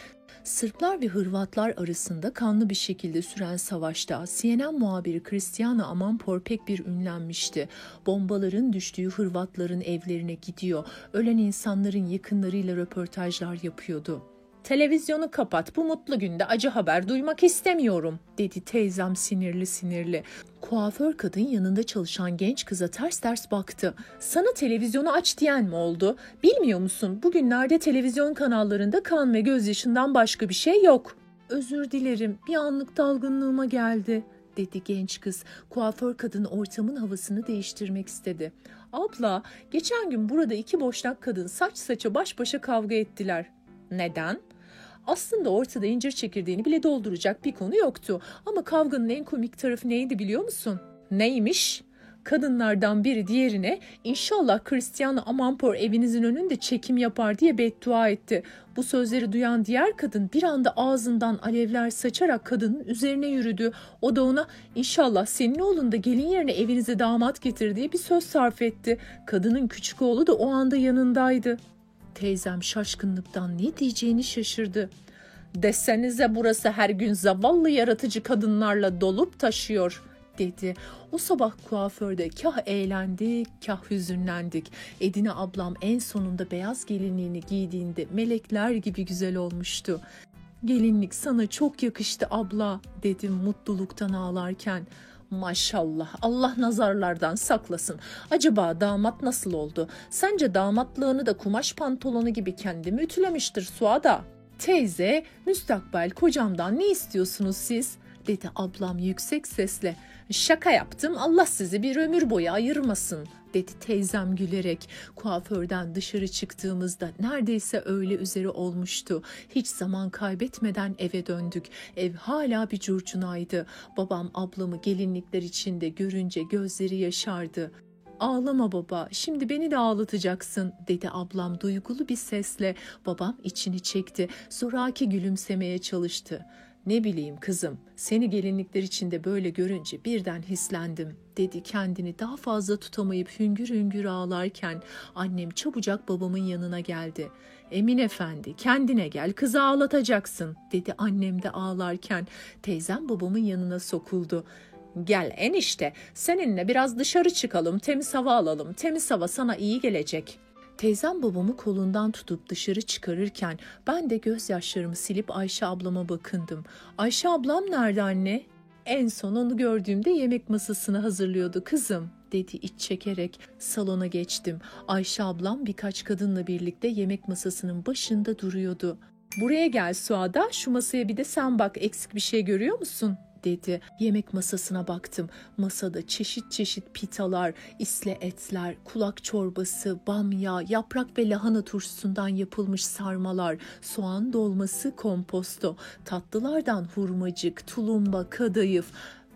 Sırplar ve Hırvatlar arasında kanlı bir şekilde süren savaşta CNN muhabiri Cristiano Amanpour pek bir ünlenmişti. Bombaların düştüğü Hırvatların evlerine gidiyor, ölen insanların yakınlarıyla röportajlar yapıyordu. Televizyonu kapat bu mutlu günde acı haber duymak istemiyorum dedi teyzem sinirli sinirli. Kuaför kadın yanında çalışan genç kıza ters ters baktı. Sana televizyonu aç diyen mi oldu? Bilmiyor musun bugünlerde televizyon kanallarında kan ve gözyaşından başka bir şey yok. Özür dilerim bir anlık dalgınlığıma geldi dedi genç kız. Kuaför kadın ortamın havasını değiştirmek istedi. Abla geçen gün burada iki boşnak kadın saç saça baş başa kavga ettiler. Neden? Aslında ortada incir çekirdeğini bile dolduracak bir konu yoktu. Ama kavganın en komik tarafı neydi biliyor musun? Neymiş? Kadınlardan biri diğerine inşallah Cristiano Amanpour evinizin önünde çekim yapar diye beddua etti. Bu sözleri duyan diğer kadın bir anda ağzından alevler saçarak kadının üzerine yürüdü. O da ona inşallah senin oğlun da gelin yerine evinize damat getir diye bir söz sarf etti. Kadının küçük oğlu da o anda yanındaydı. Teyzem şaşkınlıktan ne diyeceğini şaşırdı. Desenize burası her gün zavallı yaratıcı kadınlarla dolup taşıyor dedi. O sabah kuaförde kah eğlendik, kah hüzünlendik. Edine ablam en sonunda beyaz gelinliğini giydiğinde melekler gibi güzel olmuştu. Gelinlik sana çok yakıştı abla dedim mutluluktan ağlarken. Maşallah Allah nazarlardan saklasın. Acaba damat nasıl oldu? Sence damatlığını da kumaş pantolonu gibi kendi mi ütülemiştir Suada? Teyze, müstakbel kocamdan ne istiyorsunuz siz? dedi ablam yüksek sesle. Şaka yaptım Allah sizi bir ömür boyu ayırmasın dedi teyzem gülerek. Kuaförden dışarı çıktığımızda neredeyse öğle üzeri olmuştu. Hiç zaman kaybetmeden eve döndük. Ev hala bir curcunaydı. Babam ablamı gelinlikler içinde görünce gözleri yaşardı. Ağlama baba, şimdi beni de ağlatacaksın, dedi ablam duygulu bir sesle. Babam içini çekti, zoraki gülümsemeye çalıştı. Ne bileyim kızım, seni gelinlikler içinde böyle görünce birden hislendim, dedi kendini daha fazla tutamayıp hüngür hüngür ağlarken annem çabucak babamın yanına geldi. Emin efendi kendine gel kızı ağlatacaksın, dedi annem de ağlarken. Teyzem babamın yanına sokuldu. Gel enişte seninle biraz dışarı çıkalım temiz hava alalım temiz hava sana iyi gelecek.'' Teyzem babamı kolundan tutup dışarı çıkarırken ben de gözyaşlarımı silip Ayşe ablama bakındım. Ayşe ablam nerede anne? En son onu gördüğümde yemek masasını hazırlıyordu kızım dedi iç çekerek salona geçtim. Ayşe ablam birkaç kadınla birlikte yemek masasının başında duruyordu. Buraya gel Suada şu masaya bir de sen bak eksik bir şey görüyor musun?'' Dedi. Yemek masasına baktım. Masada çeşit çeşit pitalar, isle etler, kulak çorbası, bamya, yaprak ve lahana turşusundan yapılmış sarmalar, soğan dolması, komposto, tatlılardan hurmacık, tulumba, kadayıf.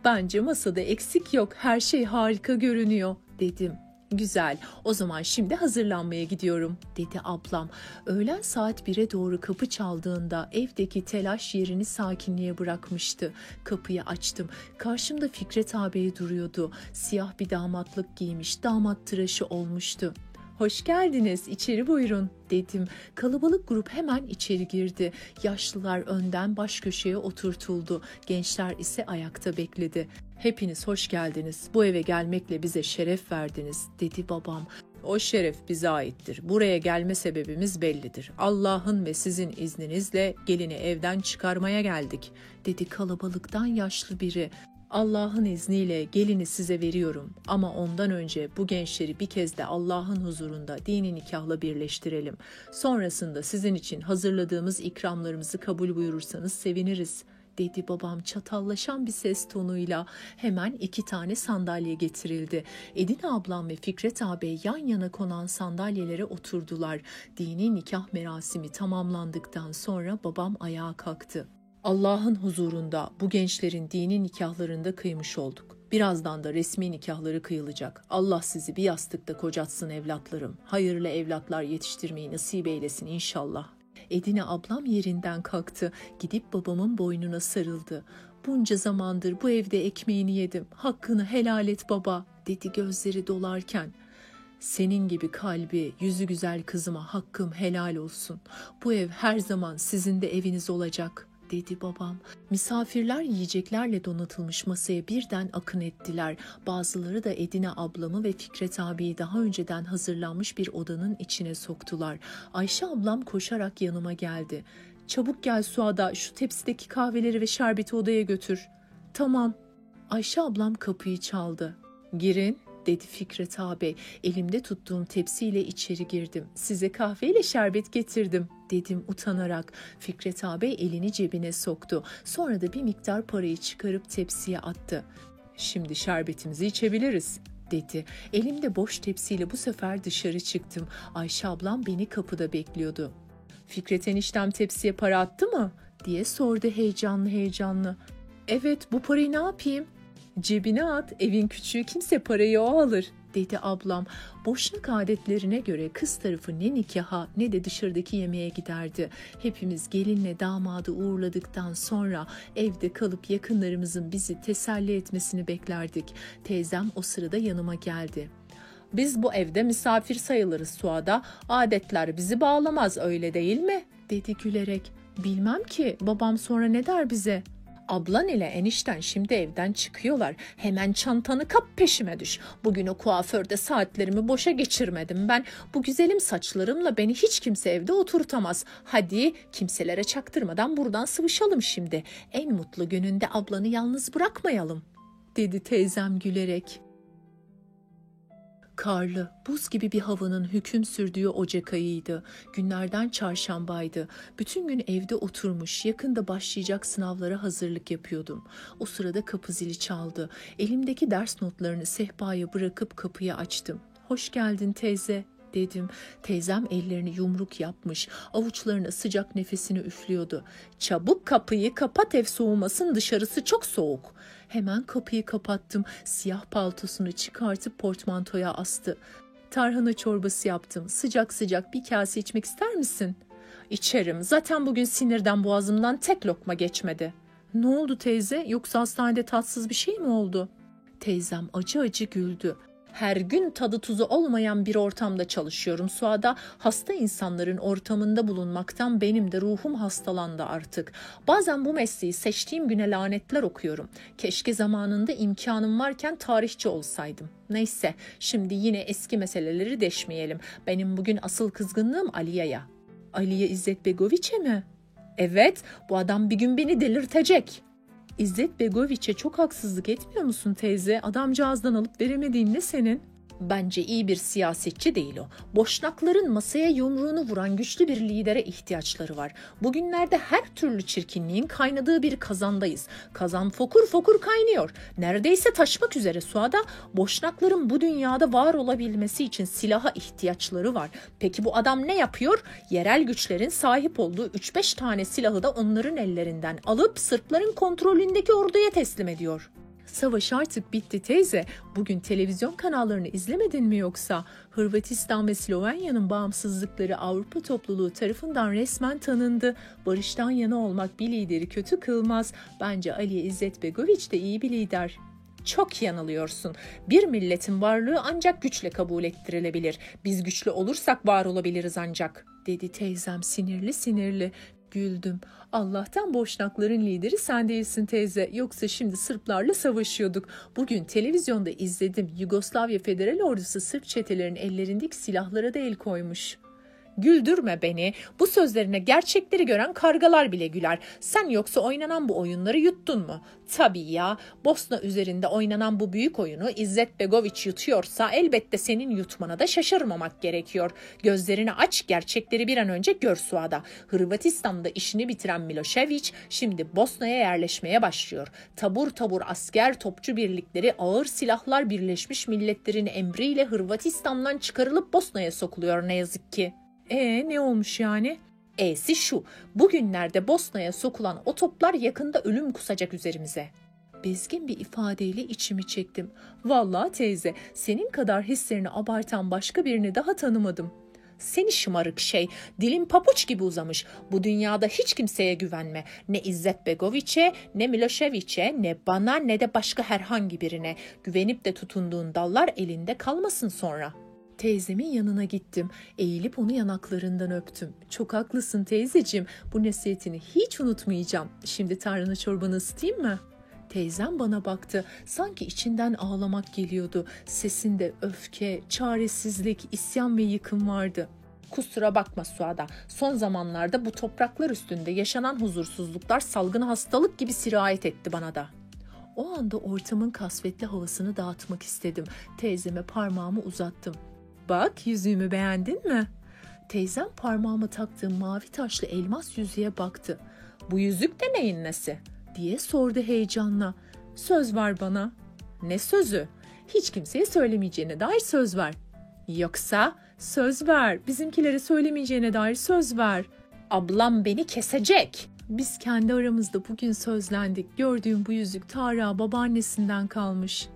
Bence masada eksik yok, her şey harika görünüyor dedim. Güzel, o zaman şimdi hazırlanmaya gidiyorum, dedi ablam. Öğlen saat 1'e doğru kapı çaldığında evdeki telaş yerini sakinliğe bırakmıştı. Kapıyı açtım. Karşımda Fikret ağabey duruyordu. Siyah bir damatlık giymiş, damat tıraşı olmuştu. Hoş geldiniz, içeri buyurun dedim. Kalabalık grup hemen içeri girdi. Yaşlılar önden baş köşeye oturtuldu. Gençler ise ayakta bekledi. Hepiniz hoş geldiniz. Bu eve gelmekle bize şeref verdiniz dedi babam. O şeref bize aittir. Buraya gelme sebebimiz bellidir. Allah'ın ve sizin izninizle gelini evden çıkarmaya geldik, dedi kalabalıktan yaşlı biri. Allah'ın izniyle gelini size veriyorum ama ondan önce bu gençleri bir kez de Allah'ın huzurunda dini nikahla birleştirelim. Sonrasında sizin için hazırladığımız ikramlarımızı kabul buyurursanız seviniriz.'' Dedi babam çatallaşan bir ses tonuyla hemen iki tane sandalye getirildi. Edine ablam ve Fikret ağabey yan yana konan sandalyelere oturdular. Dini nikah merasimi tamamlandıktan sonra babam ayağa kalktı. Allah'ın huzurunda bu gençlerin dini nikahlarında kıymış olduk. Birazdan da resmi nikahları kıyılacak. Allah sizi bir yastıkta kocatsın evlatlarım. Hayırlı evlatlar yetiştirmeyi nasip eylesin inşallah. Edine ablam yerinden kalktı. Gidip babamın boynuna sarıldı. Bunca zamandır bu evde ekmeğini yedim. Hakkını helal et baba dedi gözleri dolarken. Senin gibi kalbi, yüzü güzel kızıma hakkım helal olsun. Bu ev her zaman sizin de eviniz olacak.'' Dedi babam. Misafirler yiyeceklerle donatılmış masaya birden akın ettiler. Bazıları da Edine ablamı ve Fikret abiyi daha önceden hazırlanmış bir odanın içine soktular. Ayşe ablam koşarak yanıma geldi. Çabuk gel Suada şu tepsideki kahveleri ve şerbeti odaya götür. Tamam. Ayşe ablam kapıyı çaldı. Girin dedi Fikret ağabey. Elimde tuttuğum tepsiyle içeri girdim. Size kahveyle şerbet getirdim dedim utanarak. Fikret ağabey elini cebine soktu. Sonra da bir miktar parayı çıkarıp tepsiye attı. Şimdi şerbetimizi içebiliriz dedi. Elimde boş tepsiyle bu sefer dışarı çıktım. Ayşe ablam beni kapıda bekliyordu. Fikret eniştem tepsiye para attı mı? diye sordu heyecanlı heyecanlı. Evet bu parayı ne yapayım? Cebine at, evin küçüğü kimse parayı o alır, dedi ablam. Boşluk adetlerine göre kız tarafı ne nikaha ne de dışarıdaki yemeğe giderdi. Hepimiz gelinle damadı uğurladıktan sonra evde kalıp yakınlarımızın bizi teselli etmesini beklerdik. Teyzem o sırada yanıma geldi. Biz bu evde misafir sayılırız Suada. Adetler bizi bağlamaz öyle değil mi? dedi gülerek. Bilmem ki babam sonra ne der bize? Ablan ile enişten şimdi evden çıkıyorlar. Hemen çantanı kap peşime düş. Bugün o kuaförde saatlerimi boşa geçirmedim ben. Bu güzelim saçlarımla beni hiç kimse evde oturtamaz. Hadi kimselere çaktırmadan buradan sıvışalım şimdi. En mutlu gününde ablanı yalnız bırakmayalım." dedi teyzem gülerek. Karlı, buz gibi bir havanın hüküm sürdüğü Ocak ayıydı. Günlerden çarşambaydı. Bütün gün evde oturmuş, yakında başlayacak sınavlara hazırlık yapıyordum. O sırada kapı zili çaldı. Elimdeki ders notlarını sehpaya bırakıp kapıyı açtım. Hoş geldin teyze, dedim. Teyzem ellerini yumruk yapmış, avuçlarına sıcak nefesini üflüyordu. Çabuk kapıyı kapat ev soğumasın dışarısı çok soğuk. Hemen kapıyı kapattım. Siyah paltosunu çıkartıp portmantoya astı. Tarhana çorbası yaptım. Sıcak sıcak bir kase içmek ister misin? İçerim. Zaten bugün sinirden boğazımdan tek lokma geçmedi. Ne oldu teyze? Yoksa hastanede tatsız bir şey mi oldu? Teyzem acı acı güldü her gün tadı tuzu olmayan bir ortamda çalışıyorum Suada. Hasta insanların ortamında bulunmaktan benim de ruhum hastalandı artık. Bazen bu mesleği seçtiğim güne lanetler okuyorum. Keşke zamanında imkanım varken tarihçi olsaydım. Neyse şimdi yine eski meseleleri deşmeyelim. Benim bugün asıl kızgınlığım Aliye'ye. Aliye İzzet Begoviç'e mi? Evet, bu adam bir gün beni delirtecek. İzzet Begoviç'e çok haksızlık etmiyor musun teyze? Adamcağızdan alıp veremediğin ne senin? Bence iyi bir siyasetçi değil o. Boşnakların masaya yumruğunu vuran güçlü bir lidere ihtiyaçları var. Bugünlerde her türlü çirkinliğin kaynadığı bir kazandayız. Kazan fokur fokur kaynıyor. Neredeyse taşmak üzere Suada. Boşnakların bu dünyada var olabilmesi için silaha ihtiyaçları var. Peki bu adam ne yapıyor? Yerel güçlerin sahip olduğu 3-5 tane silahı da onların ellerinden alıp Sırpların kontrolündeki orduya teslim ediyor. Savaş artık bitti teyze. Bugün televizyon kanallarını izlemedin mi yoksa? Hırvatistan ve Slovenya'nın bağımsızlıkları Avrupa topluluğu tarafından resmen tanındı. Barıştan yana olmak bir lideri kötü kılmaz. Bence Ali İzzet Begoviç de iyi bir lider. Çok yanılıyorsun. Bir milletin varlığı ancak güçle kabul ettirilebilir. Biz güçlü olursak var olabiliriz ancak, dedi teyzem sinirli sinirli. Güldüm. Allah'tan boşnakların lideri sen değilsin teyze. Yoksa şimdi Sırplarla savaşıyorduk. Bugün televizyonda izledim. Yugoslavya Federal Ordusu Sırp çetelerin ellerindeki silahlara da el koymuş. Güldürme beni. Bu sözlerine gerçekleri gören kargalar bile güler. Sen yoksa oynanan bu oyunları yuttun mu? Tabii ya. Bosna üzerinde oynanan bu büyük oyunu İzzet Begoviç yutuyorsa elbette senin yutmana da şaşırmamak gerekiyor. Gözlerini aç gerçekleri bir an önce gör Suada. Hırvatistan'da işini bitiren Milošević şimdi Bosna'ya yerleşmeye başlıyor. Tabur tabur asker topçu birlikleri ağır silahlar Birleşmiş Milletler'in emriyle Hırvatistan'dan çıkarılıp Bosna'ya sokuluyor ne yazık ki. E ne olmuş yani? E'si şu. Bugünlerde Bosna'ya sokulan o toplar yakında ölüm kusacak üzerimize. Bezgin bir ifadeyle içimi çektim. Vallahi teyze, senin kadar hislerini abartan başka birini daha tanımadım. Seni şımarık şey, dilin papuç gibi uzamış. Bu dünyada hiç kimseye güvenme. Ne İzzet Begoviç'e, ne Milošević'e, ne bana ne de başka herhangi birine. Güvenip de tutunduğun dallar elinde kalmasın sonra.'' Teyzemin yanına gittim. Eğilip onu yanaklarından öptüm. Çok haklısın teyzeciğim. Bu nasihatini hiç unutmayacağım. Şimdi tarhana çorbanı ısıtayım mı? Teyzem bana baktı. Sanki içinden ağlamak geliyordu. Sesinde öfke, çaresizlik, isyan ve yıkım vardı. Kusura bakma Suada. Son zamanlarda bu topraklar üstünde yaşanan huzursuzluklar salgın hastalık gibi sirayet etti bana da. O anda ortamın kasvetli havasını dağıtmak istedim. Teyzeme parmağımı uzattım. Bak yüzüğümü beğendin mi? Teyzem parmağıma taktığım mavi taşlı elmas yüzüğe baktı. Bu yüzük de neyin nesi? diye sordu heyecanla. Söz var bana. Ne sözü? Hiç kimseye söylemeyeceğine dair söz ver. Yoksa söz ver. Bizimkilere söylemeyeceğine dair söz ver. Ablam beni kesecek. Biz kendi aramızda bugün sözlendik. Gördüğüm bu yüzük Tara babaannesinden kalmış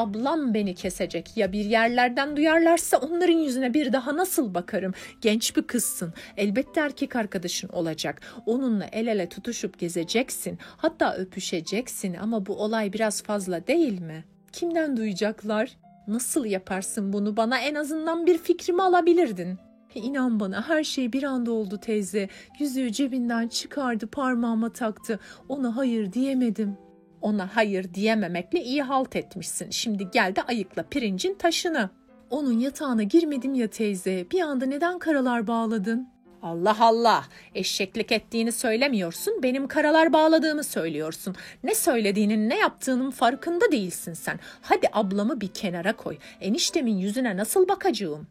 ablam beni kesecek ya bir yerlerden duyarlarsa onların yüzüne bir daha nasıl bakarım? Genç bir kızsın. Elbette erkek arkadaşın olacak. Onunla el ele tutuşup gezeceksin. Hatta öpüşeceksin ama bu olay biraz fazla değil mi? Kimden duyacaklar? Nasıl yaparsın bunu? Bana en azından bir fikrimi alabilirdin. İnan bana her şey bir anda oldu teyze. Yüzüğü cebinden çıkardı parmağıma taktı. Ona hayır diyemedim ona hayır diyememekle iyi halt etmişsin. Şimdi gel de ayıkla pirincin taşını. Onun yatağına girmedim ya teyze. Bir anda neden karalar bağladın? Allah Allah. Eşeklik ettiğini söylemiyorsun. Benim karalar bağladığımı söylüyorsun. Ne söylediğinin ne yaptığının farkında değilsin sen. Hadi ablamı bir kenara koy. Eniştemin yüzüne nasıl bakacağım?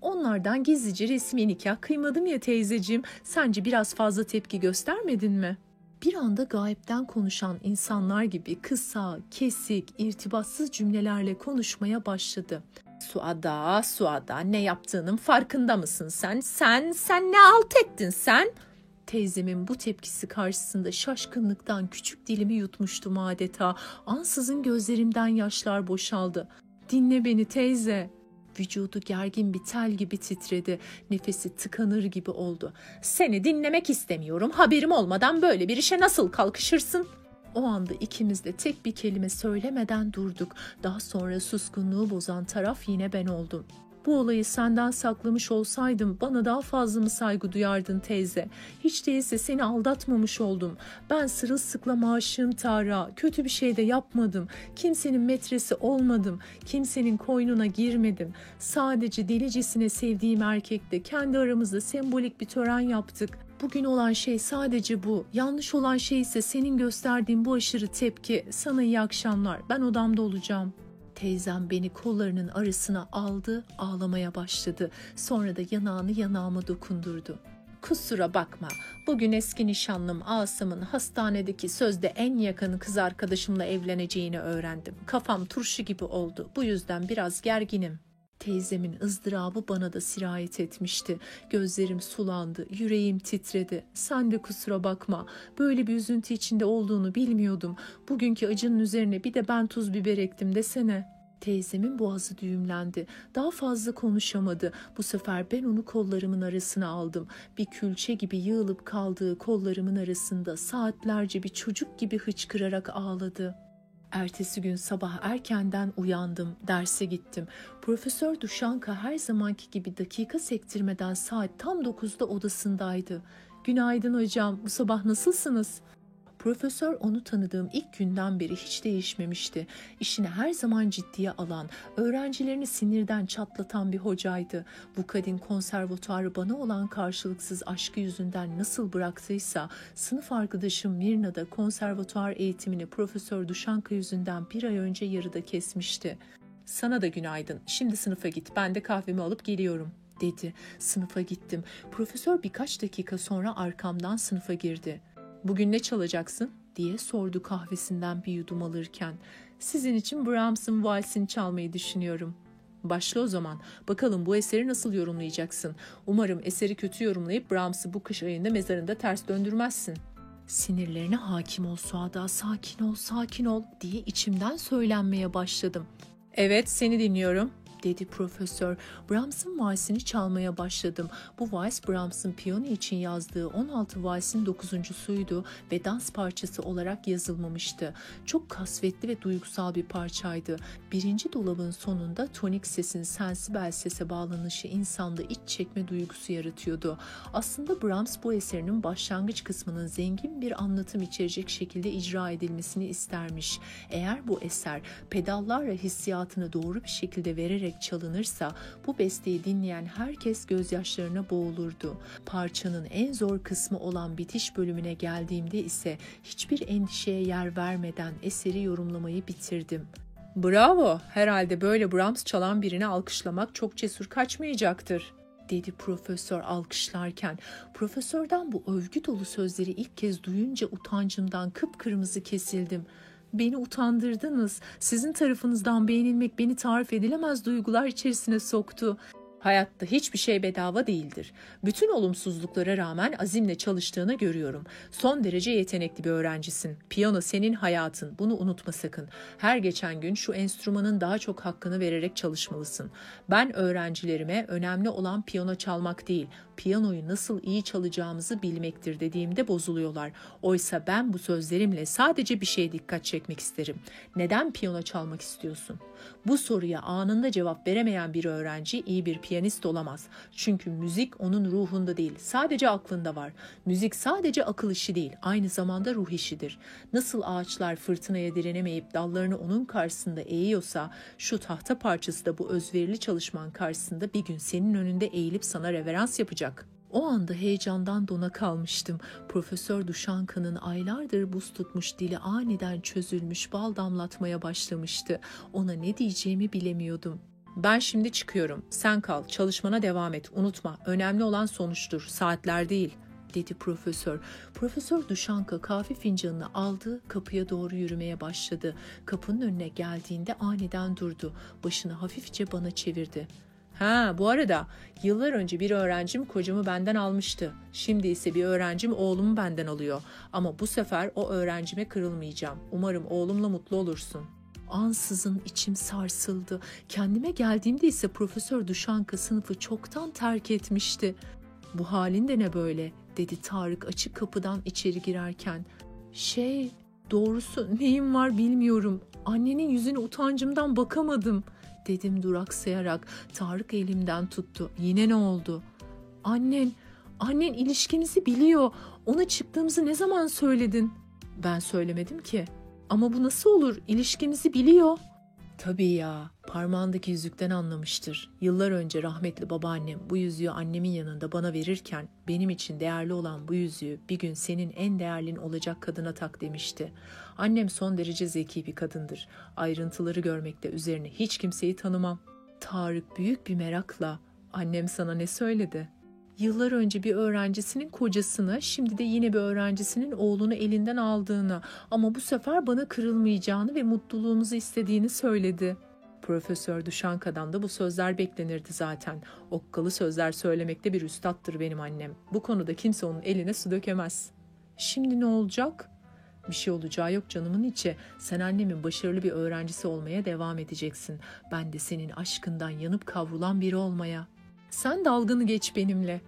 Onlardan gizlice resmi nikah kıymadım ya teyzeciğim. Sence biraz fazla tepki göstermedin mi?'' Bir anda gayipten konuşan insanlar gibi kısa, kesik, irtibatsız cümlelerle konuşmaya başladı. Suada, Suada ne yaptığının farkında mısın sen? Sen, sen ne alt ettin sen? Teyzemin bu tepkisi karşısında şaşkınlıktan küçük dilimi yutmuştum adeta. Ansızın gözlerimden yaşlar boşaldı. Dinle beni teyze, Vücudu gergin bir tel gibi titredi. Nefesi tıkanır gibi oldu. Seni dinlemek istemiyorum. Haberim olmadan böyle bir işe nasıl kalkışırsın? O anda ikimiz de tek bir kelime söylemeden durduk. Daha sonra suskunluğu bozan taraf yine ben oldum. Bu olayı senden saklamış olsaydım bana daha fazla mı saygı duyardın teyze? Hiç değilse seni aldatmamış oldum. Ben sırılsıklam aşığım Tara. Kötü bir şey de yapmadım. Kimsenin metresi olmadım. Kimsenin koynuna girmedim. Sadece delicesine sevdiğim erkekle kendi aramızda sembolik bir tören yaptık. Bugün olan şey sadece bu. Yanlış olan şey ise senin gösterdiğin bu aşırı tepki. Sana iyi akşamlar. Ben odamda olacağım. Teyzem beni kollarının arasına aldı, ağlamaya başladı. Sonra da yanağını yanağıma dokundurdu. Kusura bakma. Bugün eski nişanlım Asım'ın hastanedeki sözde en yakın kız arkadaşımla evleneceğini öğrendim. Kafam turşu gibi oldu. Bu yüzden biraz gerginim. Teyzemin ızdırabı bana da sirayet etmişti. Gözlerim sulandı, yüreğim titredi. Sen de kusura bakma. Böyle bir üzüntü içinde olduğunu bilmiyordum. Bugünkü acının üzerine bir de ben tuz biber ektim desene. Teyzemin boğazı düğümlendi. Daha fazla konuşamadı. Bu sefer ben onu kollarımın arasına aldım. Bir külçe gibi yığılıp kaldığı kollarımın arasında saatlerce bir çocuk gibi hıçkırarak ağladı. Ertesi gün sabah erkenden uyandım, derse gittim. Profesör Duşanka her zamanki gibi dakika sektirmeden saat tam dokuzda odasındaydı. Günaydın hocam, bu sabah nasılsınız? Profesör onu tanıdığım ilk günden beri hiç değişmemişti. İşini her zaman ciddiye alan, öğrencilerini sinirden çatlatan bir hocaydı. Bu kadın konservatuarı bana olan karşılıksız aşkı yüzünden nasıl bıraktıysa, sınıf arkadaşım Mirna da konservatuar eğitimini Profesör Duşanka yüzünden bir ay önce yarıda kesmişti. Sana da günaydın. Şimdi sınıfa git. Ben de kahvemi alıp geliyorum dedi. Sınıfa gittim. Profesör birkaç dakika sonra arkamdan sınıfa girdi. Bugün ne çalacaksın? diye sordu kahvesinden bir yudum alırken. Sizin için Brahms'ın valsini çalmayı düşünüyorum. Başla o zaman. Bakalım bu eseri nasıl yorumlayacaksın? Umarım eseri kötü yorumlayıp Brahms'ı bu kış ayında mezarında ters döndürmezsin. Sinirlerine hakim ol Suada, sakin ol, sakin ol diye içimden söylenmeye başladım. Evet, seni dinliyorum dedi profesör. Brahms'ın valsini çalmaya başladım. Bu vals Brahms'ın piyano için yazdığı 16 valsin dokuzuncusuydu ve dans parçası olarak yazılmamıştı. Çok kasvetli ve duygusal bir parçaydı. Birinci dolabın sonunda tonik sesin sensibel sese bağlanışı insanda iç çekme duygusu yaratıyordu. Aslında Brahms bu eserinin başlangıç kısmının zengin bir anlatım içerecek şekilde icra edilmesini istermiş. Eğer bu eser pedallarla hissiyatını doğru bir şekilde vererek ederek çalınırsa bu besteyi dinleyen herkes gözyaşlarına boğulurdu. Parçanın en zor kısmı olan bitiş bölümüne geldiğimde ise hiçbir endişeye yer vermeden eseri yorumlamayı bitirdim. Bravo, herhalde böyle Brahms çalan birini alkışlamak çok cesur kaçmayacaktır dedi profesör alkışlarken. Profesörden bu övgü dolu sözleri ilk kez duyunca utancımdan kıpkırmızı kesildim. Beni utandırdınız. Sizin tarafınızdan beğenilmek beni tarif edilemez duygular içerisine soktu. Hayatta hiçbir şey bedava değildir. Bütün olumsuzluklara rağmen azimle çalıştığını görüyorum. Son derece yetenekli bir öğrencisin. Piyano senin hayatın. Bunu unutma sakın. Her geçen gün şu enstrümanın daha çok hakkını vererek çalışmalısın. Ben öğrencilerime önemli olan piyano çalmak değil, piyanoyu nasıl iyi çalacağımızı bilmektir dediğimde bozuluyorlar. Oysa ben bu sözlerimle sadece bir şeye dikkat çekmek isterim. Neden piyano çalmak istiyorsun? Bu soruya anında cevap veremeyen bir öğrenci iyi bir piyanist olamaz. Çünkü müzik onun ruhunda değil, sadece aklında var. Müzik sadece akıl işi değil, aynı zamanda ruh işidir. Nasıl ağaçlar fırtınaya direnemeyip dallarını onun karşısında eğiyorsa, şu tahta parçası da bu özverili çalışman karşısında bir gün senin önünde eğilip sana reverans yapacak. O anda heyecandan dona kalmıştım. Profesör Duşanka'nın aylardır buz tutmuş dili aniden çözülmüş bal damlatmaya başlamıştı. Ona ne diyeceğimi bilemiyordum. Ben şimdi çıkıyorum. Sen kal, çalışmana devam et. Unutma, önemli olan sonuçtur, saatler değil.'' dedi profesör. Profesör Duşanka kahve fincanını aldı, kapıya doğru yürümeye başladı. Kapının önüne geldiğinde aniden durdu. Başını hafifçe bana çevirdi. Ha bu arada yıllar önce bir öğrencim kocamı benden almıştı. Şimdi ise bir öğrencim oğlumu benden alıyor. Ama bu sefer o öğrencime kırılmayacağım. Umarım oğlumla mutlu olursun. Ansızın içim sarsıldı. Kendime geldiğimde ise Profesör Duşanka sınıfı çoktan terk etmişti. Bu halin de ne böyle dedi Tarık açık kapıdan içeri girerken. Şey doğrusu neyim var bilmiyorum. Annenin yüzüne utancımdan bakamadım.'' dedim duraksayarak. Tarık elimden tuttu. Yine ne oldu? Annen, annen ilişkinizi biliyor. Ona çıktığımızı ne zaman söyledin? Ben söylemedim ki. Ama bu nasıl olur? İlişkinizi biliyor. Tabii ya, parmağındaki yüzükten anlamıştır. Yıllar önce rahmetli babaannem bu yüzüğü annemin yanında bana verirken benim için değerli olan bu yüzüğü bir gün senin en değerlin olacak kadına tak demişti. Annem son derece zeki bir kadındır. Ayrıntıları görmekte üzerine hiç kimseyi tanımam. Tarık büyük bir merakla annem sana ne söyledi? Yıllar önce bir öğrencisinin kocasını, şimdi de yine bir öğrencisinin oğlunu elinden aldığını ama bu sefer bana kırılmayacağını ve mutluluğumuzu istediğini söyledi. Profesör Duşanka'dan da bu sözler beklenirdi zaten. Okkalı sözler söylemekte bir üstattır benim annem. Bu konuda kimse onun eline su dökemez. Şimdi ne olacak? Bir şey olacağı yok canımın içi. Sen annemin başarılı bir öğrencisi olmaya devam edeceksin. Ben de senin aşkından yanıp kavrulan biri olmaya. Sen dalgını geç benimle.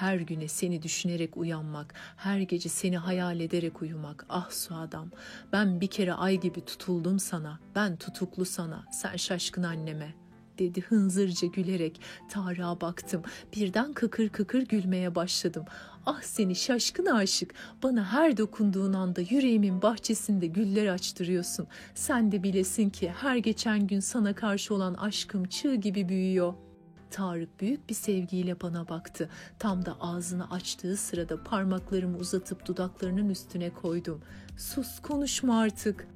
Her güne seni düşünerek uyanmak, her gece seni hayal ederek uyumak. Ah su adam, ben bir kere ay gibi tutuldum sana, ben tutuklu sana, sen şaşkın anneme.'' dedi hınzırca gülerek. Tarık'a baktım. Birden kıkır kıkır gülmeye başladım. Ah seni şaşkın aşık. Bana her dokunduğun anda yüreğimin bahçesinde güller açtırıyorsun. Sen de bilesin ki her geçen gün sana karşı olan aşkım çığ gibi büyüyor. Tarık büyük bir sevgiyle bana baktı. Tam da ağzını açtığı sırada parmaklarımı uzatıp dudaklarının üstüne koydum. Sus konuşma artık.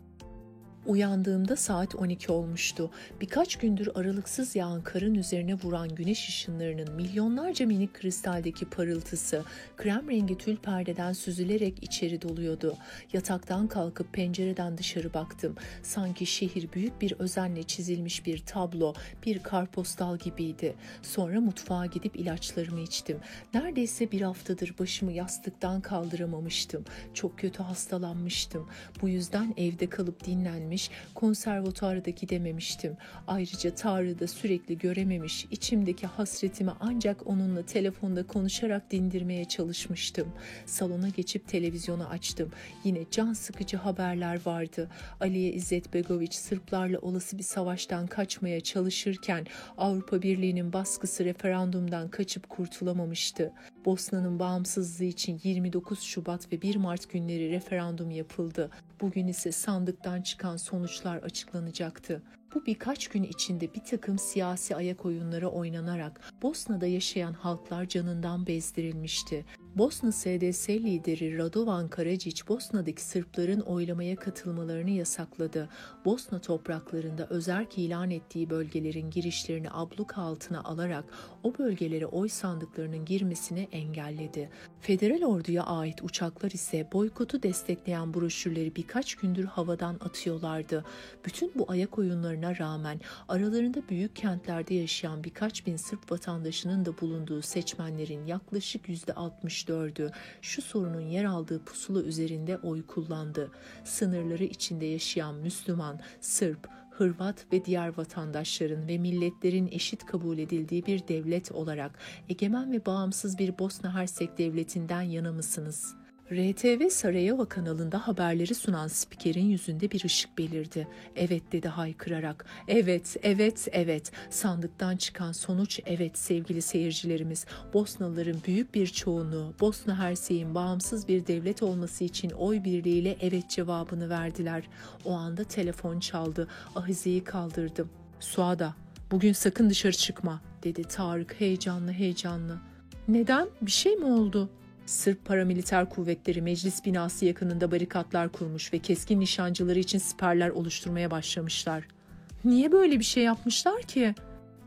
Uyandığımda saat 12 olmuştu. Birkaç gündür aralıksız yağan karın üzerine vuran güneş ışınlarının milyonlarca minik kristaldeki parıltısı krem rengi tül perdeden süzülerek içeri doluyordu. Yataktan kalkıp pencereden dışarı baktım. Sanki şehir büyük bir özenle çizilmiş bir tablo, bir karpostal gibiydi. Sonra mutfağa gidip ilaçlarımı içtim. Neredeyse bir haftadır başımı yastıktan kaldıramamıştım. Çok kötü hastalanmıştım. Bu yüzden evde kalıp dinlenmek gelmiş, konservatuara gidememiştim. Ayrıca Tarık'ı da sürekli görememiş, içimdeki hasretimi ancak onunla telefonda konuşarak dindirmeye çalışmıştım. Salona geçip televizyonu açtım. Yine can sıkıcı haberler vardı. Aliye İzzet Begoviç Sırplarla olası bir savaştan kaçmaya çalışırken Avrupa Birliği'nin baskısı referandumdan kaçıp kurtulamamıştı. Bosna'nın bağımsızlığı için 29 Şubat ve 1 Mart günleri referandum yapıldı. Bugün ise sandıktan çıkan sonuçlar açıklanacaktı. Bu birkaç gün içinde bir takım siyasi ayak oyunları oynanarak Bosna'da yaşayan halklar canından bezdirilmişti. Bosna SDS lideri Radovan Karadzic Bosna'daki Sırpların oylamaya katılmalarını yasakladı. Bosna topraklarında özerk ilan ettiği bölgelerin girişlerini abluk altına alarak o bölgelere oy sandıklarının girmesini engelledi. Federal orduya ait uçaklar ise boykotu destekleyen broşürleri birkaç gündür havadan atıyorlardı. Bütün bu ayak oyunlarına rağmen aralarında büyük kentlerde yaşayan birkaç bin Sırp vatandaşının da bulunduğu seçmenlerin yaklaşık %60 64'ü şu sorunun yer aldığı pusula üzerinde oy kullandı. Sınırları içinde yaşayan Müslüman, Sırp, Hırvat ve diğer vatandaşların ve milletlerin eşit kabul edildiği bir devlet olarak egemen ve bağımsız bir Bosna Hersek devletinden yana mısınız?'' RTV Sarayeva kanalında haberleri sunan spikerin yüzünde bir ışık belirdi. Evet dedi haykırarak. Evet, evet, evet. Sandıktan çıkan sonuç evet sevgili seyircilerimiz. Bosnalıların büyük bir çoğunluğu Bosna Hersek'in bağımsız bir devlet olması için oy birliğiyle evet cevabını verdiler. O anda telefon çaldı. Ahize'yi kaldırdım. Suada, bugün sakın dışarı çıkma dedi Tarık heyecanlı heyecanlı. Neden? Bir şey mi oldu? Sırp paramiliter kuvvetleri meclis binası yakınında barikatlar kurmuş ve keskin nişancıları için siperler oluşturmaya başlamışlar. Niye böyle bir şey yapmışlar ki?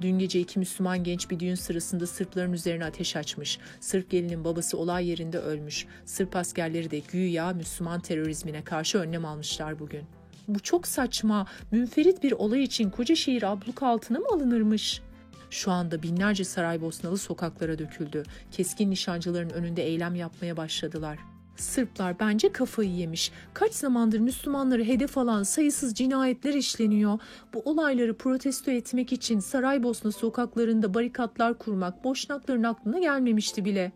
Dün gece iki Müslüman genç bir düğün sırasında Sırpların üzerine ateş açmış. Sırp gelinin babası olay yerinde ölmüş. Sırp askerleri de güya Müslüman terörizmine karşı önlem almışlar bugün. Bu çok saçma. Münferit bir olay için koca şehir abluk altına mı alınırmış?'' Şu anda binlerce Saraybosnalı sokaklara döküldü. Keskin nişancıların önünde eylem yapmaya başladılar. Sırplar bence kafayı yemiş. Kaç zamandır Müslümanları hedef alan sayısız cinayetler işleniyor. Bu olayları protesto etmek için Saraybosna sokaklarında barikatlar kurmak Boşnakların aklına gelmemişti bile.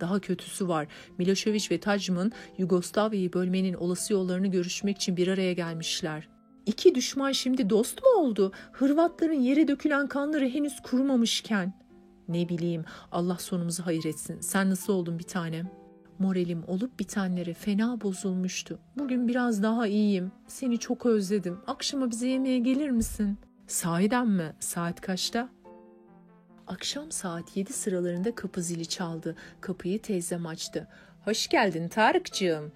Daha kötüsü var. Milošević ve Tajman Yugoslavya'yı bölmenin olası yollarını görüşmek için bir araya gelmişler. İki düşman şimdi dost mu oldu? Hırvatların yere dökülen kanları henüz kurumamışken. Ne bileyim Allah sonumuzu hayır etsin. Sen nasıl oldun bir tanem? Moralim olup bitenlere fena bozulmuştu. Bugün biraz daha iyiyim. Seni çok özledim. Akşama bize yemeğe gelir misin? Sahiden mi? Saat kaçta? Akşam saat yedi sıralarında kapı zili çaldı. Kapıyı teyzem açtı. Hoş geldin Tarık'cığım.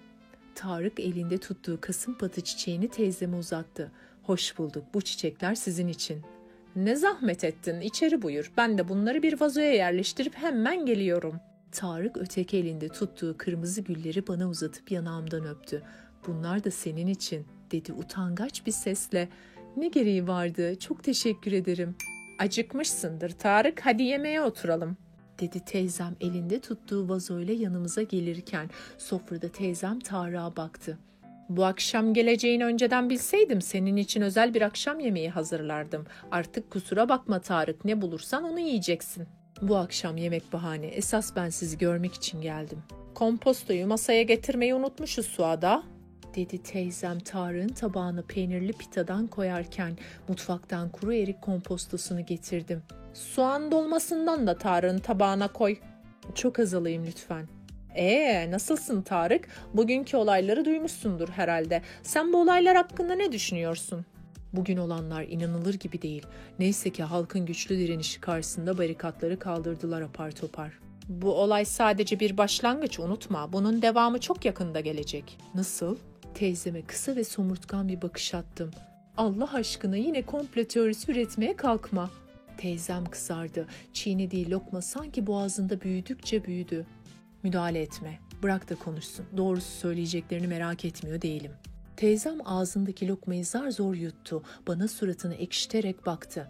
Tarık elinde tuttuğu kasım patı çiçeğini teyzeme uzattı. Hoş bulduk. Bu çiçekler sizin için. Ne zahmet ettin. İçeri buyur. Ben de bunları bir vazoya yerleştirip hemen geliyorum. Tarık öteki elinde tuttuğu kırmızı gülleri bana uzatıp yanağımdan öptü. Bunlar da senin için dedi utangaç bir sesle. Ne gereği vardı? Çok teşekkür ederim. Acıkmışsındır Tarık hadi yemeğe oturalım dedi teyzem elinde tuttuğu vazoyla yanımıza gelirken sofrada teyzem Tarık'a baktı. Bu akşam geleceğini önceden bilseydim senin için özel bir akşam yemeği hazırlardım. Artık kusura bakma Tarık ne bulursan onu yiyeceksin. Bu akşam yemek bahane. Esas ben sizi görmek için geldim. Kompostoyu masaya getirmeyi unutmuşuz Suada dedi teyzem Tarık'ın tabağını peynirli pitadan koyarken mutfaktan kuru erik kompostosunu getirdim. Soğan dolmasından da Tarık'ın tabağına koy. Çok az alayım lütfen. Ee, nasılsın Tarık? Bugünkü olayları duymuşsundur herhalde. Sen bu olaylar hakkında ne düşünüyorsun? Bugün olanlar inanılır gibi değil. Neyse ki halkın güçlü direnişi karşısında barikatları kaldırdılar apar topar. Bu olay sadece bir başlangıç unutma. Bunun devamı çok yakında gelecek. Nasıl? Teyzeme kısa ve somurtkan bir bakış attım. Allah aşkına yine komplo teorisi üretmeye kalkma. Teyzem kızardı. Çiğnediği lokma sanki boğazında büyüdükçe büyüdü. Müdahale etme. Bırak da konuşsun. Doğrusu söyleyeceklerini merak etmiyor değilim. Teyzem ağzındaki lokmayı zar zor yuttu. Bana suratını ekşiterek baktı.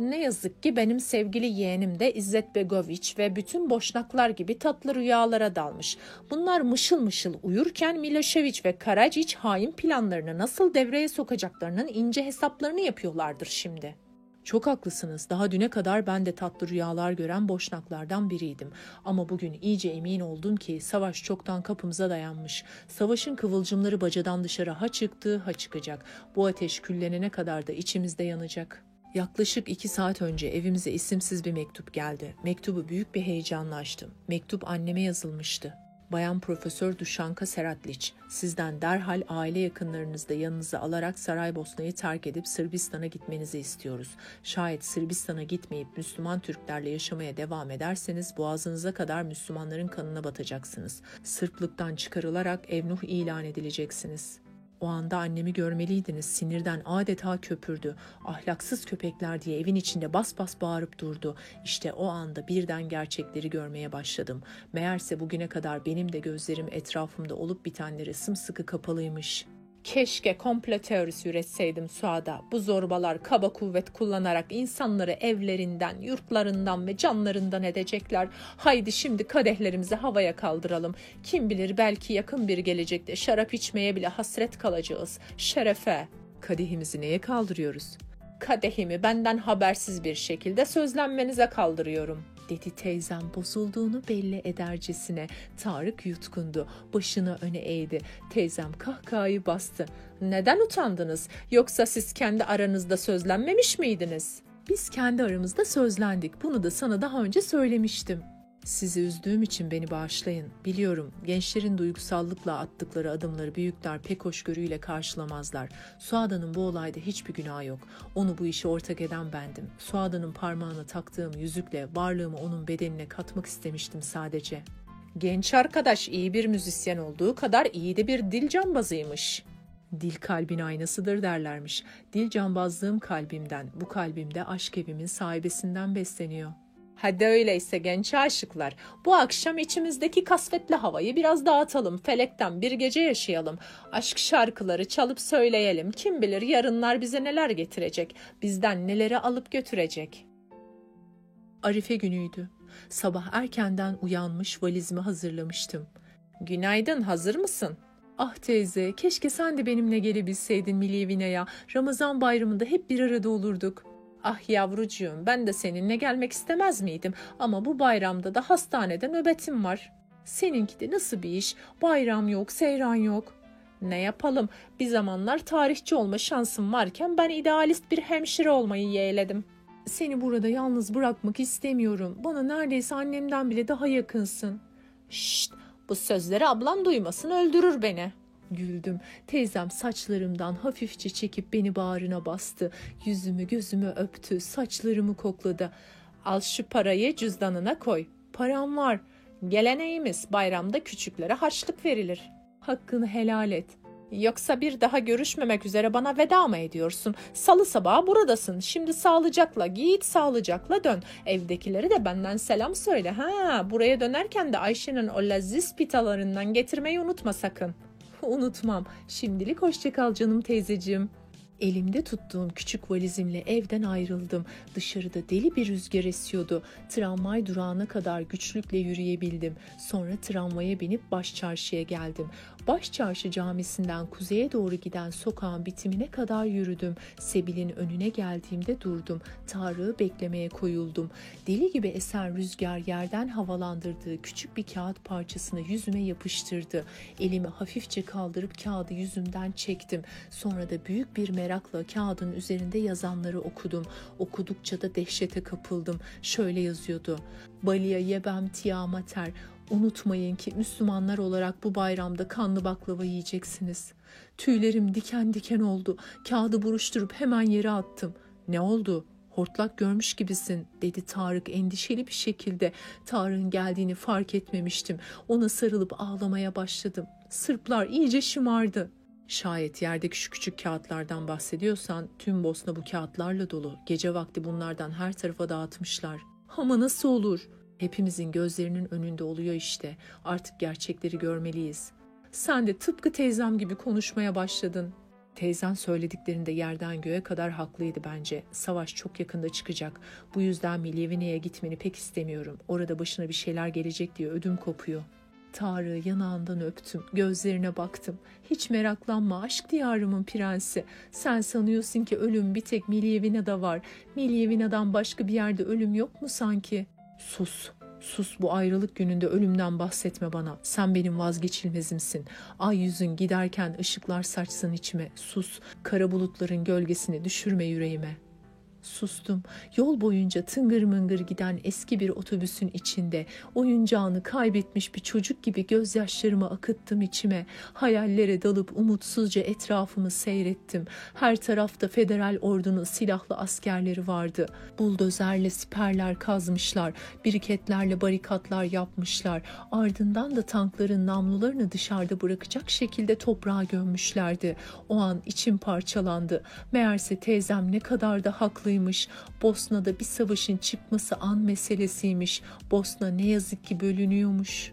Ne yazık ki benim sevgili yeğenim de İzzet Begoviç ve bütün boşnaklar gibi tatlı rüyalara dalmış. Bunlar mışıl mışıl uyurken Milošević ve Karaciç hain planlarını nasıl devreye sokacaklarının ince hesaplarını yapıyorlardır şimdi. Çok haklısınız. Daha düne kadar ben de tatlı rüyalar gören boşnaklardan biriydim. Ama bugün iyice emin oldum ki savaş çoktan kapımıza dayanmış. Savaşın kıvılcımları bacadan dışarı ha çıktı ha çıkacak. Bu ateş küllenene kadar da içimizde yanacak.'' Yaklaşık iki saat önce evimize isimsiz bir mektup geldi. Mektubu büyük bir heyecanla açtım. Mektup anneme yazılmıştı. Bayan Profesör Duşanka Seratliç, sizden derhal aile yakınlarınızı da yanınıza alarak Saraybosna'yı terk edip Sırbistan'a gitmenizi istiyoruz. Şayet Sırbistan'a gitmeyip Müslüman Türklerle yaşamaya devam ederseniz boğazınıza kadar Müslümanların kanına batacaksınız. Sırplıktan çıkarılarak evnuh ilan edileceksiniz.'' O anda annemi görmeliydiniz. Sinirden adeta köpürdü. Ahlaksız köpekler diye evin içinde bas bas bağırıp durdu. İşte o anda birden gerçekleri görmeye başladım. Meğerse bugüne kadar benim de gözlerim etrafımda olup bitenlere sımsıkı kapalıymış.'' Keşke komple teorisi üretseydim Suada. Bu zorbalar kaba kuvvet kullanarak insanları evlerinden, yurtlarından ve canlarından edecekler. Haydi şimdi kadehlerimizi havaya kaldıralım. Kim bilir belki yakın bir gelecekte şarap içmeye bile hasret kalacağız. Şerefe. Kadehimizi neye kaldırıyoruz? Kadehimi benden habersiz bir şekilde sözlenmenize kaldırıyorum.'' Dedi teyzem bozulduğunu belli edercesine. Tarık yutkundu, başını öne eğdi. Teyzem kahkahayı bastı. Neden utandınız? Yoksa siz kendi aranızda sözlenmemiş miydiniz? Biz kendi aramızda sözlendik. Bunu da sana daha önce söylemiştim. Sizi üzdüğüm için beni bağışlayın. Biliyorum gençlerin duygusallıkla attıkları adımları büyükler pek hoşgörüyle karşılamazlar. Suada'nın bu olayda hiçbir günah yok. Onu bu işe ortak eden bendim. Suada'nın parmağına taktığım yüzükle varlığımı onun bedenine katmak istemiştim sadece. Genç arkadaş iyi bir müzisyen olduğu kadar iyi de bir dil cambazıymış. Dil kalbin aynasıdır derlermiş. Dil cambazlığım kalbimden, bu kalbimde aşk evimin sahibesinden besleniyor.'' Hadi öyleyse genç aşıklar. Bu akşam içimizdeki kasvetli havayı biraz dağıtalım. Felekten bir gece yaşayalım. Aşk şarkıları çalıp söyleyelim. Kim bilir yarınlar bize neler getirecek. Bizden neleri alıp götürecek. Arife günüydü. Sabah erkenden uyanmış valizimi hazırlamıştım. Günaydın hazır mısın? Ah teyze keşke sen de benimle gelebilseydin Milivina'ya. Ramazan bayramında hep bir arada olurduk. Ah yavrucuğum ben de seninle gelmek istemez miydim ama bu bayramda da hastanede nöbetim var. Seninki de nasıl bir iş? Bayram yok, seyran yok. Ne yapalım? Bir zamanlar tarihçi olma şansım varken ben idealist bir hemşire olmayı yeğledim. Seni burada yalnız bırakmak istemiyorum. Bana neredeyse annemden bile daha yakınsın. Şşt, bu sözleri ablam duymasın öldürür beni. Güldüm. Teyzem saçlarımdan hafifçe çekip beni bağrına bastı. Yüzümü gözümü öptü. Saçlarımı kokladı. Al şu parayı cüzdanına koy. Param var. Geleneğimiz bayramda küçüklere harçlık verilir. Hakkını helal et. Yoksa bir daha görüşmemek üzere bana veda mı ediyorsun? Salı sabahı buradasın. Şimdi sağlıcakla git, sağlıcakla dön. Evdekileri de benden selam söyle. Ha, buraya dönerken de Ayşe'nin o leziz pitalarından getirmeyi unutma sakın.'' (laughs) Unutmam. Şimdilik hoşçakal canım teyzeciğim. Elimde tuttuğum küçük valizimle evden ayrıldım. Dışarıda deli bir rüzgar esiyordu. Tramvay durağına kadar güçlükle yürüyebildim. Sonra tramvaya binip baş çarşıya geldim. Baş çarşı camisinden kuzeye doğru giden sokağın bitimine kadar yürüdüm. Sebil'in önüne geldiğimde durdum. Tarık'ı beklemeye koyuldum. Deli gibi esen rüzgar yerden havalandırdığı küçük bir kağıt parçasını yüzüme yapıştırdı. Elimi hafifçe kaldırıp kağıdı yüzümden çektim. Sonra da büyük bir merakla kağıdın üzerinde yazanları okudum. Okudukça da dehşete kapıldım. Şöyle yazıyordu. Balia yebem tiamater. Unutmayın ki Müslümanlar olarak bu bayramda kanlı baklava yiyeceksiniz. Tüylerim diken diken oldu. Kağıdı buruşturup hemen yere attım. Ne oldu? Hortlak görmüş gibisin dedi Tarık endişeli bir şekilde. Tarık'ın geldiğini fark etmemiştim. Ona sarılıp ağlamaya başladım. Sırplar iyice şımardı. Şayet yerdeki şu küçük kağıtlardan bahsediyorsan tüm Bosna bu kağıtlarla dolu. Gece vakti bunlardan her tarafa dağıtmışlar. Ama nasıl olur? Hepimizin gözlerinin önünde oluyor işte. Artık gerçekleri görmeliyiz. Sen de tıpkı teyzem gibi konuşmaya başladın. Teyzen söylediklerinde yerden göğe kadar haklıydı bence. Savaş çok yakında çıkacak. Bu yüzden Milyevine'ye gitmeni pek istemiyorum. Orada başına bir şeyler gelecek diye ödüm kopuyor. Tarık'ı yanağından öptüm, gözlerine baktım. Hiç meraklanma aşk diyarımın prensi. Sen sanıyorsun ki ölüm bir tek Milyevina'da var. Milyevina'dan başka bir yerde ölüm yok mu sanki? Sus, sus bu ayrılık gününde ölümden bahsetme bana. Sen benim vazgeçilmezimsin. Ay yüzün giderken ışıklar saçsın içime. Sus, kara bulutların gölgesini düşürme yüreğime.'' Sustum. Yol boyunca tıngır mıngır giden eski bir otobüsün içinde oyuncağını kaybetmiş bir çocuk gibi gözyaşlarımı akıttım içime. Hayallere dalıp umutsuzca etrafımı seyrettim. Her tarafta federal ordunun silahlı askerleri vardı. Buldozerle siperler kazmışlar, biriketlerle barikatlar yapmışlar. Ardından da tankların namlularını dışarıda bırakacak şekilde toprağa gömmüşlerdi. O an içim parçalandı. Meğerse teyzem ne kadar da haklı haklıymış. Bosna'da bir savaşın çıkması an meselesiymiş. Bosna ne yazık ki bölünüyormuş.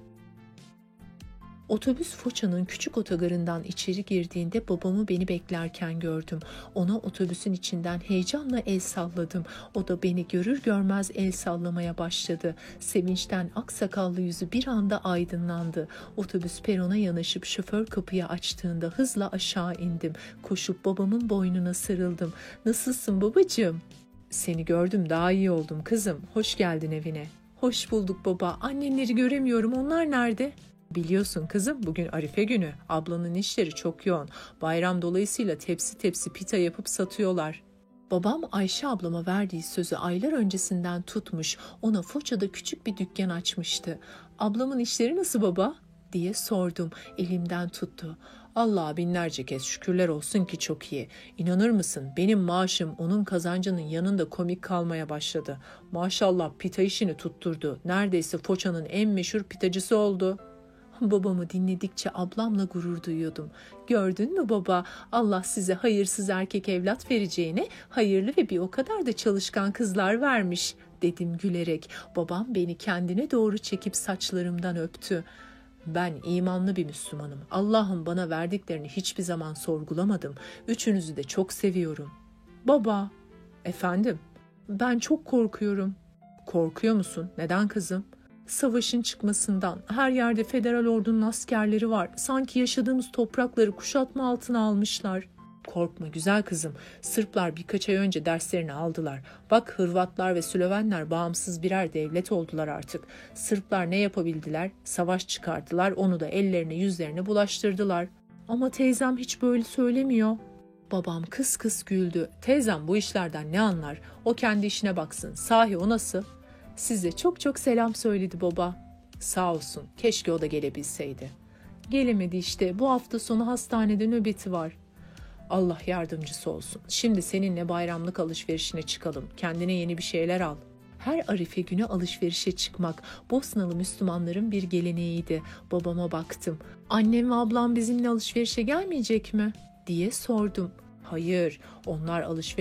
Otobüs Foça'nın küçük otogarından içeri girdiğinde babamı beni beklerken gördüm. Ona otobüsün içinden heyecanla el salladım. O da beni görür görmez el sallamaya başladı. Sevinçten aksakallı yüzü bir anda aydınlandı. Otobüs perona yanaşıp şoför kapıyı açtığında hızla aşağı indim. Koşup babamın boynuna sarıldım. Nasılsın babacığım? Seni gördüm daha iyi oldum kızım. Hoş geldin evine. Hoş bulduk baba. Annenleri göremiyorum. Onlar nerede? Biliyorsun kızım bugün Arife günü. Ablanın işleri çok yoğun. Bayram dolayısıyla tepsi tepsi pita yapıp satıyorlar. Babam Ayşe ablama verdiği sözü aylar öncesinden tutmuş. Ona Foça'da küçük bir dükkan açmıştı. Ablamın işleri nasıl baba? diye sordum. Elimden tuttu. Allah'a binlerce kez şükürler olsun ki çok iyi. İnanır mısın benim maaşım onun kazancının yanında komik kalmaya başladı. Maşallah pita işini tutturdu. Neredeyse Foça'nın en meşhur pitacısı oldu.'' Babamı dinledikçe ablamla gurur duyuyordum. Gördün mü baba Allah size hayırsız erkek evlat vereceğine hayırlı ve bir o kadar da çalışkan kızlar vermiş dedim gülerek. Babam beni kendine doğru çekip saçlarımdan öptü. Ben imanlı bir Müslümanım. Allah'ın bana verdiklerini hiçbir zaman sorgulamadım. Üçünüzü de çok seviyorum. Baba, efendim, ben çok korkuyorum. Korkuyor musun? Neden kızım? Savaşın çıkmasından. Her yerde federal ordunun askerleri var. Sanki yaşadığımız toprakları kuşatma altına almışlar. Korkma güzel kızım. Sırplar birkaç ay önce derslerini aldılar. Bak Hırvatlar ve Slovenler bağımsız birer devlet oldular artık. Sırplar ne yapabildiler? Savaş çıkarttılar. Onu da ellerine yüzlerine bulaştırdılar. Ama teyzem hiç böyle söylemiyor. Babam kıs kıs güldü. Teyzem bu işlerden ne anlar? O kendi işine baksın. Sahi o nasıl? Size çok çok selam söyledi baba. Sağ olsun. Keşke o da gelebilseydi. Gelemedi işte. Bu hafta sonu hastanede nöbeti var. Allah yardımcısı olsun. Şimdi seninle bayramlık alışverişine çıkalım. Kendine yeni bir şeyler al. Her arife günü alışverişe çıkmak Bosnalı Müslümanların bir geleneğiydi. Babama baktım. Annem ve ablam bizimle alışverişe gelmeyecek mi? diye sordum. Hayır, onlar alışveriş